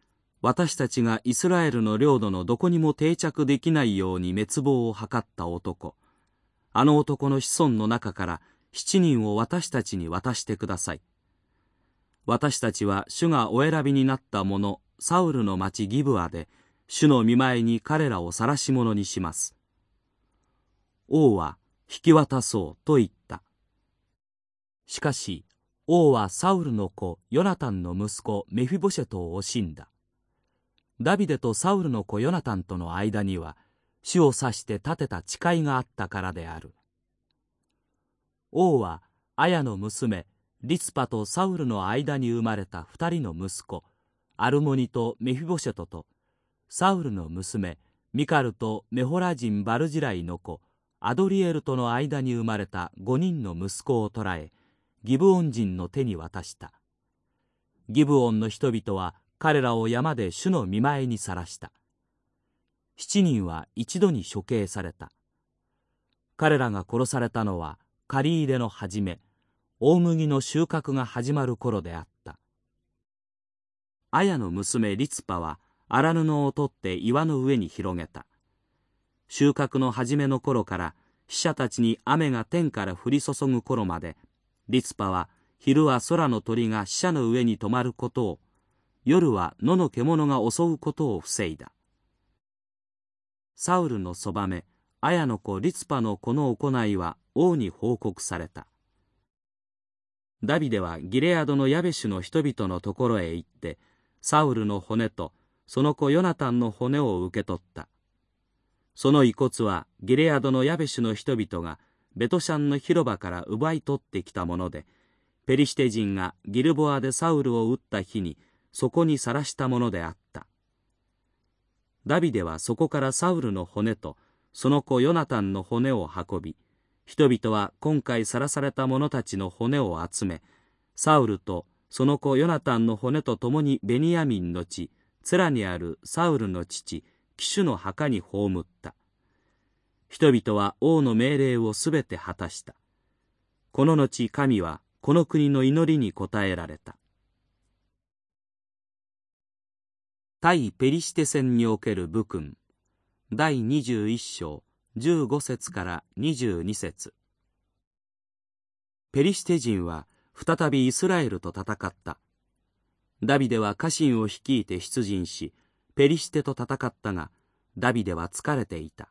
私たちがイスラエルの領土のどこにも定着できないように滅亡を図った男。あの男の子孫の中から七人を私たちに渡してください。私たちは主がお選びになった者サウルの町ギブアで主の見舞いに彼らを晒し者にします。王は引き渡そうと言った。しかし王はサウルの子ヨナタンの息子メフィボシェトを惜しんだ。ダビデとサウルの子ヨナタンとの間には死を指して立てた誓いがあったからである。王はアヤの娘リツパとサウルの間に生まれた二人の息子アルモニとメフィボシェトとサウルの娘ミカルとメホラ人バルジライの子アドリエルとの間に生まれた五人の息子を捕らえギブオン人の手に渡した。ギブオンの人々は彼らを山で主の見舞いにさらした。七人は一度に処刑された。彼らが殺されたのは借り入れの始め。大麦の収穫が始まる頃であった。アヤの娘リツパは荒布を取って岩の上に広げた。収穫の初めの頃から死者たちに雨が天から降り注ぐ頃までリツパは昼は空の鳥が死者の上に止まることを夜は野の獣が襲うことを防いだ。サウルのそばめアヤの子リツパのこの行いは王に報告された。ダビデはギレアドのヤベシュの人々のところへ行ってサウルの骨とその子ヨナタンの骨を受け取った。その遺骨はギレアドのヤベシュの人々がベトシャンの広場から奪い取ってきたものでペリシテ人がギルボアでサウルを撃った日にそこに晒したものであった。ダビデはそこからサウルの骨とその子ヨナタンの骨を運び人々は今回晒された者たちの骨を集めサウルとその子ヨナタンの骨と共にベニヤミンの地ツラにあるサウルの父騎手の墓に葬った。人々は王の命令をすべて果たした。この後神はこの国の祈りに応えられた。対ペリシテ戦における武訓第21章。15節から22節。ペリシテ人は再びイスラエルと戦った。ダビデは家臣を率いて出陣しペリシテと戦ったがダビデは疲れていた。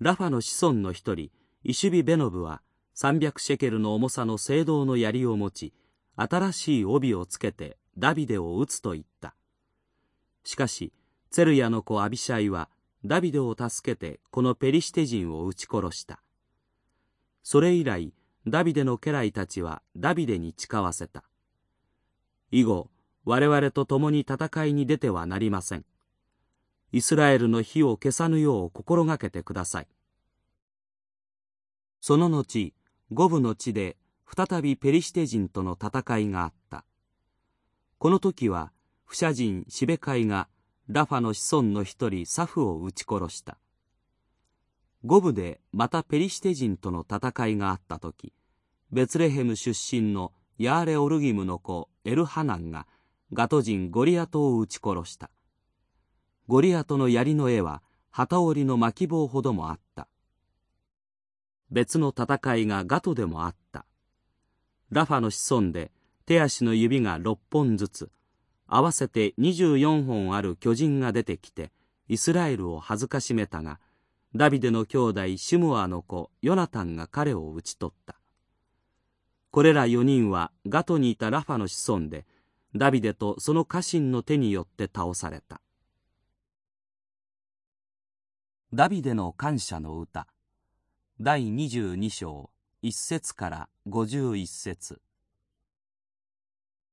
ラファの子孫の一人イシュビ・ベノブは300シェケルの重さの聖堂の槍を持ち新しい帯をつけてダビデを撃つと言った。しかしツェルヤの子アビシャイはダビデを助けてこのペリシテ人を撃ち殺した。それ以来ダビデの家来たちはダビデに誓わせた。以後我々と共に戦いに出てはなりません。イスラエルの火を消さぬよう心がけてください。その後五部の地で再びペリシテ人との戦いがあった。この時は不写人シベカイがラファの子孫の一人サフを撃ち殺した。五部でまたペリシテ人との戦いがあった時ベツレヘム出身のヤーレオルギムの子エルハナンがガト人ゴリアトを撃ち殺した。ゴリアトの槍の絵は旗織りの巻棒ほどもあった。別の戦いがガトでもあった。ラファの子孫で手足の指が6本ずつ合わせて24本ある巨人が出てきてイスラエルを恥ずかしめたがダビデの兄弟シムアの子ヨナタンが彼を討ち取った。これら4人はガトにいたラファの子孫でダビデとその家臣の手によって倒された。ダビデの感謝の歌。第22章1節から51節。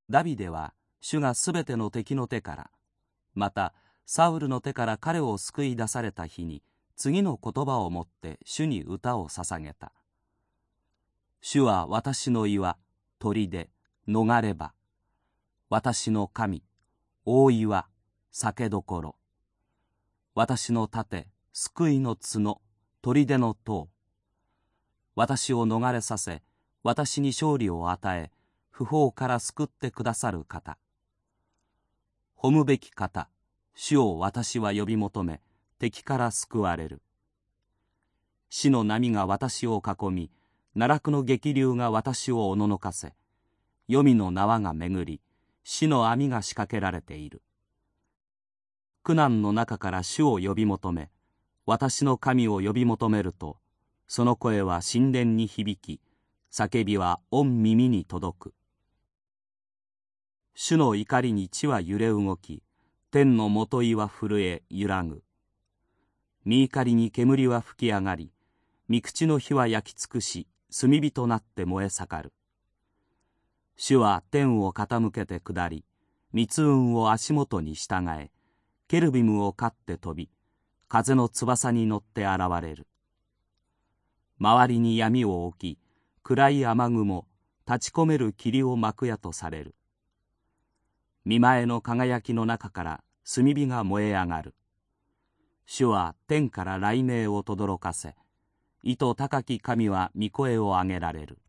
ダビデは主がすべての敵の手からまたサウルの手から彼を救い出された日に次の言葉をもって主に歌を捧げた。主は私の岩砦逃れ場。私の神大岩酒どころ。私の盾救いの角砦の塔。私を逃れさせ私に勝利を与え不法から救ってくださる方。褒むべき方。主を私は呼び求め敵から救われる。死の波が私を囲み奈落の激流が私をおののかせ。黄泉の縄が巡り死の網が仕掛けられている。苦難の中から主を呼び求め私の神を呼び求めるとその声は神殿に響き叫びは御耳に届く。主の怒りに地は揺れ動き天のもといは震え揺らぐ。身怒りに煙は吹き上がり三口の火は焼き尽くし炭火となって燃え盛る。主は天を傾けて下り密雲を足元に従えケルビムを飼って飛び風の翼に乗って現れる。周りに闇を置き暗い雨雲立ち込める霧を巻くやとされる。見前の輝きの中から炭火が燃え上がる。主は天から雷鳴を轟かせ意図高き神は御声を上げられる。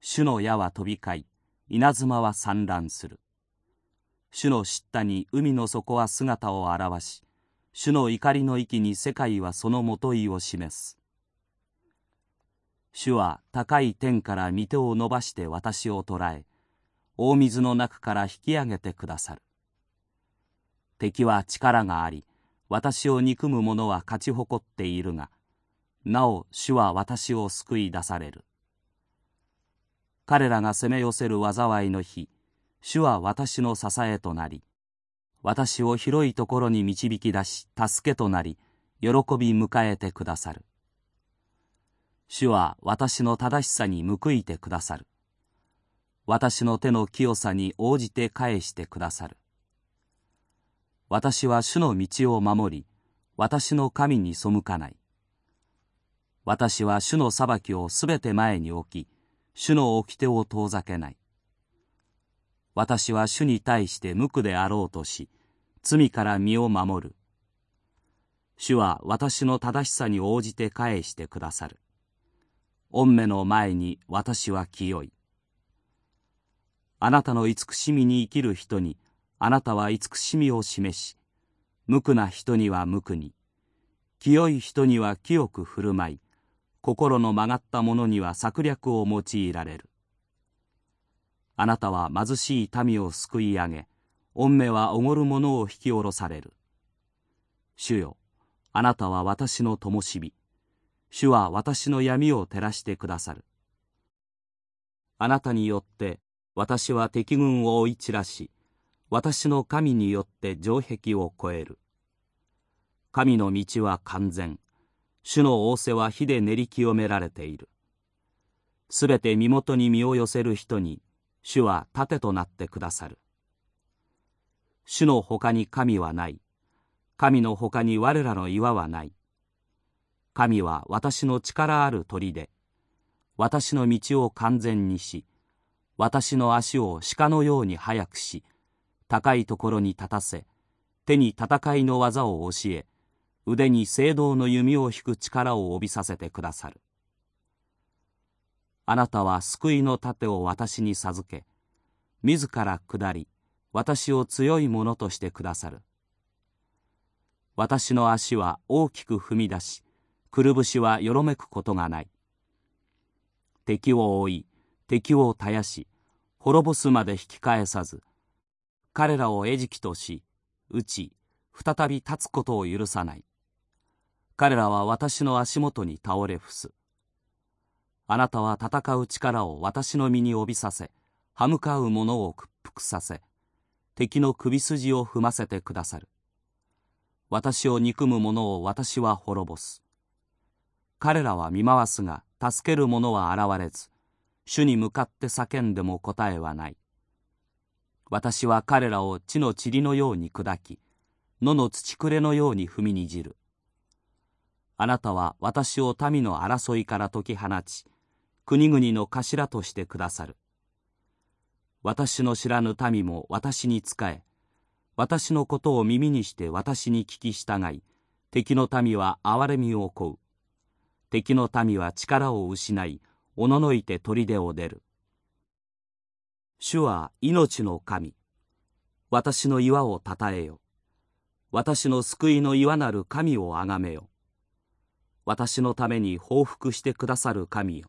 主の矢は飛び交い稲妻は散乱する。主の叱咤に海の底は姿を現し主の怒りの息に世界はそのもといを示す。主は高い天から御手を伸ばして私を捕らえ大水の中から引き上げてくださる。敵は力があり私を憎む者は勝ち誇っているがなお主は私を救い出される。彼らが攻め寄せる災いの日主は私の支えとなり私を広いところに導き出し助けとなり喜び迎えてくださる。主は私の正しさに報いてくださる。私の手の清さに応じて返してくださる。私は主の道を守り私の神に背かない。私は主の裁きをすべて前に置き主の掟を遠ざけない。私は主に対して無垢であろうとし罪から身を守る。主は私の正しさに応じて返してくださる。御目の前に私は清い。あなたの慈しみに生きる人にあなたは慈しみを示し無垢な人には無垢に清い人には清く振る舞い心の曲がった者には策略を用いられる。あなたは貧しい民を救い上げ御目はおごる者を引き下ろされる。主よあなたは私の灯火。主は私の闇を照らしてくださる。あなたによって私は敵軍を追い散らし私の神によって城壁を越える。神の道は完全。主の仰せは火で練り清められている。すべて身元に身を寄せる人に主は盾となってくださる。主の他に神はない。神の他に我らの岩はない。神は私の力ある鳥で私の道を完全にし私の足を鹿のように速くし高いところに立たせ手に戦いの技を教え腕に聖堂の弓を引く力を帯びさせてくださる。あなたは救いの盾を私に授け自ら下り私を強いものとしてくださる。私の足は大きく踏み出しくるぶしはよろめくことがない。敵を追い敵を絶やし滅ぼすまで引き返さず彼らを餌食とし打ち再び立つことを許さない。彼らは私の足元に倒れ伏す。あなたは戦う力を私の身に帯びさせ歯向かう者を屈服させ敵の首筋を踏ませてくださる。私を憎む者を私は滅ぼす。彼らは見回すが助ける者は現れず主に向かって叫んでも答えはない。私は彼らを地の塵のように砕き野の土くれのように踏みにじる。あなたは私を民の争いから解き放ち国々の頭としてくださる。私の知らぬ民も私に仕え私のことを耳にして私に聞き従い敵の民は憐れみを請う。敵の民は力を失いおののいて砦を出る。主は命の神。私の岩をたたえよ。私の救いの岩なる神をあがめよ。私のために報復してくださる神よ。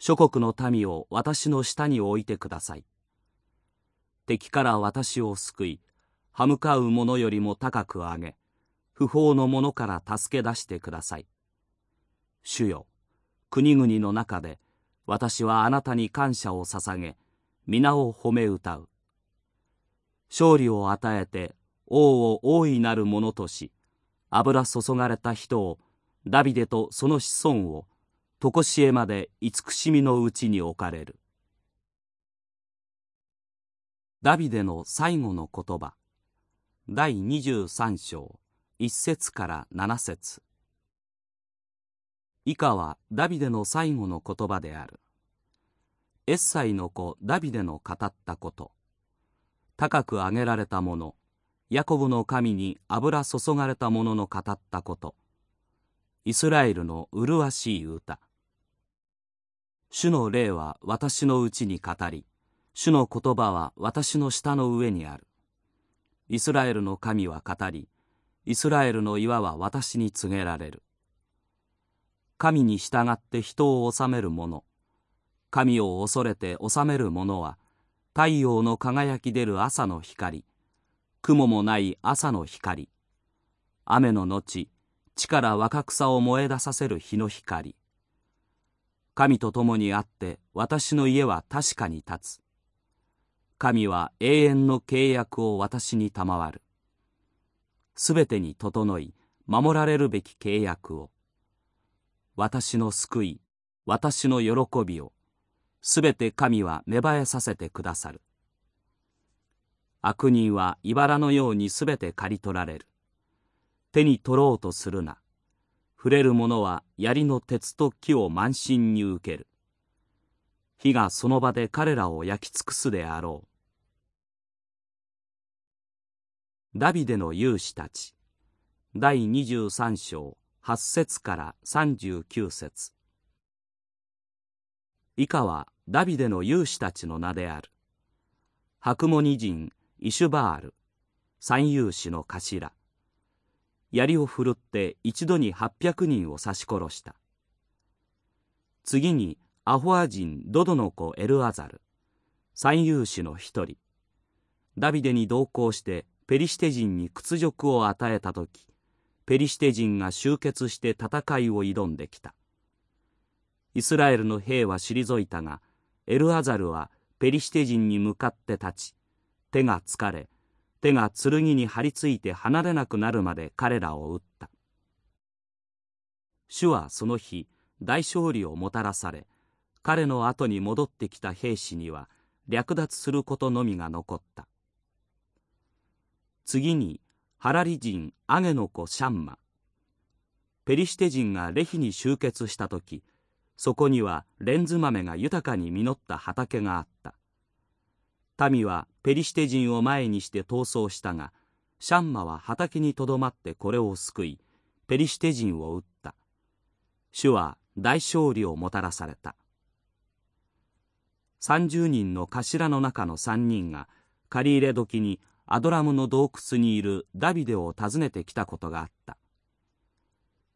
諸国の民を私の下に置いてください。敵から私を救い歯向かう者よりも高く上げ不法の者から助け出してください。主よ。国々の中で私はあなたに感謝を捧げ皆を褒め歌う。勝利を与えて王を大いなる者とし油注がれた人をダビデとその子孫を常しえまで慈しみのうちに置かれる。ダビデの最後の言葉。第23章1節から7節。以下はダビデの最後の言葉である。エッサイの子ダビデの語ったこと。高く上げられたもの。ヤコブの神に油注がれたものの語ったこと。イスラエルの麗しい歌。主の霊は私のうちに語り、主の言葉は私の舌の上にある。イスラエルの神は語り、イスラエルの岩は私に告げられる。神に従って人を治める者、神を恐れて治める者は、太陽の輝き出る朝の光、雲もない朝の光、雨の後地から若草を燃え出させる日の光。神と共にあって私の家は確かに立つ。神は永遠の契約を私に賜る。すべてに整い守られるべき契約を。私の救い私の喜びをすべて神は芽生えさせてくださる。悪人は茨のようにすべて刈り取られる。手に取ろうとするな。触れる者は槍の鉄と木を満身に受ける。火がその場で彼らを焼き尽くすであろう。ダビデの勇士たち。第23章。8節から39節。以下はダビデの勇士たちの名である。白モニ人イシュバール三勇士の頭。槍を振るって一度に800人を刺し殺した。次にアホア人ドドの子エルアザル三勇士の一人。ダビデに同行してペリシテ人に屈辱を与えた時ペリシテ人が集結して戦いを挑んできた。イスラエルの兵は退いたがエルアザルはペリシテ人に向かって立ち手が疲れ手が剣に張り付いて離れなくなるまで彼らを撃った。主はその日大勝利をもたらされ彼の後に戻ってきた兵士には略奪することのみが残った。次にハラリ人アゲの子シャンマ。ペリシテ人がレヒに集結した時そこにはレンズ豆が豊かに実った畑があった。民はペリシテ人を前にして逃走したがシャンマは畑にとどまってこれを救いペリシテ人を撃った。主は大勝利をもたらされた。30人の頭の中の3人が借り入れ時にアドラムの洞窟にいるダビデを訪ねてきたことがあった。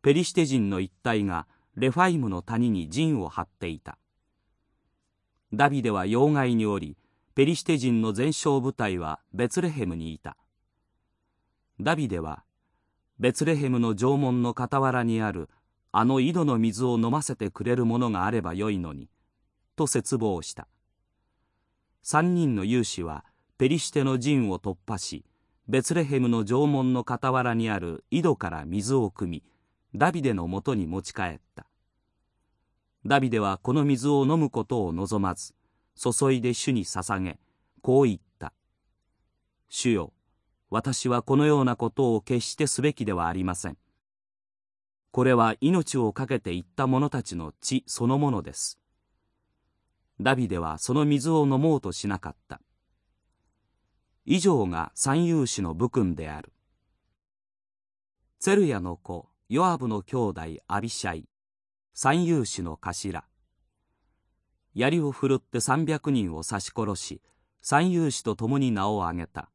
ペリシテ人の一帯がレファイムの谷に陣を張っていた。ダビデは要害におりペリシテ人の全勝部隊はベツレヘムにいた。ダビデはベツレヘムの城門の傍らにあるあの井戸の水を飲ませてくれるものがあればよいのにと絶望した。三人の勇士はペリシテの陣を突破しベツレヘムの城門の傍らにある井戸から水を汲みダビデのもとに持ち帰った。ダビデはこの水を飲むことを望まず注いで主に捧げこう言った「主よ私はこのようなことを決してすべきではありません」これは命を懸けて言った者たちの血そのものです。ダビデはその水を飲もうとしなかった。以上が三勇士の武君である。ツェルヤの子ヨアブの兄弟アビシャイ。三勇士の頭。槍を振るって300人を刺し殺し三勇士と共に名を挙げた。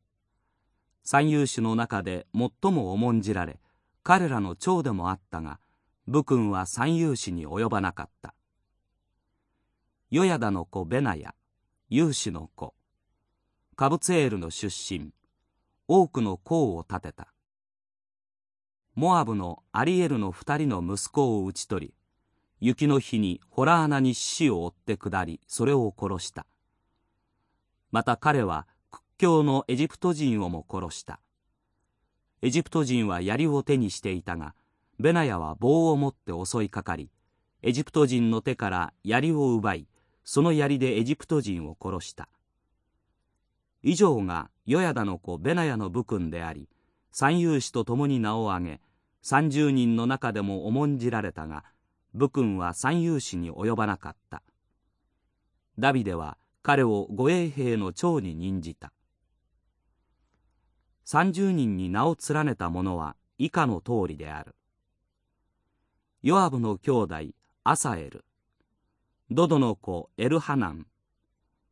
三勇士の中で最も重んじられ彼らの長でもあったが武君は三勇士に及ばなかった。ヨヤダの子ベナヤ。勇士の子。カブツエールの出身。多くの功を立てた。モアブのアリエルの二人の息子を討ち取り雪の日にホラー穴に死を追って下りそれを殺した。また彼は屈強のエジプト人をも殺した。エジプト人は槍を手にしていたがベナヤは棒を持って襲いかかりエジプト人の手から槍を奪いその槍でエジプト人を殺した。以上がヨヤダの子ベナヤの武君であり三勇士と共に名を挙げ30人の中でも重んじられたが武君は三勇士に及ばなかった。ダビデは彼を護衛兵の長に任じた。30人に名を連ねた者は以下の通りである。ヨアブの兄弟アサエル。ドドの子エルハナン。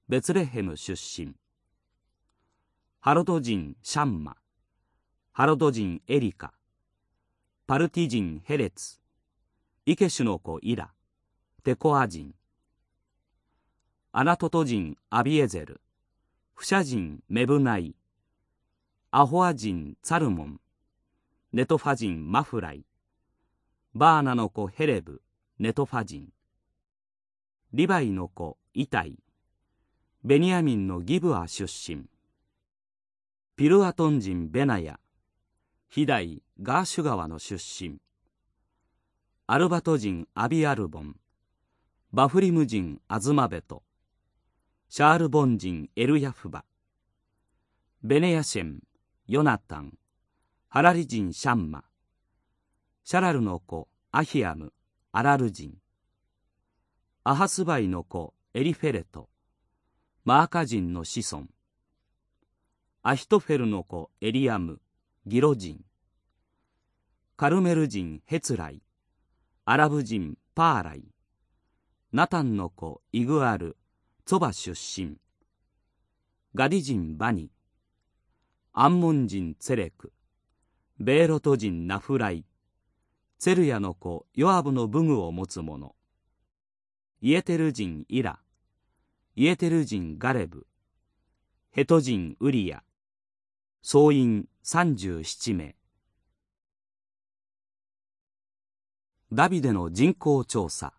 ベツレヘム出身。ハロド人シャンマ。ハロド人エリカ。パルティ人ヘレツ。イケシュの子イラ。テコア人。アナトト人アビエゼル。フシャ人メブナイ。アホア人ツァルモン。ネトファ人マフライ。バーナの子ヘレブ。ネトファ人。リヴァイの子イタイ。ベニヤミンのギブア出身。ピルアトン人ベナヤ。ヒダイガーシュ川の出身。アルバト人アビアルボン。バフリム人アズマベト。シャールボン人エルヤフバ。ベネヤシェンヨナタン。ハラリ人シャンマ。シャラルの子アヒアム。アラル人。アハスバイの子エリフェレト。マーカ人の子孫。アヒトフェルの子エリアムギロ人カルメル人ヘツライ。アラブ人パーライ。ナタンの子イグアルツバ出身。ガディ人バニ。アンモン人ツェレク。ベーロト人ナフライ。ツェルヤの子ヨアブの武具を持つ者。イエテル人イラ。イエテル人ガレブ。ヘト人ウリヤ総員37名。ダビデの人口調査。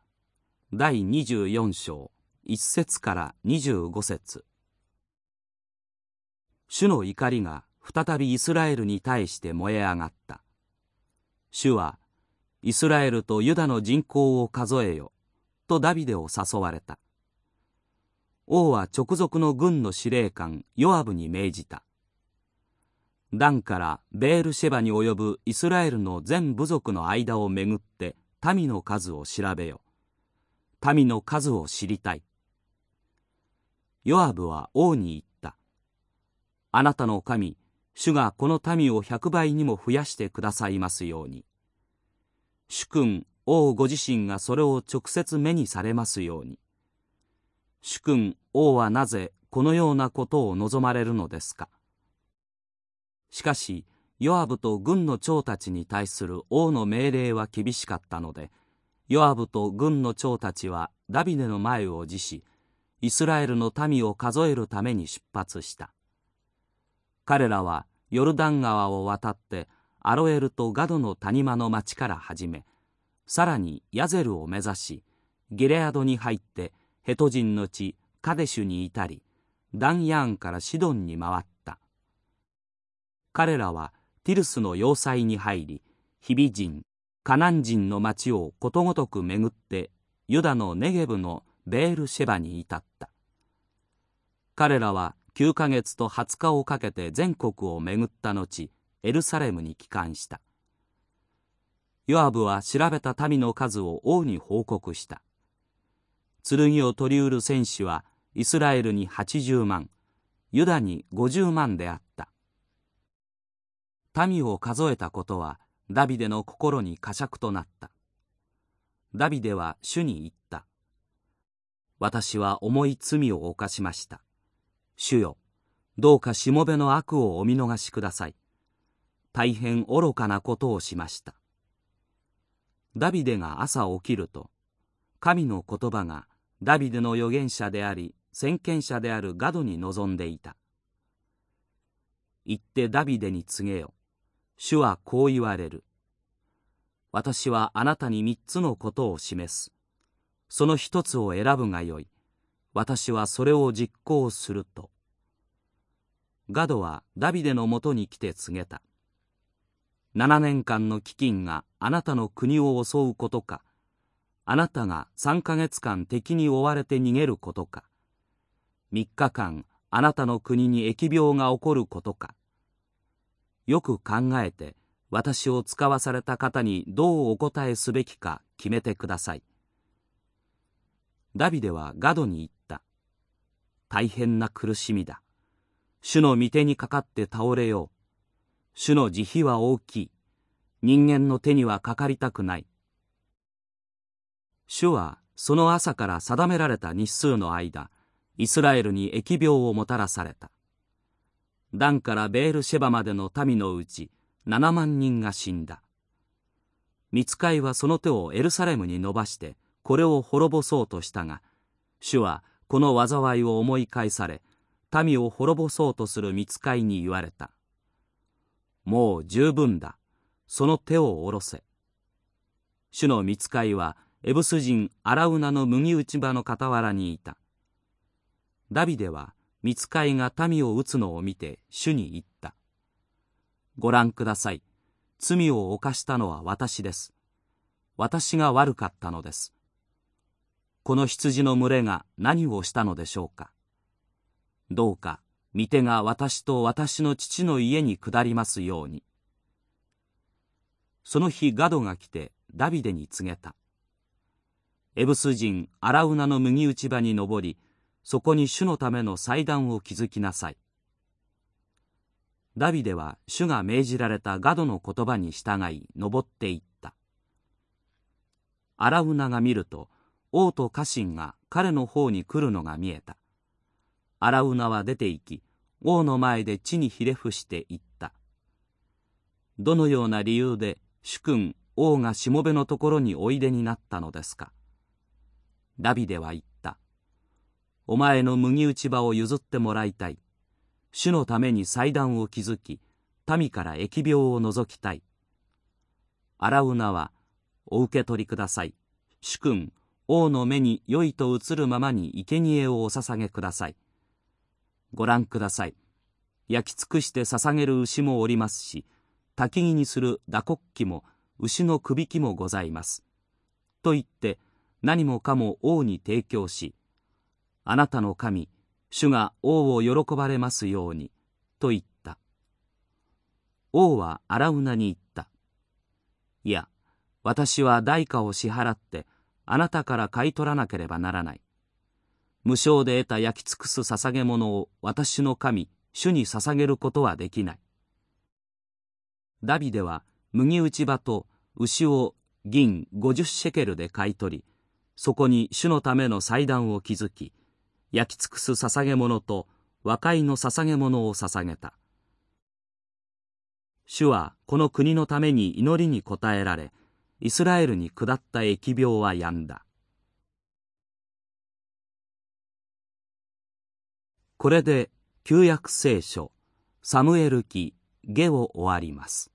第24章。1節から25節。主の怒りが再びイスラエルに対して燃え上がった。主はイスラエルとユダの人口を数えよとダビデを誘われた。王は直属の軍の司令官ヨアブに命じた。ダンからベールシェバに及ぶイスラエルの全部族の間をめぐって民の数を調べよ。民の数を知りたい。ヨアブは王に言った。あなたの神主がこの民を百倍にも増やしてくださいますように。主君王ご自身がそれを直接目にされますように。主君王はなぜこのようなことを望まれるのですか？しかしヨアブと軍の長たちに対する王の命令は厳しかったのでヨアブと軍の長たちはダビデの前を辞しイスラエルの民を数えるために出発した。彼らはヨルダン川を渡ってアロエルとガドの谷間の町から始めさらにヤゼルを目指しギレアドに入ってヘト人の地カデシュに至りダンヤーンからシドンに回った。彼らはティルスの要塞に入りヒビ人カナン人の町をことごとく巡ってユダのネゲブのベールシェバに至った。彼らは9ヶ月と20日をかけて全国を巡った後エルサレムに帰還した。ヨアブは調べた民の数を王に報告した。剣を取りうる戦士はイスラエルに80万ユダに50万であった。民を数えたことはダビデの心に呵責となった。ダビデは主に言った。私は重い罪を犯しました。主よどうかしもべの悪をお見逃しください。大変愚かなことをしました。ダビデが朝起きると神の言葉がダビデの預言者であり先見者であるガドに臨んでいた。言ってダビデに告げよ。主はこう言われる。私はあなたに三つのことを示す。その一つを選ぶがよい。私はそれを実行すると。ガドはダビデのもとに来て告げた。7年間の飢饉があなたの国を襲うことか。あなたが3ヶ月間敵に追われて逃げることか。3日間あなたの国に疫病が起こることか。よく考えて私を使わされた方にどうお答えすべきか決めてくださいダビデはガドに言った大変な苦しみだ主の御手にかかって倒れよう主の慈悲は大きい。人間の手にはかかりたくない。主はその朝から定められた日数の間、イスラエルに疫病をもたらされた。ダンからベールシェバまでの民のうち7万人が死んだ。見つかいはその手をエルサレムに伸ばしてこれを滅ぼそうとしたが、主はこの災いを思い返され、民を滅ぼそうとする見つかいに言われた。もう十分だ。その手を下ろせ。主の見つかいはエブス人アラウナの麦打ち場の傍らにいた。ダビデは見つかいが民を打つのを見て主に言った。ご覧ください。罪を犯したのは私です。私が悪かったのです。この羊の群れが何をしたのでしょうか。どうか、御手が私と私の父の家に下りますように。その日ガドが来てダビデに告げた。エブス人アラウナの麦打ち場に登り、そこに主のための祭壇を築きなさい。ダビデは主が命じられたガドの言葉に従い登っていった。アラウナが見ると王と家臣が彼の方に来るのが見えた。アラウナは出て行き王の前で地にひれ伏して言った。どのような理由で主君王がしもべのところにおいでになったのですか。ダビデは言った。お前の麦打ち場を譲ってもらいたい。主のために祭壇を築き、民から疫病を除きたい。アラウナは、お受け取りください。主君、王の目に良いと映るままに生贄をお捧げください。ご覧ください。焼き尽くして捧げる牛もおりますし、焚き木にする打刻機も牛の首木もございます。と言って何もかも王に提供し、あなたの神、主が王を喜ばれますように、と言った。王は荒ウナに言った。いや、私は代価を支払って、あなたから買い取らなければならない。無償で得た焼き尽くす捧げ物を私の神、主に捧げることはできない。ダビデは麦打ち場と牛を銀50シェケルで買い取り、そこに主のための祭壇を築き、焼き尽くす捧げ物と和解の捧げ物を捧げた。主はこの国のために祈りに応えられ、イスラエルに下った疫病は止んだ。これで旧約聖書サムエル記下を終わります。